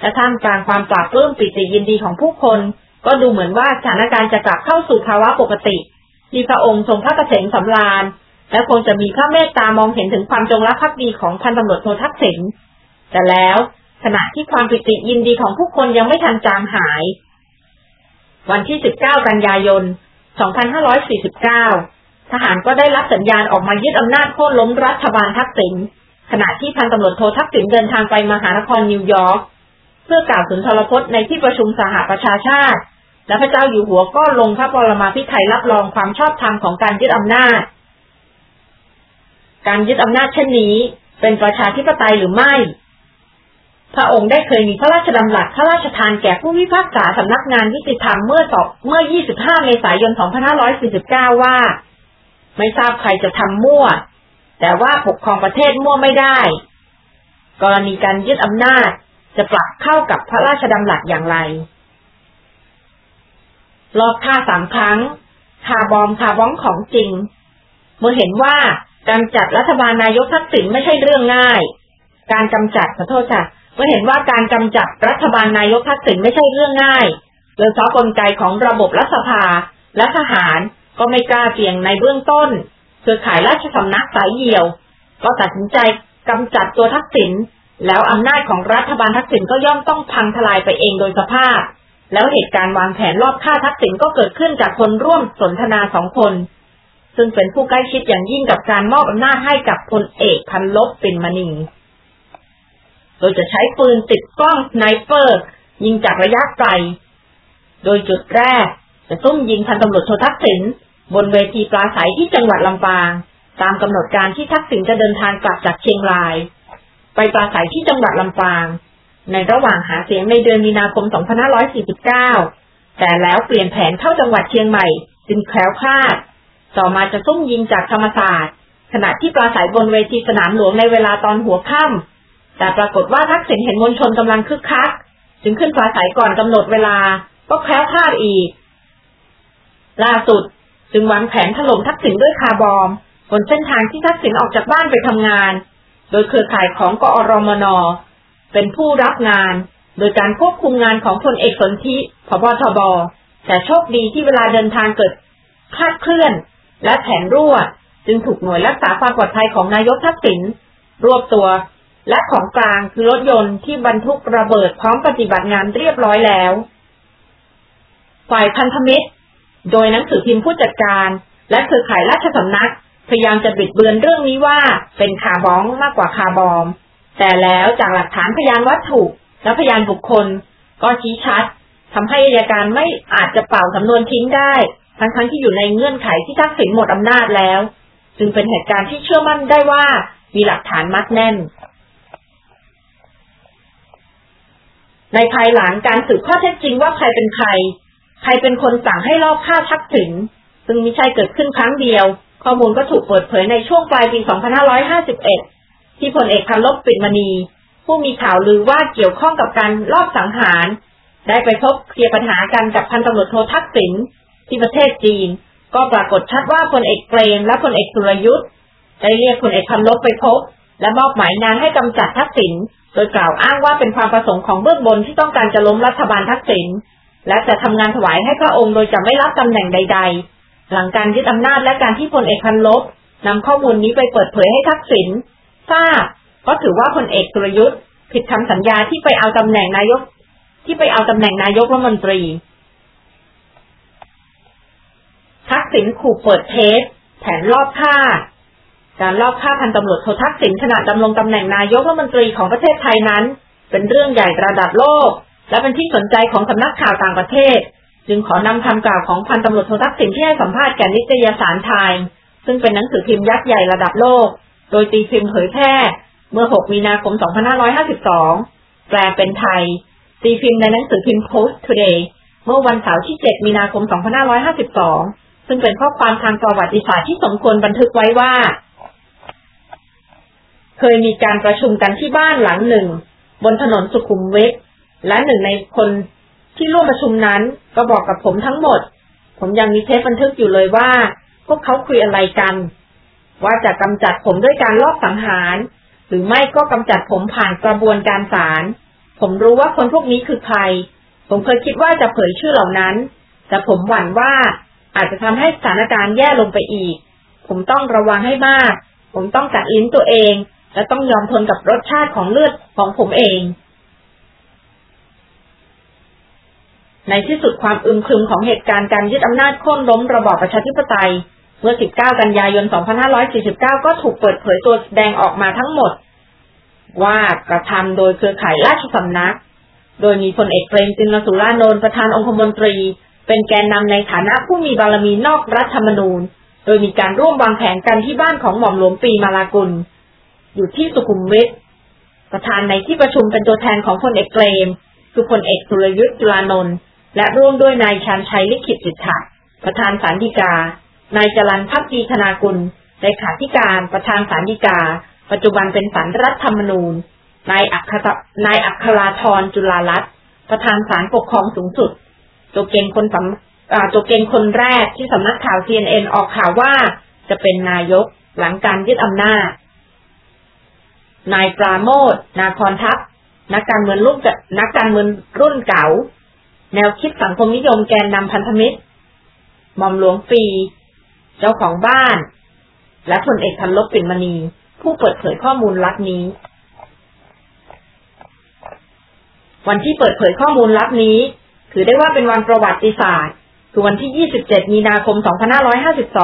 และท่ามกลางความปราบปลื้มปิติยินดีของผู้คน ก็ดูเหมือนว่าสถานการณ์จะกลับเข้าสู่ภาวะปกติ ที่พระองค์ทรงพระเกษมสำราญ และคงจะมีพระเมตตามองเห็นถึงความจงรักภักดีของพันตำรวจโททักษิณแต่แล้วขณะที่ความปิติยินดีของผู้คนยังไม่ทันจางหาย วันที่ 19 กันยายน 2549 ทหารก็ได้รับสัญญาณออกมายึดอำนาจโค่นล้มรัฐบาลทักษิณ ขณะที่พันตำรวจโททักษิณเดินทางไปมหานครนิวยอร์กเพื่อกล่าวสุนทรพจน์ในที่ประชุมสหประชาชาติ และพระเจ้าอยู่หัวก็ลงพระบรมพิไทยรับรองความชอบธรรมของการยึดอำนาจ การยึดอำนาจเช่นนี้ เป็นประชาธิปไตยหรือไม่ พระองค์ได้เคยมีพระราชดำรัสพระราชทานแก่ผู้พิพากษาสำนักงานยุติธรรมเมื่อสอบเมื่อ 25 เมษายน 2549 ว่า ไม่ทราบใครจะทำมั่ว แต่ว่าปกครองประเทศมั่วไม่ได้ กรณีการยึดอำนาจจะปรับเข้ากับพระราชดำรัสอย่างไรรอบฆ่าสามครั้งคาบอมคาบ้องของจริง เมื่อเห็นว่าการจัดรัฐบาลนายกทักษิณไม่ใช่เรื่องง่าย การกำจัดขอโทษค่ะเมื่อเห็นว่าการกำจัดรัฐบาลนายกทักษิณไม่ใช่เรื่องง่าย โดยเพาะกลไกของระบบรัฐสภาและทหารก็ไม่กล้าเสี่ยงในเบื้องต้น รือข่ายราชสำนักสายเหี่ยว ก็ตัดสินใจกำจัดตัวทักษิณแล้วอำนาจของรัฐบาลทักษิณก็ย่อมต้องพังทลายไปเองโดยสภาพ แล้วเหตุการณ์วางแผนรอบฆ่าทักษิณก็เกิดขึ้นจากคนร่วมสนทนาสองคน ซึ่งเป็นผู้ใกล้ชิดอย่างยิ่งกับการมอบอำนาจให้กับพลเอกพัลลภ ปิ่นมณีโดยจะใช้ปืนติดกล้องสไนเปอร์ ยิงจากระยะไกล โดยจุดแรกจะซุ่มยิงพันตำรวจโททักษิณ บนเวทีปราศัยที่จังหวัดลำปาง ตามกำหนดการที่ทักษิณจะเดินทางกลับจากเชียงราย ไปปราศัยที่จังหวัดลำปาง ในระหว่างหาเสียงในเดือนมีนาคม 2549 แต่แล้วเปลี่ยนแผนเข้าจังหวัดเชียงใหม่ จึงแคล้วคลาด ต่อมาจะซุ่มยิงจากธรรมศาสตร์ ขณะที่ปราศัยบนเวทีสนามหลวงในเวลาตอนหัวค่ำแต่ปรากฏว่าทักษิณเห็นมวลชนกำลังคึกคัก จึงขึ้นปราศัยก่อนกำหนดเวลาก็แคล้วคลาดอีก ล่าสุด จึงวางแผนถล่มทักษิณด้วยคาร์บอม บนเส้นทางที่ทักษิณออกจากบ้านไปทำงาน โดยเครือข่ายของกอรมน เป็นผู้รับงาน โดยการควบคุมงานของพลเอกสนธิพบทบ แต่โชคดีที่เวลาเดินทางเกิดคลาดเคลื่อน และแผนรั่ว จึงถูกหน่วยรักษาความปลอดภัยของนายกทักษิณรวบตัว และของกลางคือรถยนต์ที่บรรทุกระเบิดพร้อมปฏิบัติงานเรียบร้อยแล้ว ฝ่ายพันธมิตร โดยหนังสือพิมพ์ผู้จัดการ และเครือข่ายราชสำนัก พยายามจะบิดเบือนเรื่องนี้ว่าเป็นคาร์บองมากกว่าคาร์บอม แต่แล้วจากหลักฐานพยานวัตถุและพยานบุคคล ก็ชี้ชัดทำให้อายการไม่อาจจะเป่าสำนวนทิ้งได้ ทั้งทั้งที่อยู่ในเงื่อนไขที่ทักษิณหมดอำนาจแล้ว จึงเป็นเหตุการณ์ที่เชื่อมั่นได้ว่ามีหลักฐานมัดแน่น ในภายหลังการสืบข้อเท็จจริงว่าใครเป็นใคร ใครเป็นคนสั่งให้ลอบฆ่าทักษิณซึ่งไม่ใช่เกิดขึ้นครั้งเดียว ข้อมูลก็ถูกเปิดเผยในช่วงปลายปี 2551 ที่พลเอกพันลบปิดมณี ผู้มีข่าวลือว่าเกี่ยวข้องกับการลอบสังหาร ได้ไปพบเคลียร์ปัญหากันกับพันตำรวจโททักษิณที่ประเทศจีน ก็ปรากฏชัดว่าพลเอกเปรมและพลเอกสุรยุทธ์ได้เรียกพลเอกพันลบไปพบ และมอบหมายงานให้กำจัดทักษิณโดยกล่าวอ้างว่าเป็นความประสงค์ของเบื้องบนที่ต้องการจะล้มรัฐบาลทักษิณ และจะทำงานถวายให้พระองค์โดยจะไม่รับตำแหน่งใด ๆ หลังการยึดอำนาจและการที่พลเอกพันลบนำข้อมูลนี้ไปเปิดเผยให้ทักษิณทราบก็ถือว่าพลเอกสุรยุทธ์ผิดคำสัญญาที่ไปเอาตำแหน่งนายก ที่ไปเอาตำแหน่งนายกรัฐมนตรี ทักษิณขู่เปิดเทสแผนรอบฆ่า การรอบฆ่าพันตำรวจโททักษิณขณะดำรงตำแหน่งนายกรัฐมนตรีของประเทศไทยนั้น เป็นเรื่องใหญ่ระดับโลก และเป็นที่สนใจของสำนักข่าวต่างประเทศ จึงขอนำคำกล่าวของพันตำรวจโททักษิณที่ให้สัมภาษณ์แก่นิตยสารไทยซึ่งเป็นหนังสือพิมพ์ยักษ์ใหญ่ระดับโลก โดยตีพิมพ์เผยแพร่ เมื่อ 6 มีนาคม 2552 แปลเป็นไทย ตีพิมพ์ในหนังสือพิมพ์ Post Today เมื่อวันเสาร์ที่ 7 มีนาคม 2552 ซึ่งเป็นข้อความทางประวัติศาสตร์ที่สมควรบันทึกไว้ว่า เคยมีการประชุมกันที่บ้านหลังหนึ่ง บนถนนสุขุมวิท และหนึ่งในคนที่ร่วมประชุมนั้น ก็บอกกับผมทั้งหมด ผมยังมีเทปบันทึกอยู่เลยว่า พวกเขาคุยอะไรกัน ว่าจะกำจัดผมด้วยการลอบสังหาร หรือไม่ก็กำจัดผมผ่านกระบวนการศาลผมรู้ว่าคนพวกนี้คือใคร ผมเคยคิดว่าจะเผยชื่อเหล่านั้น แต่ผมหวั่นว่าอาจจะทำให้สถานการณ์แย่ลงไปอีก ผมต้องระวังให้มาก ผมต้องกัดลิ้นตัวเอง และต้องยอมทนกับรสชาติของเลือดของผมเอง ในที่สุดความอึมครึมของเหตุการณ์การยึดอำนาจโค่นล้มระบอบประชาธิปไตย เมื่อ 19 กันยายน 2549 ก็ถูกเปิดเผยตัวแสดงออกมาทั้งหมด ว่ากระทำโดยเครือข่ายราชสำนัก โดยมีพลเอกเปรมตินสุรานนท์ประธานองคมนตรี เป็นแกนนำในฐานะผู้มีบารมีนอกรัฐธรรมนูญ โดยมีการร่วมวางแผนกันที่บ้านของหม่อมหลวงปีมาลากุล อยู่ที่สุขุมวิทประธานในที่ประชุมเป็นตัวแทนของพลเอกเปรมคือพลเอกสุรยุทธ์จุลานนท์ และร่วมด้วยนายชันชัยลิขิตจิตถะประธานสารดีกา นายจรันพักดีธนากุลเลขาธิการประธานสารดีกา ปัจจุบันเป็นสารรัฐธรรมนูญ นายอัคนายอัคราธรจุลาลัตน์ประธานสารปกครองสูงสุด ตัวเก่งคนสตัวเก่งคนแรกที่สำนักข่าว CNN ออกข่าวว่า จะเป็นนายกหลังการยึดอำนาจ นายปราโมทนาคอนทัพนักการเมืองรุ่นนักการเมืองรุ่นเก่า แนวคิดสังคมนิยมแกนนำพันธมิตรหม่อมหลวงปี เจ้าของบ้าน และพลเอกพันลบปิ่นมณี ผู้เปิดเผยข้อมูลลับนี้ วันที่เปิดเผยข้อมูลลับนี้ ถือได้ว่าเป็นวันประวัติศาสตร์คือวันที่ 27 มีนาคม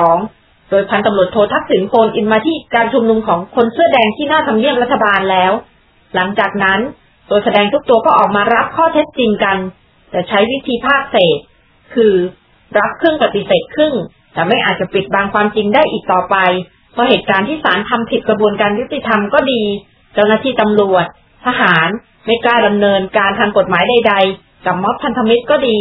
2552 โดยพันตำรวจโททักษิณโพนอินมาที่การชุมนุมของคนเสื้อแดงที่หน้าทำเนียบรัฐบาลแล้ว หลังจากนั้น ตัวแสดงทุกตัวก็ออกมารับข้อเท็จจริงกัน แต่ใช้วิธีภาคเศษ คือรับครึ่งปฏิเสธครึ่ง แต่ไม่อาจจะปิดบังความจริงได้อีกต่อไป เพราะเหตุการณ์ที่ศาลทำผิดกระบวนการยุติธรรมก็ดี เจ้าหน้าที่ตำรวจ ทหาร ไม่กล้าดำเนินการทางกฎหมายใด ๆ กับม็อบพันธมิตรก็ดี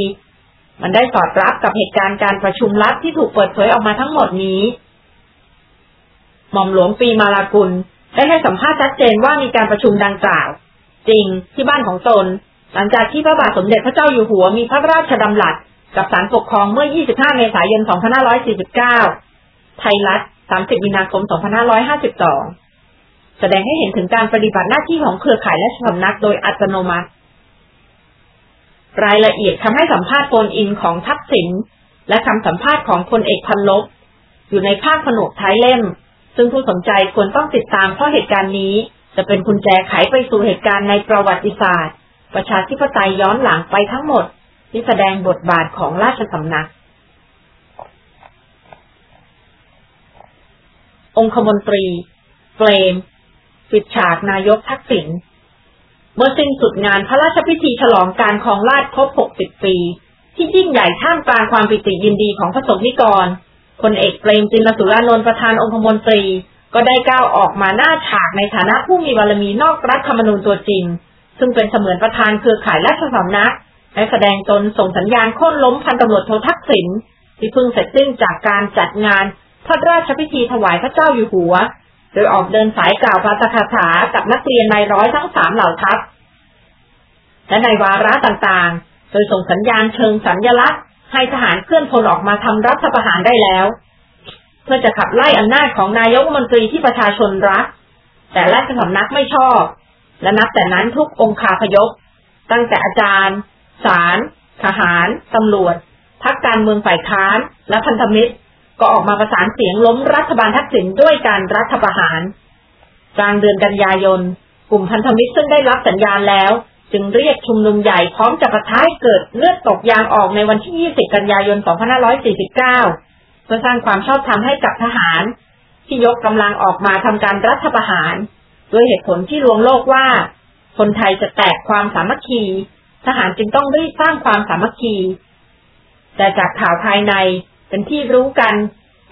มันได้สอดรับกับเหตุการณ์การประชุมลับที่ถูกเปิดเผยออกมาทั้งหมดนี้ หม่อมหลวงปีมาลากุลได้ให้สัมภาษณ์ชัดเจนว่ามีการประชุมดังกล่าว จริงที่บ้านของตน หลังจากที่พระบาทสมเด็จพระเจ้าอยู่หัวมีพระราชดำรัสกับศาลปกครองเมื่อ 25 เมษายน 2549 ไทยรัฐ 30 มีนาคม 2552 แสดงให้เห็นถึงการปฏิบัติหน้าที่ของเครือข่ายและสำนักโดยอัตโนมัติ รายละเอียดคำให้สัมภาษณ์โฟนอินของทักษิณและคำสัมภาษณ์ของพลเอกพันลบ อยู่ในภาคผนวกท้ายเล่ม ซึ่งผู้สนใจควรต้องติดตามเพราะเหตุการณ์นี้ จะเป็นกุญแจไขไปสู่เหตุการณ์ในประวัติศาสตร์ ประชาธิปไตยย้อนหลังไปทั้งหมดที่แสดงบทบาทของราชสำนัก องคมนตรีเฟรมปิดฉากนายกทักษิณเมื่อสิ้นสุดงานพระราชพิธีฉลองการครองราชครบ 60 ปี ที่ยิ่งใหญ่ท่ามกลางความปิติยินดีของพระสงฆ์นิกรพลเอกเปรมจินสุรานนท์ประธานองคมนตรี ก็ได้ก้าวออกมาหน้าฉากในฐานะผู้มีบารมีนอกรัฐธรรมนูญตัวจริง ซึ่งเป็นเสมือนประธานเครือข่ายราชสำนักและแสดงตนส่งสัญญาณโค่นล้มพันตำรวจโททักษิณที่เพิ่งเสร็จสิ้นจากการจัดงานพระราชพิธีถวายพระเจ้าอยู่หัว โดยออกเดินสายกล่าวพาสคาถากับนักเรียนนายร้อยทั้งสามเหล่าทัพ และในวาระต่างๆ โดยส่งสัญญาณเชิงสัญญลักษณ์ ให้ทหารเคลื่อนพลออกมาทำรัฐประหารได้แล้ว เพื่อจะขับไล่อำนาจของนายกมนตรีที่ประชาชนรัก แต่ราชสำนักไม่ชอบ และนับแต่นั้นทุกองคาพยพ ตั้งแต่อาจารย์ศาลทหาร ตำรวจ พักการเมืองฝ่ายค้าน และพันธมิตร ก็ออกมาประสานเสียงล้มรัฐบาลทักษิณด้วยการรัฐประหาร กลางเดือนกันยายน กลุ่มพันธมิตรซึ่งได้รับสัญญาณแล้ว จึงเรียกชุมนุมใหญ่พร้อมจะประท้ายเกิดเลือดตกยางออกในวันที่ 20 กันยายน 2549 เพื่อสร้างความชอบธรรมให้กับทหาร ที่ยกกำลังออกมาทำการรัฐประหาร ด้วยเหตุผลที่ลวงโลกว่า คนไทยจะแตกความสามัคคี ทหารจึงต้องรีบสร้างความสามัคคี แต่จากข่าวภายในเป็นที่รู้กัน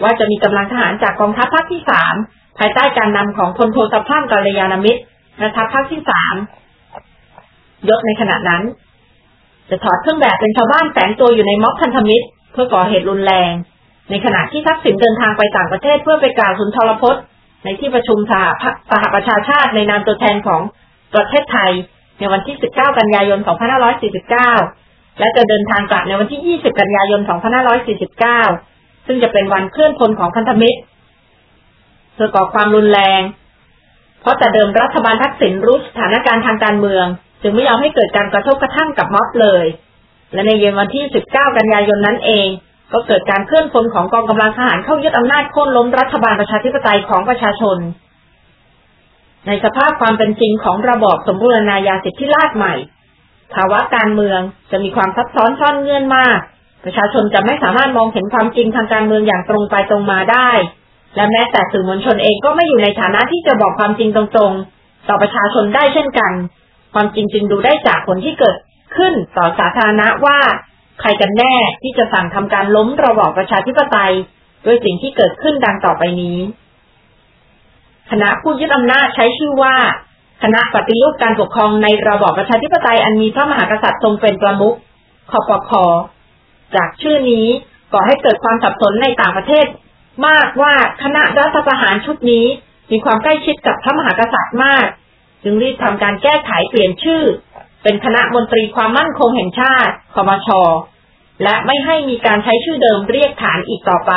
ว่าจะมีกำลังทหารจากกองทัพภาคที่สามภายใต้การนำของพลโทสะพานกัลยาณมิตรและทัพภาคที่สามยศในขณะนั้น จะถอดเครื่องแบบเป็นชาวบ้านแฝงตัวอยู่ในม็อบพันธมิตร เพื่อก่อเหตุรุนแรง ในขณะที่ทักษิณเดินทางไปต่างประเทศเพื่อไปกล่าวสุนทรพจน์ ในที่ประชุมสหสหประชาชาติในนามตัวแทนของประเทศไทย ในวันที่ 19 กันยายน 2549 และจะเดินทางกลับในวันที่ 20 กันยายน 2549 ซึ่งจะเป็นวันเคลื่อนพลของพันธมิตรเพื่อก่อความรุนแรง เพราะแต่เดิมรัฐบาลทักษิณรู้สถานการณ์ทางการเมือง จึงไม่ยอมให้เกิดการกระทบกระทั่งกับม็อบเลย และในเย็นวันที่ 19 กันยายนนั้นเอง ก็เกิดการเคลื่อนพลของกองกำลังทหารเข้ายึดอำนาจโค่นล้มรัฐบาลประชาธิปไตยของประชาชน ในสภาพความเป็นจริงของระบอบสมบูรณาญาสิทธิราชใหม่ ภาวะการเมืองจะมีความซับซ้อนซ่อนเงื่อนมาก ประชาชนจะไม่สามารถมองเห็นความจริงทางการเมืองอย่างตรงไปตรงมาได้ และแม้แต่สื่อมวลชนเองก็ไม่อยู่ในฐานะที่จะบอกความจริงตรงๆ ต่อประชาชนได้เช่นกัน ความจริงจึงดูได้จากผลที่เกิดขึ้นต่อสาธารณะว่า ใครกันแน่ที่จะสั่งทำการล้มระบอบประชาธิปไตย ด้วยสิ่งที่เกิดขึ้นดังต่อไปนี้ คณะผู้ยึดอำนาจใช้ชื่อว่า คณะปฏิรูปการปกครองในระบอบประชาธิปไตยอันมีพระมหากษัตริย์ทรงเป็นประมุขคอปคจากชื่อนี้ก่อให้เกิดความสับสนในต่างประเทศ มากว่าคณะรัฐประหารชุดนี้มีความใกล้ชิดกับพระมหากษัตริย์มาก จึงรีบทำการแก้ไขเปลี่ยนชื่อ เป็นคณะมนตรีความมั่นคงแห่งชาติคอมช และไม่ให้มีการใช้ชื่อเดิมเรียกฐานอีกต่อไป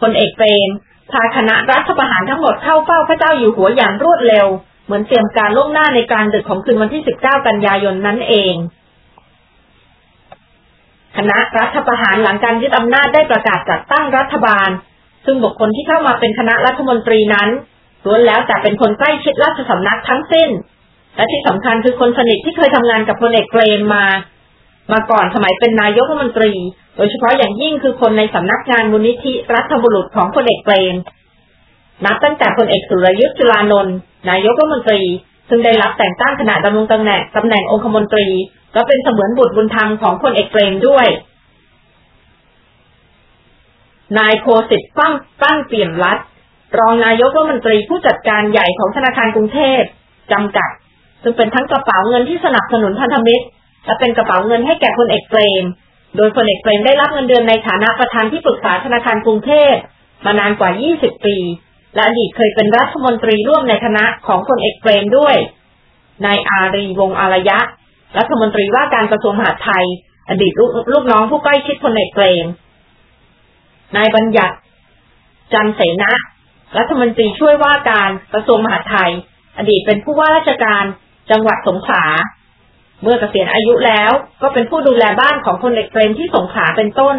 พลเอกเปรมพาคณะรัฐประหารทั้งหมดเข้าเฝ้าพระเจ้าอยู่หัวอย่างรวดเร็ว เหมือนเตรียมการล่วงหน้าในการดึกของคืนวันที่ 19 กันยายนนั้นเอง คณะรัฐประหารหลังการยึดอำนาจได้ประกาศจัดตั้งรัฐบาล ซึ่งบุคคลที่เข้ามาเป็นคณะรัฐมนตรีนั้นล้วนแล้วแต่เป็นคนใกล้ชิดราชสำนักทั้งสิ้น และที่สำคัญคือคนสนิทที่เคยทำงานกับพลเอกเปรมมา มาก่อนสมัยเป็นนายกรัฐมนตรี โดยเฉพาะอย่างยิ่งคือคนในสำนักงานมูลนิธิรัฐบุรุษของพลเอกเปรมนับตั้งแต่พลเอกสุรยุทธ์จุลานนท์นายกรัฐมนตรี ซึ่งได้รับแต่งตั้งขณะดำรงตำแหน่งตำแหน่งองคมนตรี และเป็นเสมือนบุตรบุญธรรมของพลเอกเปรมด้วย นายโคสิทธิ์ปั้งปั้งเปี่ยมรัฐรองนายกรัฐมนตรีผู้จัดการใหญ่ของธนาคารกรุงเทพจำกัด ซึ่งเป็นทั้งกระเป๋าเงินที่สนับสนุนพันธมิตร และเป็นกระเป๋าเงินให้แก่พลเอกเปรม โดยพลเอกเปรมได้รับเงินเดือนในฐานะประธานที่ปรึกษาธนาคารกรุงเทพมานานกว่า 20 ปี และอดีตเคยเป็นรัฐมนตรีร่วมในคณะของพลเอกเปรมด้วย นายอารีวงอารยะ รัฐมนตรีว่าการกระทรวงมหาดไทย อดีตลูกน้องผู้ใกล้ชิดพลเอกเปรม นายบัญญัติจันเสนะ รัฐมนตรีช่วยว่าการกระทรวงมหาดไทย อดีตเป็นผู้ว่าราชการ จังหวัดสงขลา เมื่อเกษียณอายุแล้วก็เป็นผู้ดูแลบ้านของพลเอกเปรมที่สงขลาเป็นต้น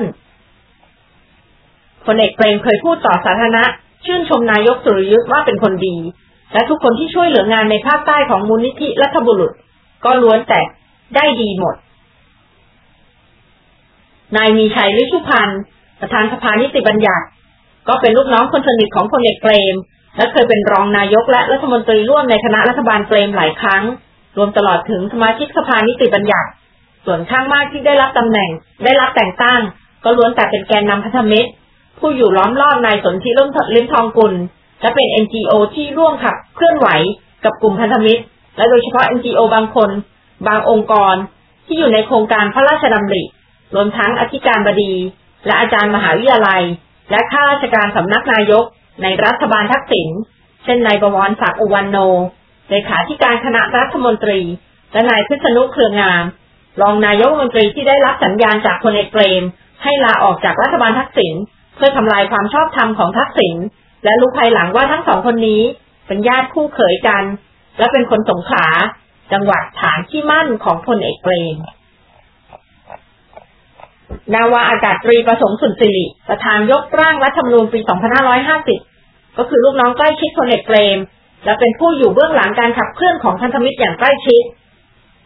พลเอกเปรมเคยพูดต่อสาธารณะ ชื่นชมนายกสุรยุทธ์ว่าเป็นคนดี และทุกคนที่ช่วยเหลืองานในภาคใต้ของมูลนิธิรัฐบุรุษ ก็ล้วนแต่ได้ดีหมด นายมีชัยฤชุพันธ์ประธานสภานิติบัญญัติ ก็เป็นลูกน้องคนสนิทของพลเอกเปรม และเคยเป็นรองนายกและรัฐมนตรีร่วมในคณะรัฐบาลเปรมหลายครั้ง รวมตลอดถึงสมาชิกสภานิติบัญญัติ ส่วนข้างมากที่ได้รับตำแหน่ง ได้รับแต่งตั้ง ก็ล้วนแต่เป็นแกนนำพันธมิตร ผู้อยู่ล้อมรอบนายสนธิล่มลิ้มทองกุล และเป็น NGO ที่ร่วมขับเคลื่อนไหวกับกลุ่มพันธมิตร และโดยเฉพาะ NGO บางคน บางองค์กร ที่อยู่ในโครงการพระราชดำริ รวมทั้งอธิการบดี และอาจารย์มหาวิทยาลัย และข้าราชการสำนักนายกในรัฐบาลทักษิณเช่นนายบวรศักดิ์อุวันโน เลขาธิการคณะรัฐมนตรี และนายพิษณุเครืองาม รองนายกรัฐมนตรีที่ได้รับสัญญาณจากพลเอกเปรม ให้ลาออกจากรัฐบาลทักษิณเพื่อทำลายความชอบธรรมของทักษิณและรู้ภายหลังว่าทั้งสองคนนี้เป็นญาติคู่เขยกัน และเป็นคนสงขลาจังหวัดฐานที่มั่นของพลเอกเปรม นาวาอากาศตรีประสงค์สุนทรีประธานยกร่างรัฐธรรมนูญปี 2550 ก็คือลูกน้องใกล้ชิดพลเอกเปรม และเป็นผู้อยู่เบื้องหลังการขับเคลื่อนของพันธมิตรอย่างใกล้ชิด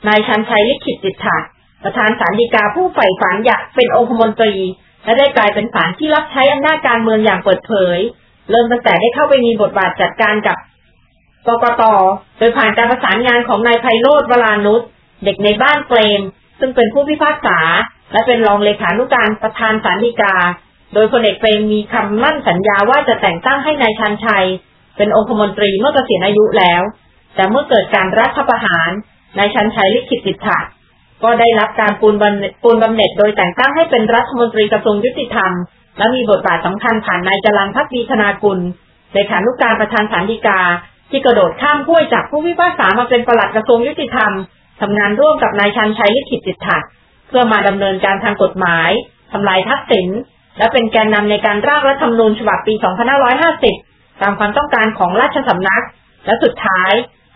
นายชันชัยลิขิตจิตถาประธานสารดีกาผู้ใฝ่ฝันอยากเป็นองคมนตรี และได้กลายเป็นศาลที่รับใช้อำนาจการเมืองอย่างเปิดเผย เริ่มตั้งแต่ได้เข้าไปมีบทบาทจัดการกับกกตโดยผ่านการประสานงานของนายไพโรธวรานุชเด็กในบ้านเปรม ซึ่งเป็นผู้พิพากษา และเป็นรองเลขานุการประธานสารดีกา โดยพลเอกเปรมมีคำมั่นสัญญาว่าจะแต่งตั้งให้นายชันชัย เป็นองคมนตรีเมื่อเกษียณอายุแล้ว แต่เมื่อเกิดการรัฐประหารนายชันชัยลิขิตติดขาดก็ได้รับการปูนบำปูนบำเหน็จโดยแต่งตั้งให้เป็นรัฐมนตรีกระทรวงยุติธรรม และมีบทบาทสำคัญผ่านนายจรันพักดีธนากุลเลขานุการประธานสารดีกา ที่กระโดดข้ามห้วยจากผู้พิพากษามาเป็นปลัดกระทรวงยุติธรรมทำงานร่วมกับนายชันชัยลิขิตติดถัดเพื่อมาดำเนินการทางกฎหมายทำลายทักษิณและเป็นแกนนำในการร่างรัฐธรรมนูญฉบับปี 2550 ตามความต้องการของราชสำนัก และสุดท้าย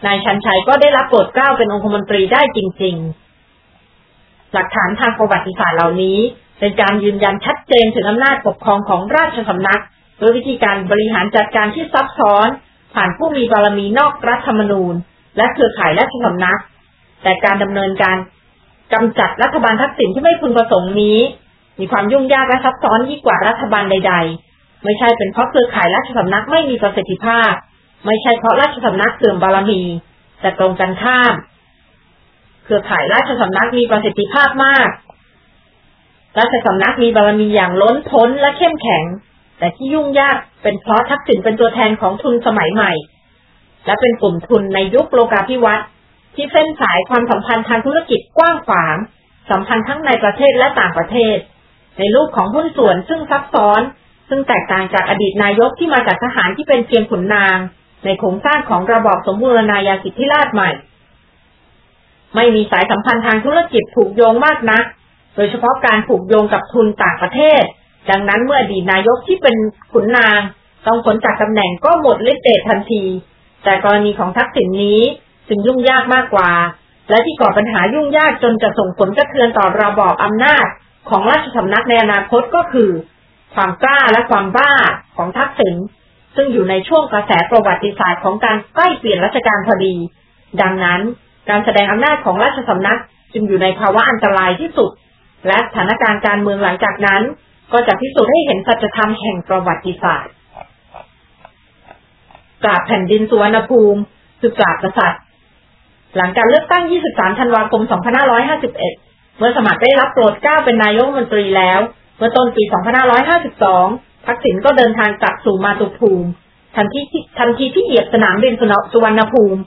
นายชันชัยก็ได้รับโปรดเกล้าเป็นองคมนตรีได้จริง ๆ หลักฐานทางประวัติศาสตร์เหล่านี้ เป็นการยืนยันชัดเจนถึงอำนาจปกครองของราชสำนักโดยวิธีการบริหารจัดการที่ซับซ้อน ผ่านผู้มีบารมีนอกรัฐธรรมนูญ และเครือข่ายราชสำนัก แต่การดำเนินการกำจัดรัฐบาลทักษิณที่ไม่พึงประสงค์นี้ มีความยุ่งยากและซับซ้อนยิ่งกว่ารัฐบาลใด ๆ ไม่ใช่เป็นเพราะเครือข่ายราชสำนักไม่มีประสิทธิภาพ ไม่ใช่เพราะราชสำนักเสื่อมบารมี แต่ตรงกันข้าม เครือข่ายราชสำนักมีประสิทธิภาพมาก ราชสำนักมีบารมีอย่างล้นพ้นและเข้มแข็ง แต่ที่ยุ่งยากเป็นเพราะทักษิณเป็นตัวแทนของทุนสมัยใหม่ และเป็นกลุ่มทุนในยุคโลกาภิวัตน์ที่เส้นสายความสัมพันธ์ทางธุรกิจกว้างขวางสัมพันธ์ทั้งในประเทศและต่างประเทศ ในรูปของหุ้นส่วนซึ่งซับซ้อน ซึ่งแตกต่างจากอดีตนายกที่มาจากทหารที่เป็นเพียงขุนนาง ในโครงสร้างของระบอบสมบูรณาญาสิทธิราชใหม่ ไม่มีสายสัมพันธ์ทางธุรกิจผูกโยงมากนะัก โดยเฉพาะการผูกโยงกับทุนต่างประเทศ ดังนั้นเมื่ออดีตนายกที่เป็นขุนนาง ต้องผลจากตำแหน่งก็หมดฤทธิ์เดชทันที แต่กรณีของทักษิณนนี้จึงยุ่งยากมากกว่า และที่ก่อปัญหายุ่งยากจนจะส่งผลกระเทือนต่อระบอบอำนาจของราชสำนักในอนาคตก็คือ ความกล้าและความบ้าของทักษิณซึ่งอยู่ในช่วงกระแสประวัติศาสตร์ของการใกล้เปลี่ยนรัชกาลพอดี ดังนั้นการแสดงอำนาจของราชสำนักจึงอยู่ในภาวะอันตรายที่สุด และสถานการณ์การเมืองหลังจากนั้น ก็จะพิสูจน์ให้เห็นสัจธรรมแห่งประวัติศาสตร์กราบแผ่นดินสุวรรณภูมิคือกราบกษัตริย์ หลังการเลือกตั้ง 23 ธันวาคม 2551 เมื่อสมัครได้รับโปรดเกล้าเป็นนายกรัฐมนตรีแล้ว มื่อต้นปี 2552 ทักษิณก็เดินทางกลับสู่มาตุภูมิ ทันทีที่ทันทีที่เหยียบสนามบินสุวรรณภูมิ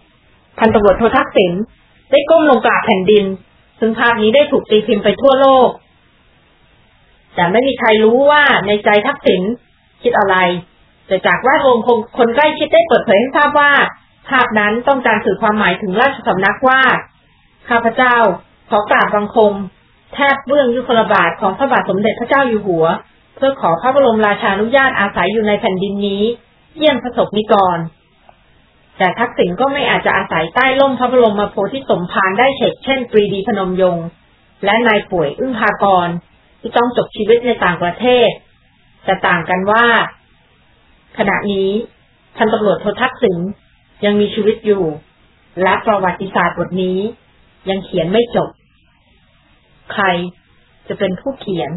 พันตำรวจโททักษิณได้ก้มลงกราบแผ่นดิน ซึ่งภาพนี้ได้ถูกตีพิมพ์ไปทั่วโลก แต่ไม่มีใครรู้ว่าในใจทักษิณคิดอะไร แต่จากแวดวงคนใกล้ชิดได้เปิดเผยให้ทราบว่า ภาพนั้นต้องการสื่อความหมายถึงราชสำนักว่า ข้าพเจ้าขอกราบบังคม แทบเบื้องยุคลบาทของพระบาทสมเด็จพระเจ้าอยู่หัว เพื่อขอพระบรมราชานุญาตอาศัยอยู่ในแผ่นดินนี้ เยี่ยมพระศกนิกร แต่ทักษิณก็ไม่อาจจะอาศัยใต้ร่มพระบรมโพธิสมภารได้เฉกเช่นปรีดีพนมยงค์และนายป่วยอึ้งพากร ที่ต้องจบชีวิตในต่างประเทศ แต่ต่างกันว่า ขณะนี้พันตำรวจโททักษิณยังมีชีวิตอยู่ และประวัติศาสตร์บทนี้ ยังเขียนไม่จบ ใครจะเป็นผู้เขียน